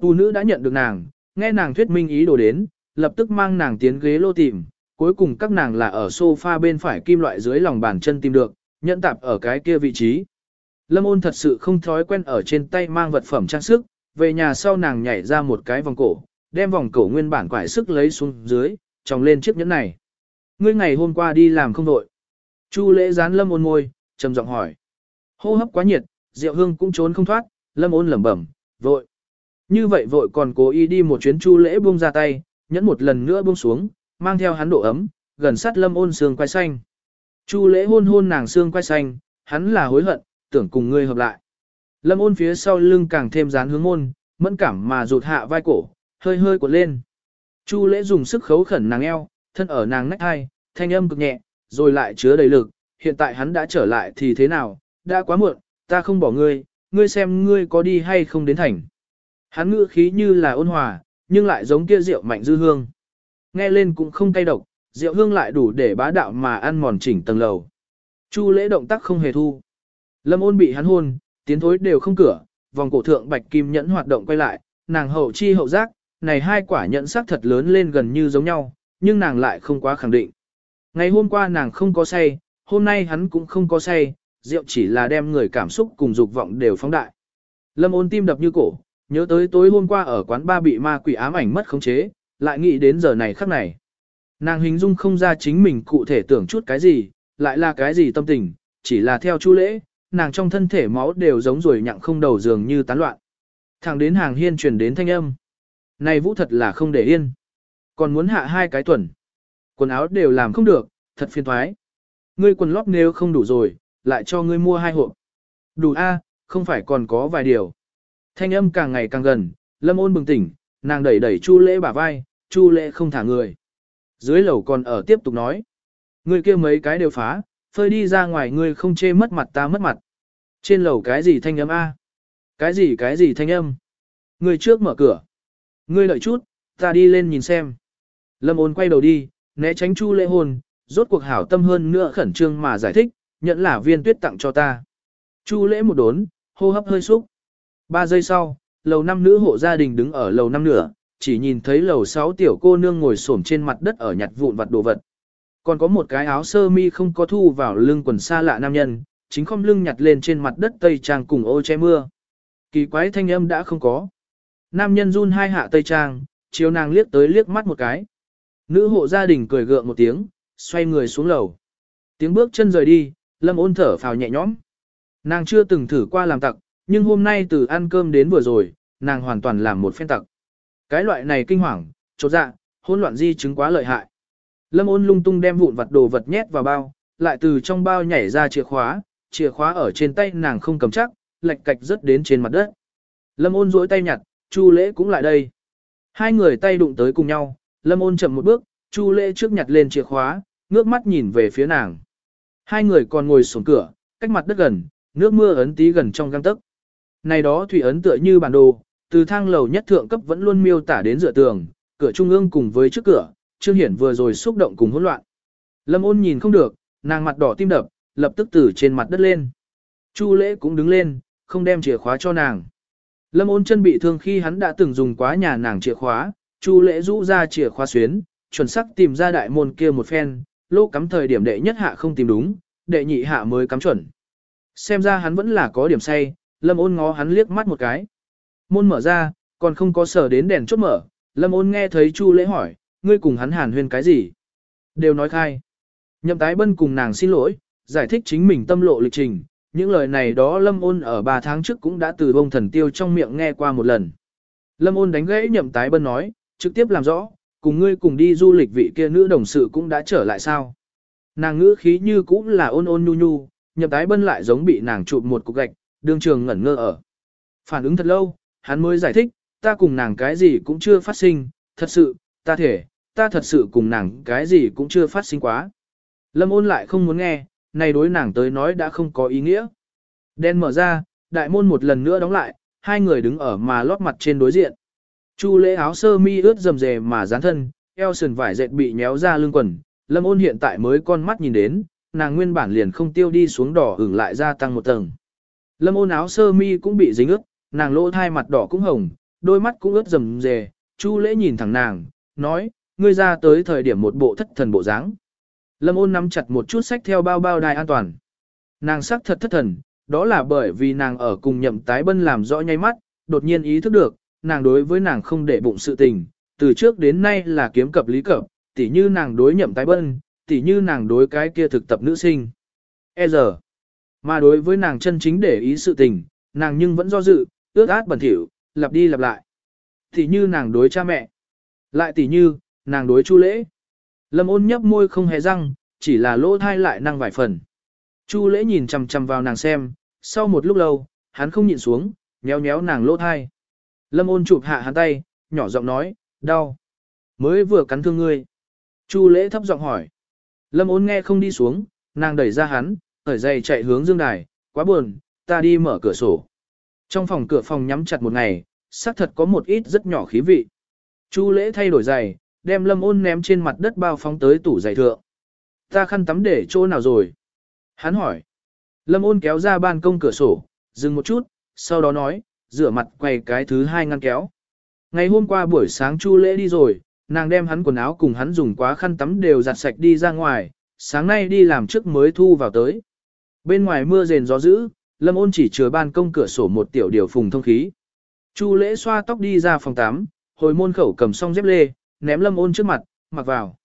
A: Tu nữ đã nhận được nàng, nghe nàng thuyết minh ý đồ đến, lập tức mang nàng tiến ghế lô tìm, cuối cùng các nàng là ở sofa bên phải kim loại dưới lòng bàn chân tìm được, nhẫn tạp ở cái kia vị trí. Lâm ôn thật sự không thói quen ở trên tay mang vật phẩm trang sức, về nhà sau nàng nhảy ra một cái vòng cổ, đem vòng cổ nguyên bản quải sức lấy xuống dưới, tròng lên chiếc nhẫn này. Ngươi ngày hôm qua đi làm không đội. Chu lễ dán lâm ôn môi, trầm giọng hỏi. Hô hấp quá nhiệt, rượu hương cũng trốn không thoát, lâm ôn lẩm bẩm, vội. Như vậy vội còn cố ý đi một chuyến chu lễ buông ra tay, nhẫn một lần nữa buông xuống, mang theo hắn độ ấm, gần sát lâm ôn xương quay xanh. Chu lễ hôn hôn nàng xương quay xanh, hắn là hối hận, tưởng cùng ngươi hợp lại. Lâm ôn phía sau lưng càng thêm dán hướng môn, mẫn cảm mà rụt hạ vai cổ, hơi hơi cuộn lên. Chu lễ dùng sức khấu khẩn nàng eo, thân ở nàng nách hai, thanh âm cực nhẹ, rồi lại chứa đầy lực, hiện tại hắn đã trở lại thì thế nào, đã quá muộn, ta không bỏ ngươi, ngươi xem ngươi có đi hay không đến thành. Hắn ngữ khí như là ôn hòa, nhưng lại giống kia rượu mạnh dư hương. Nghe lên cũng không cay độc, rượu hương lại đủ để bá đạo mà ăn mòn chỉnh tầng lầu. Chu lễ động tác không hề thu. Lâm ôn bị hắn hôn, tiến thối đều không cửa, vòng cổ thượng bạch kim nhẫn hoạt động quay lại, nàng hậu chi hậu giác, này hai quả nhẫn sắc thật lớn lên gần như giống nhau, nhưng nàng lại không quá khẳng định. Ngày hôm qua nàng không có say, hôm nay hắn cũng không có say, rượu chỉ là đem người cảm xúc cùng dục vọng đều phóng đại. Lâm ôn tim đập như cổ, nhớ tới tối hôm qua ở quán ba bị ma quỷ ám ảnh mất khống chế, lại nghĩ đến giờ này khắc này. Nàng hình dung không ra chính mình cụ thể tưởng chút cái gì, lại là cái gì tâm tình, chỉ là theo chu lễ, nàng trong thân thể máu đều giống rồi nhặng không đầu dường như tán loạn. Thẳng đến hàng hiên truyền đến thanh âm. Này vũ thật là không để yên. Còn muốn hạ hai cái tuần. Quần áo đều làm không được, thật phiền thoái. Ngươi quần lót nếu không đủ rồi, lại cho ngươi mua hai hộp. Đủ A, không phải còn có vài điều. Thanh âm càng ngày càng gần, lâm ôn bừng tỉnh, nàng đẩy đẩy chu lễ bả vai, chu lễ không thả người. Dưới lầu còn ở tiếp tục nói. Ngươi kia mấy cái đều phá, phơi đi ra ngoài ngươi không chê mất mặt ta mất mặt. Trên lầu cái gì thanh âm A? Cái gì cái gì thanh âm? Ngươi trước mở cửa. Ngươi lợi chút, ta đi lên nhìn xem. Lâm ôn quay đầu đi, né tránh chu lễ hôn, rốt cuộc hảo tâm hơn nữa khẩn trương mà giải thích, nhận là viên tuyết tặng cho ta. Chu lễ một đốn, hô hấp hơi xúc. Ba giây sau, lầu năm nữ hộ gia đình đứng ở lầu năm nửa, chỉ nhìn thấy lầu sáu tiểu cô nương ngồi xổm trên mặt đất ở nhặt vụn vặt đồ vật. Còn có một cái áo sơ mi không có thu vào lưng quần xa lạ nam nhân, chính không lưng nhặt lên trên mặt đất tây trang cùng ô che mưa. Kỳ quái thanh âm đã không có. Nam nhân run hai hạ tây trang, chiếu nàng liếc tới liếc mắt một cái. Nữ hộ gia đình cười gượng một tiếng, xoay người xuống lầu. Tiếng bước chân rời đi, lâm ôn thở phào nhẹ nhõm. Nàng chưa từng thử qua làm tặc, nhưng hôm nay từ ăn cơm đến vừa rồi, nàng hoàn toàn làm một phen tặc. Cái loại này kinh hoàng, chột dạ, hỗn loạn di chứng quá lợi hại. Lâm ôn lung tung đem vụn vặt đồ vật nhét vào bao, lại từ trong bao nhảy ra chìa khóa, chìa khóa ở trên tay nàng không cầm chắc, lệch cạch rớt đến trên mặt đất. Lâm ôn duỗi tay nhặt, Chu lễ cũng lại đây. Hai người tay đụng tới cùng nhau, lâm ôn chậm một bước, Chu lễ trước nhặt lên chìa khóa, ngước mắt nhìn về phía nàng. Hai người còn ngồi xuống cửa, cách mặt đất gần, nước mưa ấn tí gần trong găng tấc. Này đó thủy ấn tựa như bản đồ, từ thang lầu nhất thượng cấp vẫn luôn miêu tả đến dựa tường, cửa trung ương cùng với trước cửa, Trương Hiển vừa rồi xúc động cùng hỗn loạn. Lâm ôn nhìn không được, nàng mặt đỏ tim đập, lập tức từ trên mặt đất lên. Chu lễ cũng đứng lên, không đem chìa khóa cho nàng. Lâm ôn chân bị thương khi hắn đã từng dùng quá nhà nàng chìa khóa, Chu lễ rũ ra chìa khóa xuyến, chuẩn xác tìm ra đại môn kia một phen, lô cắm thời điểm đệ nhất hạ không tìm đúng, đệ nhị hạ mới cắm chuẩn. Xem ra hắn vẫn là có điểm say, lâm ôn ngó hắn liếc mắt một cái. Môn mở ra, còn không có sở đến đèn chốt mở, lâm ôn nghe thấy Chu lễ hỏi, ngươi cùng hắn hàn huyên cái gì? Đều nói khai. Nhậm tái bân cùng nàng xin lỗi, giải thích chính mình tâm lộ lịch trình, những lời này đó Lâm ôn ở 3 tháng trước cũng đã từ bông thần tiêu trong miệng nghe qua một lần. Lâm ôn đánh gãy nhậm tái bân nói, trực tiếp làm rõ, cùng ngươi cùng đi du lịch vị kia nữ đồng sự cũng đã trở lại sao. Nàng ngữ khí như cũng là ôn ôn nhu nhu, nhậm tái bân lại giống bị nàng chụp một cục gạch, đương trường ngẩn ngơ ở. Phản ứng thật lâu, hắn mới giải thích, ta cùng nàng cái gì cũng chưa phát sinh, thật sự, ta thể, ta thật sự cùng nàng cái gì cũng chưa phát sinh quá. Lâm ôn lại không muốn nghe, này đối nàng tới nói đã không có ý nghĩa. Đen mở ra, đại môn một lần nữa đóng lại, hai người đứng ở mà lót mặt trên đối diện. Chu lễ áo sơ mi ướt rầm rề mà dán thân, eo sườn vải dệt bị nhéo ra lưng quần, lâm ôn hiện tại mới con mắt nhìn đến, nàng nguyên bản liền không tiêu đi xuống đỏ ửng lại gia tăng một tầng. Lâm ôn áo sơ mi cũng bị dính ướt, nàng lỗ thai mặt đỏ cũng hồng, đôi mắt cũng ướt rầm rề, chu lễ nhìn thẳng nàng, nói, ngươi ra tới thời điểm một bộ thất thần bộ dáng. Lâm ôn nắm chặt một chút sách theo bao bao đai an toàn. Nàng sắc thật thất thần, đó là bởi vì nàng ở cùng nhậm tái bân làm rõ nháy mắt, đột nhiên ý thức được, nàng đối với nàng không để bụng sự tình, từ trước đến nay là kiếm cập lý cập, tỉ như nàng đối nhậm tái bân, tỉ như nàng đối cái kia thực tập nữ sinh. E giờ, mà đối với nàng chân chính để ý sự tình, nàng nhưng vẫn do dự, ước át bẩn thỉu, lặp đi lặp lại. Tỉ như nàng đối cha mẹ, lại tỉ như, nàng đối chu lễ. Lâm ôn nhấp môi không hề răng, chỉ là lỗ thai lại năng vài phần. Chu lễ nhìn chằm chằm vào nàng xem, sau một lúc lâu, hắn không nhịn xuống, nhéo nhéo nàng lỗ thai. Lâm ôn chụp hạ hắn tay, nhỏ giọng nói, đau. Mới vừa cắn thương ngươi. Chu lễ thấp giọng hỏi. Lâm ôn nghe không đi xuống, nàng đẩy ra hắn, thở dày chạy hướng dương đài, quá buồn, ta đi mở cửa sổ. Trong phòng cửa phòng nhắm chặt một ngày, xác thật có một ít rất nhỏ khí vị. Chu lễ thay đổi giày, đem lâm ôn ném trên mặt đất bao phóng tới tủ giày thượng. Ta khăn tắm để chỗ nào rồi? Hắn hỏi. Lâm ôn kéo ra ban công cửa sổ, dừng một chút, sau đó nói, rửa mặt quay cái thứ hai ngăn kéo. Ngày hôm qua buổi sáng chu lễ đi rồi, nàng đem hắn quần áo cùng hắn dùng quá khăn tắm đều giặt sạch đi ra ngoài, sáng nay đi làm trước mới thu vào tới. Bên ngoài mưa rền gió dữ, lâm ôn chỉ chừa ban công cửa sổ một tiểu điều phùng thông khí. Chu lễ xoa tóc đi ra phòng tắm, hồi môn khẩu cầm xong dép lê, ném lâm ôn trước mặt, mặc vào.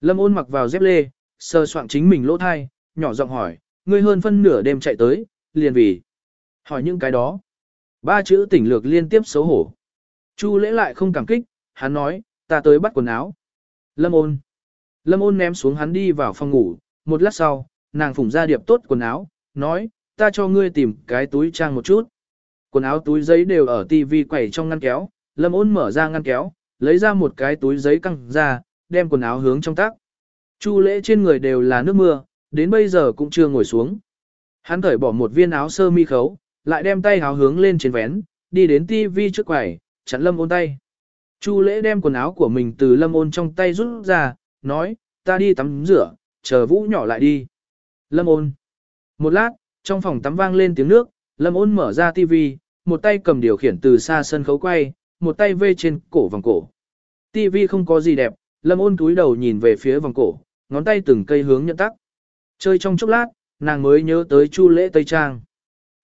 A: Lâm ôn mặc vào dép lê, sơ soạn chính mình lỗ thai, nhỏ giọng hỏi, ngươi hơn phân nửa đêm chạy tới, liền vì. Hỏi những cái đó. Ba chữ tỉnh lược liên tiếp xấu hổ. Chu lễ lại không cảm kích, hắn nói, ta tới bắt quần áo. Lâm ôn. Lâm ôn ném xuống hắn đi vào phòng ngủ, một lát sau, nàng phủng ra điệp tốt quần áo, nói, ta cho ngươi tìm cái túi trang một chút. Quần áo túi giấy đều ở tivi quẩy trong ngăn kéo, lâm ôn mở ra ngăn kéo, lấy ra một cái túi giấy căng ra, đem quần áo hướng trong tác. Chu lễ trên người đều là nước mưa, đến bây giờ cũng chưa ngồi xuống. Hắn thởi bỏ một viên áo sơ mi khấu, lại đem tay háo hướng lên trên vén, đi đến tivi trước quầy, chặn lâm ôn tay. Chu lễ đem quần áo của mình từ lâm ôn trong tay rút ra, nói, ta đi tắm rửa, chờ vũ nhỏ lại đi. Lâm ôn. Một lát, trong phòng tắm vang lên tiếng nước, lâm ôn mở ra tivi, một tay cầm điều khiển từ xa sân khấu quay, một tay vê trên cổ vòng cổ. Tivi không có gì đẹp, lâm ôn túi đầu nhìn về phía vòng cổ, ngón tay từng cây hướng nhận tắc. Chơi trong chốc lát, nàng mới nhớ tới chu lễ Tây Trang.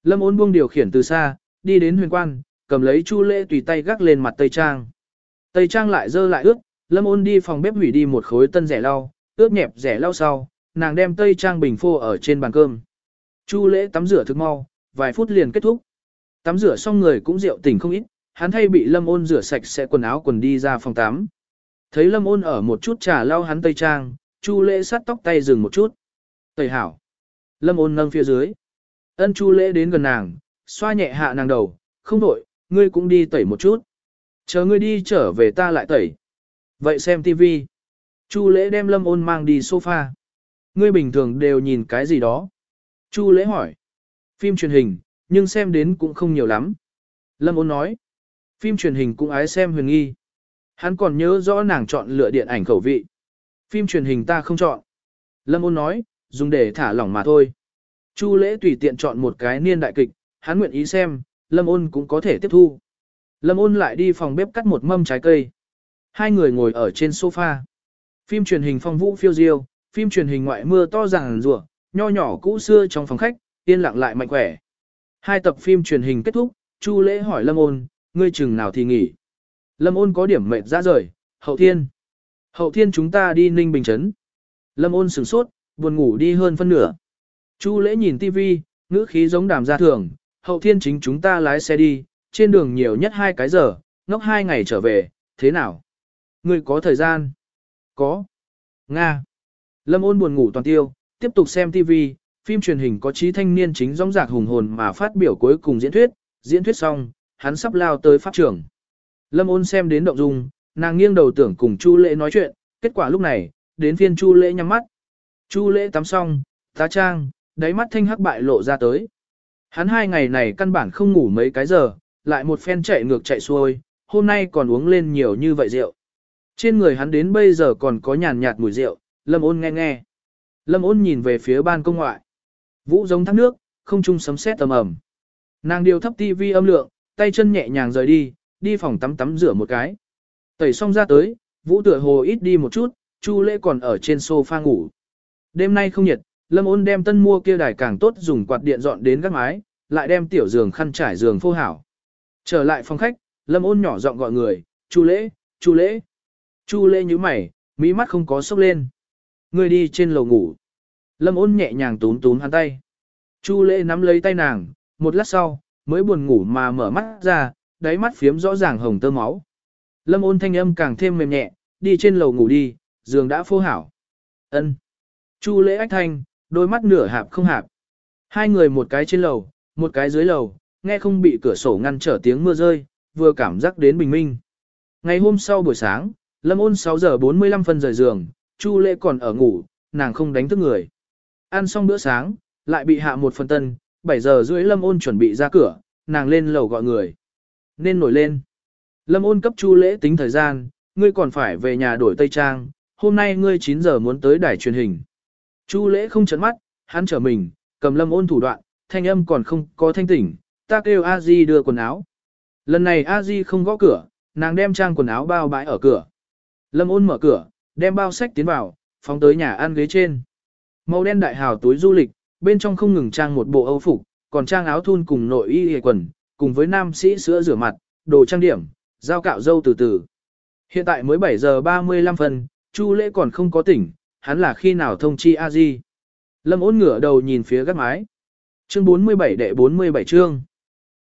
A: Lâm ôn buông điều khiển từ xa, đi đến huyền quan, cầm lấy chu lễ tùy tay gác lên mặt Tây Trang. Tây Trang lại dơ lại ướt, Lâm ôn đi phòng bếp hủy đi một khối tân rẻ lau, ướt nhẹp rẻ lau sau, nàng đem Tây Trang bình phô ở trên bàn cơm. Chu lễ tắm rửa thức mau, vài phút liền kết thúc. Tắm rửa xong người cũng rượu tỉnh không ít, hắn thay bị Lâm ôn rửa sạch sẽ quần áo quần đi ra phòng tắm. Thấy Lâm ôn ở một chút trà lau hắn Tây Trang, Chu lễ sát tóc tay dừng một chút. Tây hảo. Lâm ôn nâng phía dưới. Ân Chu lễ đến gần nàng, xoa nhẹ hạ nàng đầu, không đổi, ngươi cũng đi tẩy một chút. Chờ ngươi đi trở về ta lại tẩy. Vậy xem Tivi. Chu lễ đem lâm ôn mang đi sofa. Ngươi bình thường đều nhìn cái gì đó. Chu lễ hỏi. Phim truyền hình, nhưng xem đến cũng không nhiều lắm. Lâm ôn nói. Phim truyền hình cũng ái xem huyền nghi. Hắn còn nhớ rõ nàng chọn lựa điện ảnh khẩu vị. Phim truyền hình ta không chọn. Lâm ôn nói, dùng để thả lỏng mà thôi. Chu lễ tùy tiện chọn một cái niên đại kịch, hắn nguyện ý xem, Lâm ôn cũng có thể tiếp thu. Lâm ôn lại đi phòng bếp cắt một mâm trái cây. Hai người ngồi ở trên sofa. Phim truyền hình phong vũ phiêu diêu, phim truyền hình ngoại mưa to ràng rùa, nho nhỏ cũ xưa trong phòng khách, yên lặng lại mạnh khỏe. Hai tập phim truyền hình kết thúc, Chu Lễ hỏi Lâm Ôn, ngươi chừng nào thì nghỉ. Lâm Ôn có điểm mệt ra rời, hậu thiên. Hậu thiên chúng ta đi Ninh Bình chấn. Lâm Ôn sửng sốt, buồn ngủ đi hơn phân nửa. Chu Lễ nhìn TV, Ngữ khí giống đàm gia thường, hậu thiên chính chúng ta lái xe đi, trên đường nhiều nhất hai cái giờ, ngốc hai ngày trở về, thế nào? Ngươi có thời gian? Có. Nga. Lâm ôn buồn ngủ toàn tiêu, tiếp tục xem TV, phim truyền hình có trí thanh niên chính rong rạc hùng hồn mà phát biểu cuối cùng diễn thuyết, diễn thuyết xong, hắn sắp lao tới pháp trường. Lâm ôn xem đến động dung, nàng nghiêng đầu tưởng cùng Chu Lễ nói chuyện, kết quả lúc này, đến phiên Chu Lễ nhắm mắt. Chu Lễ tắm xong, tá trang, đáy mắt thanh hắc bại lộ ra tới. Hắn hai ngày này căn bản không ngủ mấy cái giờ, lại một phen chạy ngược chạy xuôi, hôm nay còn uống lên nhiều như vậy rượu. Trên người hắn đến bây giờ còn có nhàn nhạt mùi rượu, Lâm ôn nghe nghe. Lâm ôn nhìn về phía ban công ngoại. Vũ giống thác nước, không trung sấm sét tầm ầm. Nàng điều thấp tivi âm lượng, tay chân nhẹ nhàng rời đi, đi phòng tắm tắm rửa một cái. Tẩy xong ra tới, Vũ tựa hồ ít đi một chút, Chu Lễ còn ở trên sofa ngủ. Đêm nay không nhiệt, Lâm Ôn đem tân mua kia đài càng tốt dùng quạt điện dọn đến gác mái, lại đem tiểu giường khăn trải giường phô hảo. Trở lại phòng khách, Lâm Ôn nhỏ giọng gọi người, "Chu Lễ, Chu Lễ." Chu Lễ nhíu mày, mí mắt không có sốc lên. Người đi trên lầu ngủ. Lâm Ôn nhẹ nhàng tún tún hắn tay. Chu Lễ nắm lấy tay nàng, một lát sau, mới buồn ngủ mà mở mắt ra, đáy mắt phiếm rõ ràng hồng tơ máu. Lâm ôn thanh âm càng thêm mềm nhẹ, đi trên lầu ngủ đi, giường đã phô hảo. Ân. Chu lễ ách thanh, đôi mắt nửa hạp không hạp. Hai người một cái trên lầu, một cái dưới lầu, nghe không bị cửa sổ ngăn trở tiếng mưa rơi, vừa cảm giác đến bình minh. Ngày hôm sau buổi sáng, Lâm ôn 6 giờ 45 phân rời giường, Chu lễ còn ở ngủ, nàng không đánh thức người. Ăn xong bữa sáng, lại bị hạ một phần tân, 7 giờ rưỡi Lâm ôn chuẩn bị ra cửa, nàng lên lầu gọi người. Nên nổi lên. Lâm ôn cấp chu lễ tính thời gian, ngươi còn phải về nhà đổi tây trang, hôm nay ngươi 9 giờ muốn tới đài truyền hình. Chu lễ không chấn mắt, hắn trở mình, cầm lâm ôn thủ đoạn, thanh âm còn không có thanh tỉnh, ta kêu a di đưa quần áo. Lần này a di không gõ cửa, nàng đem trang quần áo bao bãi ở cửa. Lâm ôn mở cửa, đem bao sách tiến vào, phóng tới nhà ăn ghế trên. Màu đen đại hào túi du lịch, bên trong không ngừng trang một bộ âu phục, còn trang áo thun cùng nội y hề quần, cùng với nam sĩ sữa rửa mặt, đồ trang điểm, dao cạo dâu từ từ. Hiện tại mới 7 giờ 35 phân, Chu lễ còn không có tỉnh, hắn là khi nào thông chi a di. Lâm ôn ngửa đầu nhìn phía gác mái. Chương 47 đệ 47 chương.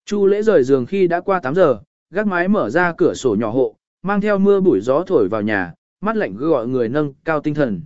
A: Chu lễ rời giường khi đã qua 8 giờ, gác mái mở ra cửa sổ nhỏ hộ, mang theo mưa bụi gió thổi vào nhà, mắt lạnh gọi người nâng cao tinh thần.